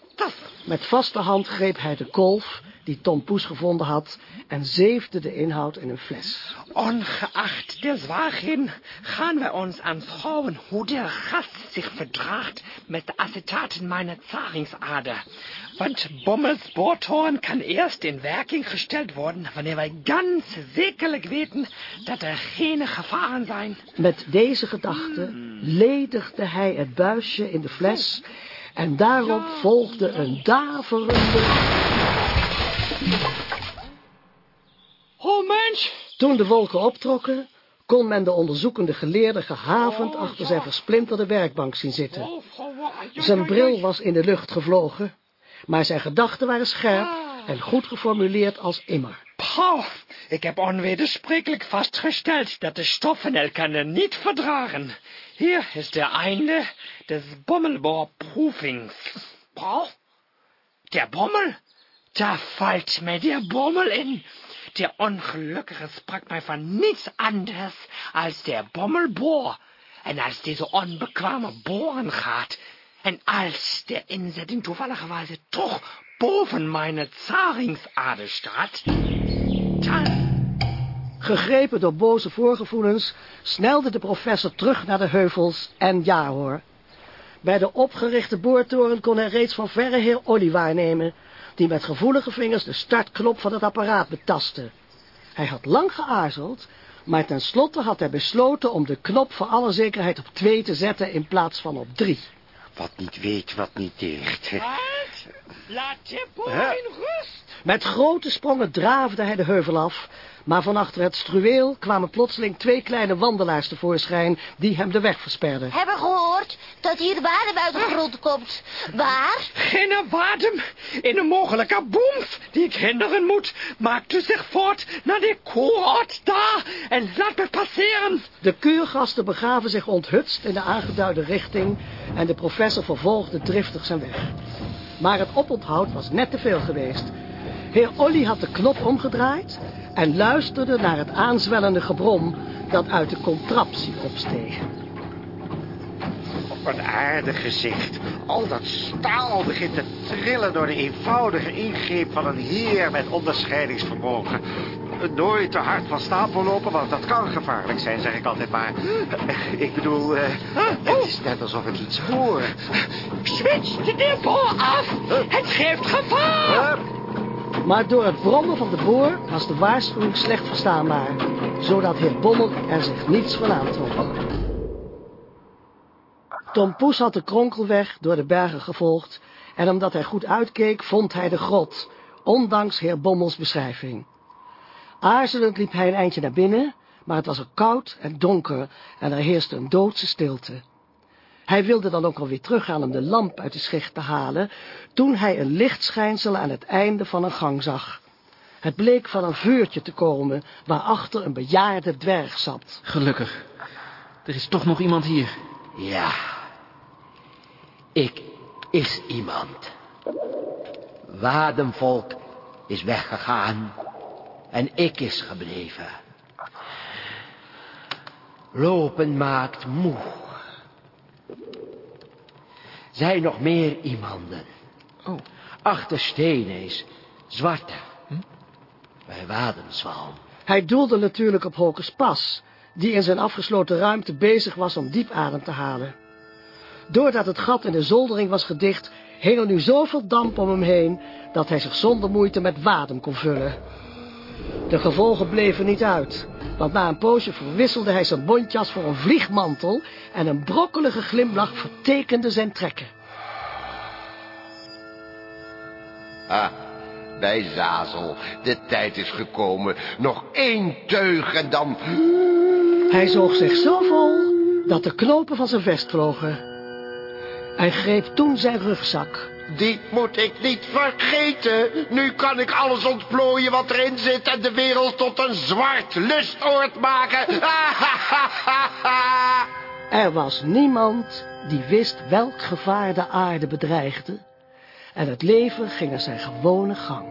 Met vaste hand greep hij de kolf die Tom Poes gevonden had en zeefde de inhoud in een fles. Ongeacht der Zwaarheden gaan wij ons aanschouwen hoe der gas zich verdraagt met de acetaten meiner zaringsader. Want Bommels boortoren kan eerst in werking gesteld worden wanneer wij ganz zekerlijk weten dat er geen gevaren zijn. Met deze gedachte ledigde hij het buisje in de fles en daarop volgde een daverende... Oh mens! Toen de wolken optrokken, kon men de onderzoekende geleerde gehavend achter zijn versplinterde werkbank zien zitten. Zijn bril was in de lucht gevlogen, maar zijn gedachten waren scherp en goed geformuleerd als immer. Pauw, ik heb onwedersprekelijk vastgesteld dat de stoffen elkaar niet verdragen. Hier is de einde des Bommelbohrprüfings. Pauw, der Bommel? Da valt mij der Bommel in. Der Ongelukkige sprak mij van niets anders als der Bommelbohr. En als deze onbekwame boren gaat, en als der inzetting toevalligerweise toch boven mijn zaringsader staat, dan... Gegrepen door boze voorgevoelens snelde de professor terug naar de heuvels en ja hoor. Bij de opgerichte boortoren kon hij reeds van verre heer Olly waarnemen, die met gevoelige vingers de startknop van het apparaat betastte. Hij had lang geaarzeld, maar tenslotte had hij besloten om de knop voor alle zekerheid op twee te zetten in plaats van op drie. Wat niet weet, wat niet deegt. Laat de boer in rust. Met grote sprongen draafde hij de heuvel af, maar van achter het struweel kwamen plotseling twee kleine wandelaars tevoorschijn die hem de weg versperden. Hebben gehoord dat hier wadem uit de grond komt. Waar? Geen wadem in een mogelijke boemf die ik hinderen moet. Maakt u zich voort naar de koorort daar en laat me passeren. De keurgasten begaven zich onthutst in de aangeduide richting en de professor vervolgde driftig zijn weg. Maar het oponthoud was net te veel geweest. Heer Olly had de knop omgedraaid en luisterde naar het aanzwellende gebrom dat uit de contraptie opsteeg. Wat aardig gezicht. Al dat staal begint te trillen door de eenvoudige ingreep van een heer met onderscheidingsvermogen. Nooit te hard van stapel lopen, want dat kan gevaarlijk zijn, zeg ik altijd maar. Ik bedoel, eh, het is net alsof ik iets hoor. Switch de boor af. Het geeft gevaar. Maar door het brommen van de boor was de waarschuwing slecht verstaanbaar, zodat heer Bommel er zich niets van aantrok. Tom Poes had de kronkelweg door de bergen gevolgd en omdat hij goed uitkeek, vond hij de grot, ondanks heer Bommels beschrijving. Aarzelend liep hij een eindje naar binnen, maar het was er koud en donker en er heerste een doodse stilte. Hij wilde dan ook alweer teruggaan om de lamp uit de schicht te halen, toen hij een lichtschijnsel aan het einde van een gang zag. Het bleek van een vuurtje te komen, waarachter een bejaarde dwerg zat. Gelukkig. Er is toch nog iemand hier. Ja. Ik is iemand. Wademvolk is weggegaan en ik is gebleven. Lopen maakt moe. Zijn nog meer iemanden. Oh. Achter stenen is zwarte. Bij Wademzwalm. Hij doelde natuurlijk op Holkers Pas, die in zijn afgesloten ruimte bezig was om diep adem te halen. Doordat het gat in de zoldering was gedicht, hing er nu zoveel damp om hem heen, dat hij zich zonder moeite met wadem kon vullen. De gevolgen bleven niet uit, want na een poosje verwisselde hij zijn bontjas voor een vliegmantel en een brokkelige glimlach vertekende zijn trekken. Ah, bij Zazel. De tijd is gekomen. Nog één teug en dan... Hij zoog zich zo vol dat de knopen van zijn vest vlogen. Hij greep toen zijn rugzak. Die moet ik niet vergeten. Nu kan ik alles ontplooien wat erin zit... en de wereld tot een zwart lustoord maken. [laughs] Er was niemand die wist welk gevaar de aarde bedreigde en het leven ging er zijn gewone gang.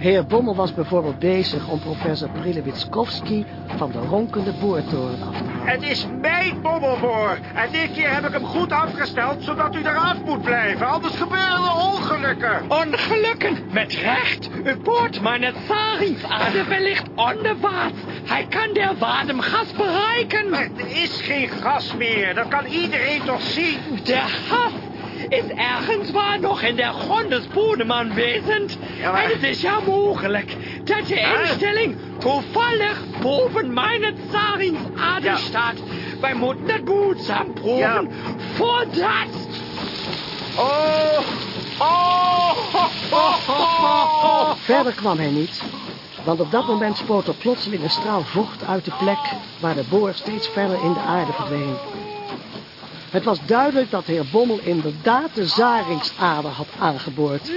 Heer Bommel was bijvoorbeeld bezig om professor Prilewitskowski van de ronkende boortoren af te halen. Het is mijn bommelboor. En dit keer heb ik hem goed afgesteld, zodat u eraf moet blijven. Anders gebeuren er ongelukken. Ongelukken, met recht. U boort mijn Zaringsader wellicht onderwaarts. Hij kan der Wademgas bereiken. Er is geen gas meer, dat kan iedereen toch zien. Der gas is ergens waar nog in der Grondesbodem aanwezend. Ja, maar- En het is ja mogelijk dat de instelling toevallig boven mijn Zaringsader staat. Wij moeten het behoedzaam proeven, voordat... Oh, oh, oh, oh. Verder kwam hij niet, want op dat moment spoot er plotseling een straal vocht uit de plek waar de boor steeds verder in de aarde verdween. Het was duidelijk dat de heer Bommel inderdaad de Zaringsader had aangeboord,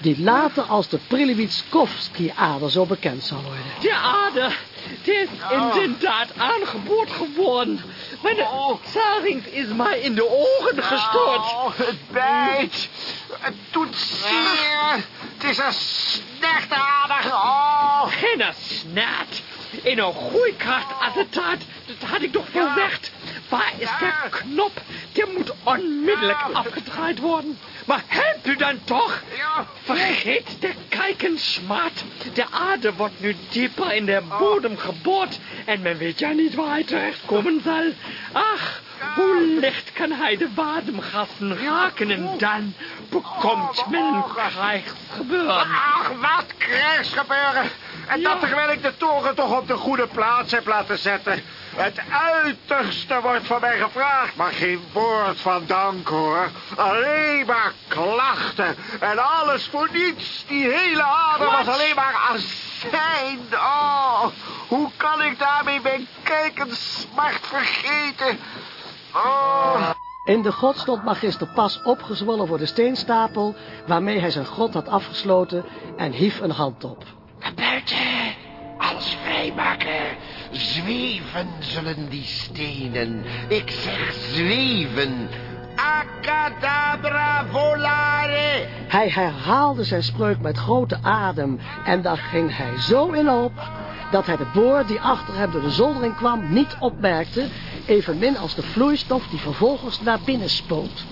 die later als de Prilewitskowski-ader zo bekend zal worden. De ader, die is inderdaad aangeboord geworden. Mijn Zarings is mij in de ogen gestort. Oh, het bijt. Het doet zeer. Het is een slechte ader. Oh. Geen snaat. In een groeikrachtattestaat, dat had ik toch verwcht. Waar is de knop? Die moet onmiddellijk afgedraaid worden. Maar helpt u dan toch? Vergeet de kijkensmaat. De aarde wordt nu dieper in de bodem geboord. En men weet ja niet waar hij terechtkomen zal. Ach, hoe licht kan hij de wademgassen raken en dan bekomt men een krijgsgebeuren. Ach, wat krijgsgebeuren. En dat terwijl ik de toren toch op de goede plaats heb laten zetten. Het uiterste wordt van mij gevraagd, maar geen woord van dank, hoor. Alleen maar klachten en alles voor niets. Die hele ader was alleen maar azijn. Oh, hoe kan ik daarmee mijn kijkend smart vergeten? Oh... In de grot stond magister Pas opgezwollen voor de steenstapel... waarmee hij zijn grot had afgesloten en hief een hand op. Naar buiten! Alles vrijmaken! Zweven zullen die stenen. Ik zeg zweven. Acadabra volare! Hij herhaalde zijn spreuk met grote adem... en daar ging hij zo in op... dat hij de boor die achter hem door de zoldering kwam niet opmerkte... evenmin als de vloeistof die vervolgens naar binnen spoot.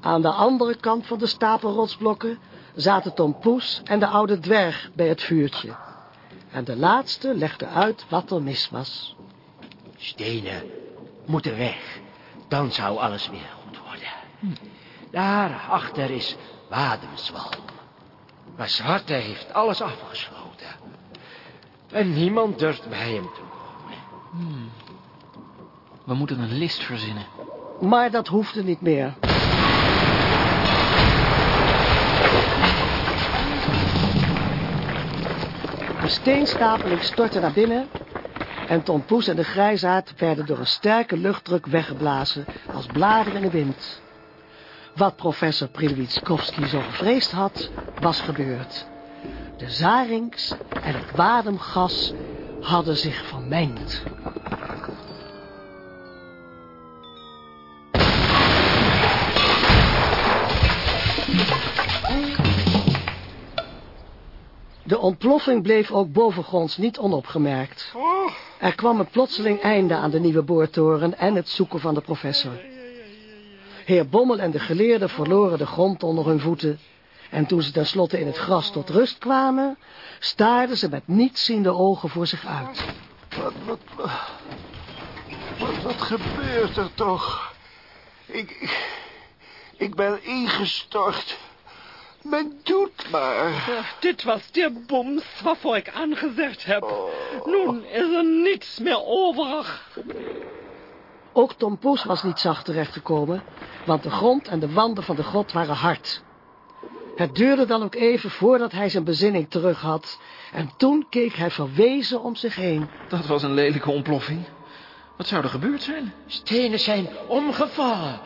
Aan de andere kant van de stapel rotsblokken zaten Tom Poes en de oude dwerg bij het vuurtje. En de laatste legde uit wat er mis was. Stenen moeten weg. Dan zou alles weer goed worden. Daar achter is Wademswal. Maar Zwarte heeft alles afgesloten. En niemand durft bij hem toe. Hmm. We moeten een list verzinnen. Maar dat hoefde niet meer. Steenstapeling stortte naar binnen... en Tom Poes en de grijsaard werden door een sterke luchtdruk weggeblazen... als bladeren in de wind. Wat professor Prilwitskowski zo gevreesd had, was gebeurd. De zarings en het wademgas hadden zich vermengd. De ontploffing bleef ook bovengronds niet onopgemerkt. Er kwam een plotseling einde aan de nieuwe boortoren en het zoeken van de professor. Heer Bommel en de geleerden verloren de grond onder hun voeten. En toen ze tenslotte in het gras tot rust kwamen, staarden ze met nietsziende ogen voor zich uit. Wat, wat, wat, wat gebeurt er toch? Ik, ik, ik ben ingestort. Men doet maar. Ja, dit was de boms waarvoor ik aangezegd heb. Nu is er niets meer overig. Ook Tom Poes was niet zacht terechtgekomen, want de grond en de wanden van de grot waren hard. Het duurde dan ook even voordat hij zijn bezinning terug had, en toen keek hij verwezen om zich heen. Dat was een lelijke ontploffing. Wat zou er gebeurd zijn? Stenen zijn omgevallen.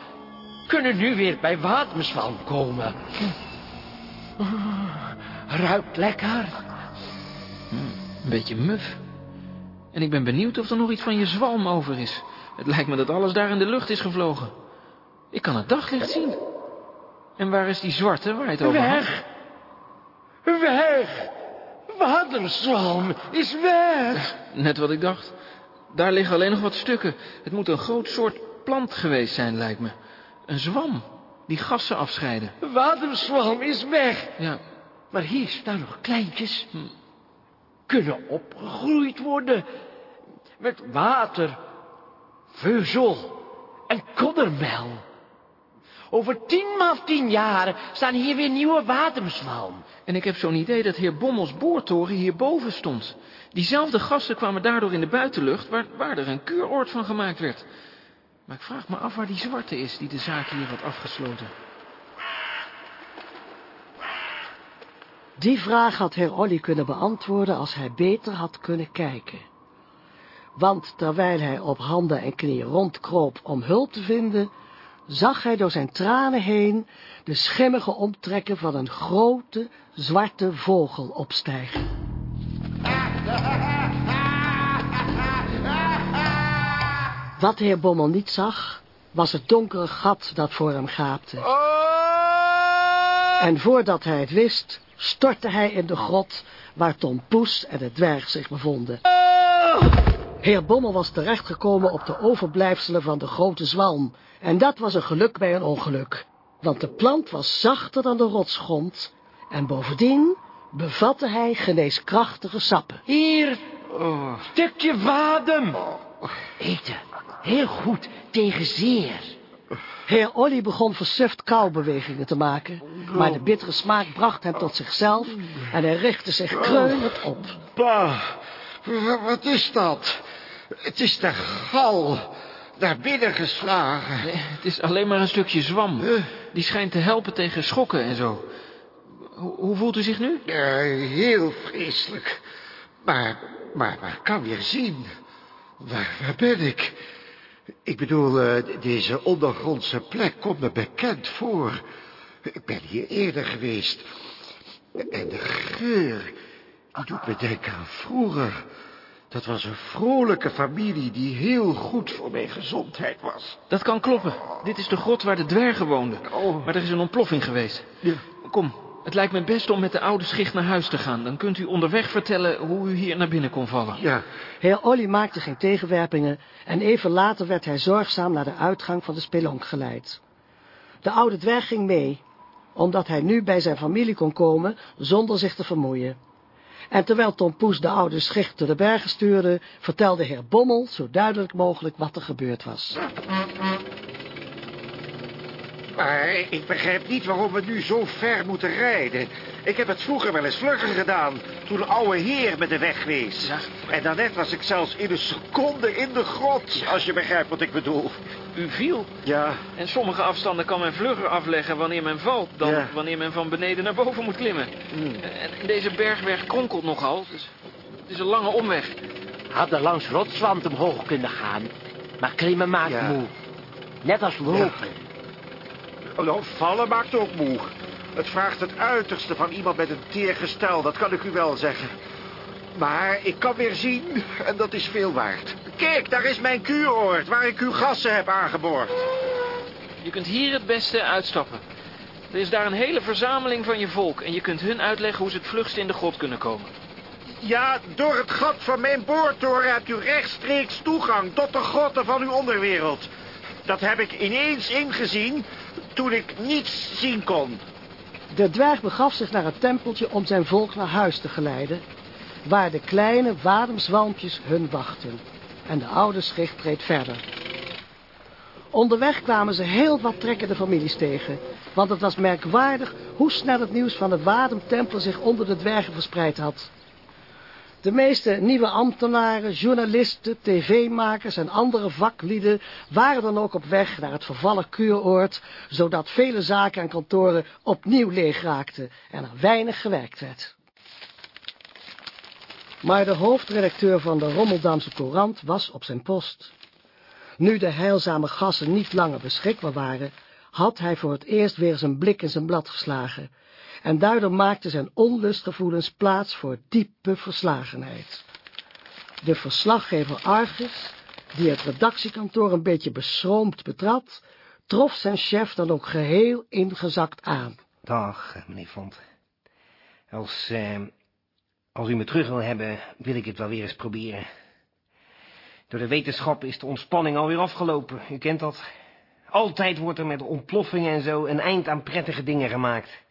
Kunnen nu weer bij Wademswalm komen. Ruikt lekker. Hmm, een beetje muf. En ik ben benieuwd of er nog iets van je zwalm over is. Het lijkt me dat alles daar in de lucht is gevlogen. Ik kan het daglicht zien. En waar is die zwarte waar je het over Weg. Weg. Wademzwalm is weg. Net wat ik dacht. Daar liggen alleen nog wat stukken. Het moet een groot soort plant geweest zijn, lijkt me. Een zwam die gassen afscheiden. Wademzwalm is weg. Ja. Maar hier staan nog kleintjes. Hm. Kunnen opgegroeid worden. Met water, veuzel en koddermel. Over tien maal tien jaren staan hier weer nieuwe wademzwalm. En ik heb zo'n idee dat heer Bommels boortoren hierboven stond. Diezelfde gassen kwamen daardoor in de buitenlucht, waar, waar er een kuuroord van gemaakt werd. Maar ik vraag me af waar die zwarte is die de zaak hier had afgesloten. Die vraag had heer Olly kunnen beantwoorden als hij beter had kunnen kijken. Want terwijl hij op handen en knieën rondkroop om hulp te vinden, zag hij door zijn tranen heen de schimmige omtrekken van een grote, zwarte vogel opstijgen. [laughs] Wat de heer Bommel niet zag, was het donkere gat dat voor hem gaapte. En voordat hij het wist, stortte hij in de grot waar Tom Poes en de dwerg zich bevonden. Heer Bommel was terechtgekomen op de overblijfselen van de grote zwalm. En dat was een geluk bij een ongeluk. Want de plant was zachter dan de rotsgrond. En bovendien bevatte hij geneeskrachtige sappen. Hier, stukje wadem. Eten, heel goed tegen zeer. Heer Olly begon versuft kauwbewegingen te maken, maar de bittere smaak bracht hem tot zichzelf en hij richtte zich kreunend op. Pa, wa- wat is dat? Het is de gal naar binnen geslagen. Het is alleen maar een stukje zwam. Die schijnt te helpen tegen schokken en zo. Hoe, hoe voelt u zich nu? Ja, heel vreselijk. Maar, maar, maar ik kan weer zien. Waar, waar ben ik? Ik bedoel, eh, deze ondergrondse plek komt me bekend voor. Ik ben hier eerder geweest. En de geur, die doet me denken aan vroeger. Dat was een vrolijke familie die heel goed voor mijn gezondheid was. Dat kan kloppen. Dit is de grot waar de dwergen woonden. Maar er is een ontploffing geweest. Kom, het lijkt me best om met de oude schicht naar huis te gaan. Dan kunt u onderweg vertellen hoe u hier naar binnen kon vallen. Ja. Heer Olly maakte geen tegenwerpingen en even later werd hij zorgzaam naar de uitgang van de spelonk geleid. De oude dwerg ging mee, omdat hij nu bij zijn familie kon komen zonder zich te vermoeien. En terwijl Tom Poes de oude schicht door de bergen stuurde, vertelde heer Bommel zo duidelijk mogelijk wat er gebeurd was. Maar ik begrijp niet waarom we nu zo ver moeten rijden. Ik heb het vroeger wel eens vlugger gedaan, toen de oude heer me de weg wees. En daarnet was ik zelfs in een seconde in de grot, als je begrijpt wat ik bedoel. U viel. Ja. En sommige afstanden kan men vlugger afleggen wanneer men valt... dan Ja. wanneer men van beneden naar boven moet klimmen. En deze bergweg kronkelt nogal, dus het is een lange omweg. Hadden langs rotswand omhoog kunnen gaan. Maar klimmen maakt Ja. moe. Net als lopen. Nou, vallen maakt ook moe. Het vraagt het uiterste van iemand met een teer gestel, dat kan ik u wel zeggen. Maar ik kan weer zien, en dat is veel waard. Kijk, daar is mijn kuuroord, waar ik uw gassen heb aangeboord. Je kunt hier het beste uitstappen. Er is daar een hele verzameling van je volk... en je kunt hun uitleggen hoe ze het vlugst in de grot kunnen komen. Ja, door het gat van mijn boortoren hebt u rechtstreeks toegang tot de grotten van uw onderwereld. Dat heb ik ineens ingezien toen ik niets zien kon. De dwerg begaf zich naar het tempeltje om zijn volk naar huis te geleiden, waar de kleine wademzwalmpjes hun wachten. En de oude schicht reed verder. Onderweg kwamen ze heel wat trekkende families tegen, want het was merkwaardig hoe snel het nieuws van het Wademtempel zich onder de dwergen verspreid had. De meeste nieuwe ambtenaren, journalisten, tv-makers en andere vaklieden waren dan ook op weg naar het vervallen kuuroord, zodat vele zaken en kantoren opnieuw leeg raakten en er weinig gewerkt werd. Maar de hoofdredacteur van de Rommeldamse Courant was op zijn post. Nu de heilzame gassen niet langer beschikbaar waren, had hij voor het eerst weer zijn blik in zijn blad geslagen en daardoor maakte zijn onlustgevoelens plaats voor diepe verslagenheid. De verslaggever Argus, die het redactiekantoor een beetje beschroomd betrad, trof zijn chef dan ook geheel ingezakt aan. Dag, meneer Vond. Als, eh, als u me terug wil hebben, wil ik het wel weer eens proberen. Door de wetenschap is de ontspanning alweer afgelopen. U kent dat. Altijd wordt er met ontploffingen en zo een eind aan prettige dingen gemaakt.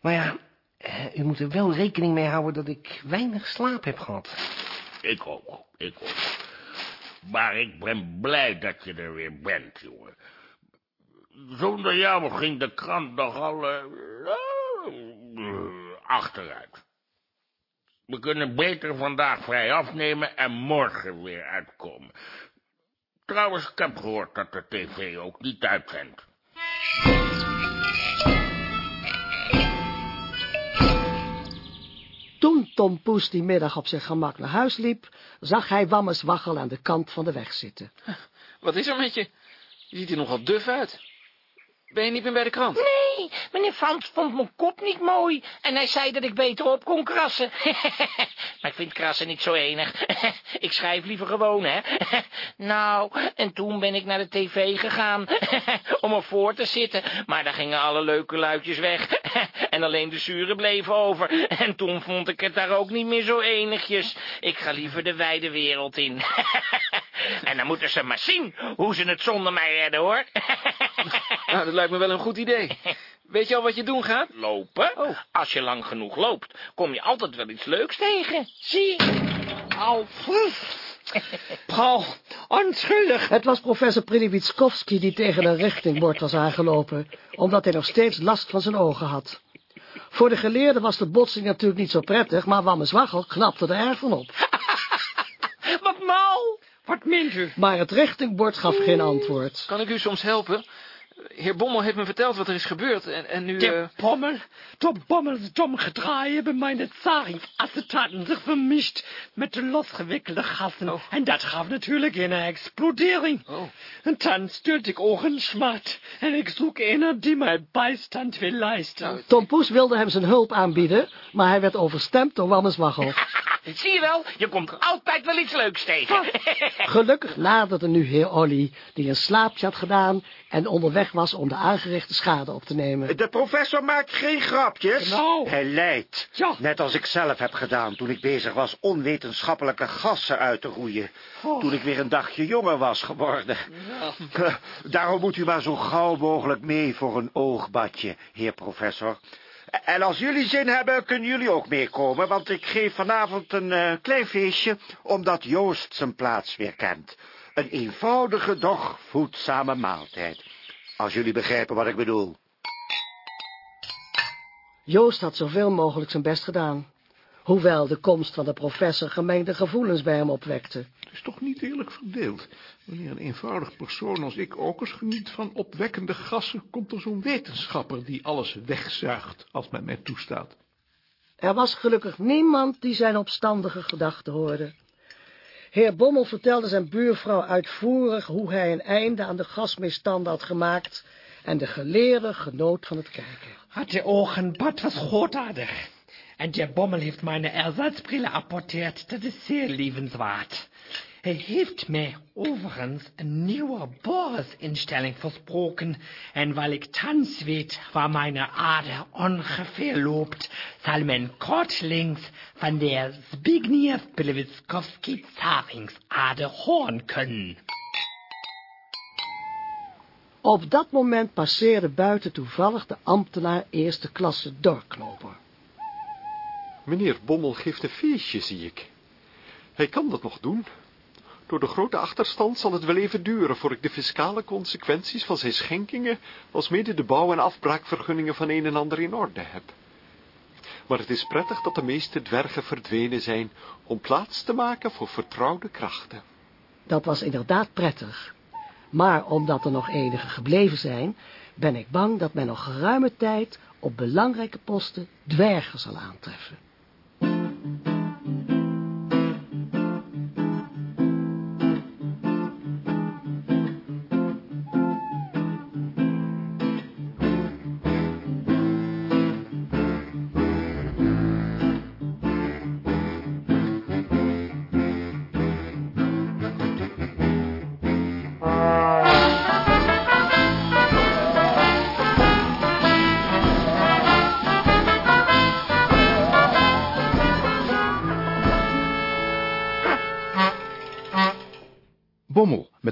Maar ja, eh, u moet er wel rekening mee houden dat ik weinig slaap heb gehad. Ik ook, ik ook. Maar ik ben blij dat je er weer bent, jongen. Zonder jou ging de krant nogal eh, eh, achteruit. We kunnen beter vandaag vrij afnemen en morgen weer uitkomen. Trouwens, ik heb gehoord dat de tv ook niet uitzendt. Toen Tom Poes die middag op zijn gemak naar huis liep, zag hij Wammes Waggel aan de kant van de weg zitten. Wat is er met je? Je ziet er nogal duf uit. Ben je niet meer bij de krant? Nee, meneer Frans vond mijn kop niet mooi. En hij zei dat ik beter op kon krassen. [laughs] maar ik vind krassen niet zo enig. [laughs] ik schrijf liever gewoon, hè. [laughs] nou, en toen ben ik naar de tv gegaan. om ervoor te zitten. Maar daar gingen alle leuke luidjes weg. en alleen de zure bleven over. En toen vond ik het daar ook niet meer zo enigjes. Ik ga liever de wijde wereld in. en dan moeten ze maar zien hoe ze het zonder mij redden, hoor. Nou, [laughs] dat lijkt me wel een goed idee. [laughs] Weet je al wat je doen gaat? Lopen? Als je lang genoeg loopt, kom je altijd wel iets leuks tegen. Zie. Au, [laughs] Paul, onschuldig. Het was professor Prilibitskovski die tegen een richtingbord was aangelopen, omdat hij nog steeds last van zijn ogen had. Voor de geleerde was de botsing natuurlijk niet zo prettig, maar Wammeswaggel knapte er erg van op. Wat nou? Wat meent u? Maar het richtingbord gaf geen antwoord. Kan ik u soms helpen? Heer Bommel heeft me verteld wat er is gebeurd en, en nu... Der eh, Bommel, door Bommels dom hebben mijn zaringsacetaten zich vermischt met de losgewikkelde gassen. En dat gaf natuurlijk een explodering. En dan stuurde ik oogensmart en ik zoek een die mij bijstand wil leisten. Tom Poes wilde hem zijn hulp aanbieden, maar hij werd overstemd door Wammeswaggel. Zie je wel, je komt altijd wel iets leuks tegen. [laughs] Gelukkig naderde nu heer Olly, die een slaapje had gedaan en onderweg was om de aangerichte schade op te nemen. De professor maakt geen grapjes. Nou. Hij lijdt. Net als ik zelf heb gedaan toen ik bezig was onwetenschappelijke gassen uit te roeien. Toen ik weer een dagje jonger was geworden. [laughs] Daarom moet u maar zo gauw mogelijk mee voor een oogbadje, heer professor. En als jullie zin hebben, kunnen jullie ook meekomen, want ik geef vanavond een eh, klein feestje, omdat Joost zijn plaats weer kent. Een eenvoudige, doch voedzame maaltijd. Als jullie begrijpen wat ik bedoel. Joost had zoveel mogelijk zijn best gedaan. Hoewel de komst van de professor gemengde gevoelens bij hem opwekte. Het is toch niet eerlijk verdeeld. Wanneer een eenvoudig persoon als ik ook eens geniet van opwekkende gassen, komt er zo'n wetenschapper die alles wegzuigt, als men mij toestaat. Er was gelukkig niemand die zijn opstandige gedachten hoorde. Heer Bommel vertelde zijn buurvrouw uitvoerig hoe hij een einde aan de gasmisstanden had gemaakt en de geleerde genoot van het kijken. Hat der Ohrenbad was großartig. En der Bommel heeft meine Ersatzbrille apportiert. Dat is zeer lievenswaard. Hij heeft mij overigens een nieuwe Boris-instelling versproken. En weil ik thans weet waar meine Ader ongeveer loopt, zal men kortlinks van der Zbigniew Pilewitzkowski Zaringsader horen kunnen. Op dat moment passeerde buiten toevallig de ambtenaar eerste klasse doorknoper. Meneer Bommel geeft een feestje, zie ik. Hij kan dat nog doen. Door de grote achterstand zal het wel even duren, voor ik de fiscale consequenties van zijn schenkingen, alsmede de bouw- en afbraakvergunningen van een en ander in orde heb. Maar het is prettig dat de meeste dwergen verdwenen zijn, om plaats te maken voor vertrouwde krachten. Dat was inderdaad prettig. Maar omdat er nog enige gebleven zijn, ben ik bang dat men nog geruime tijd op belangrijke posten dwergen zal aantreffen.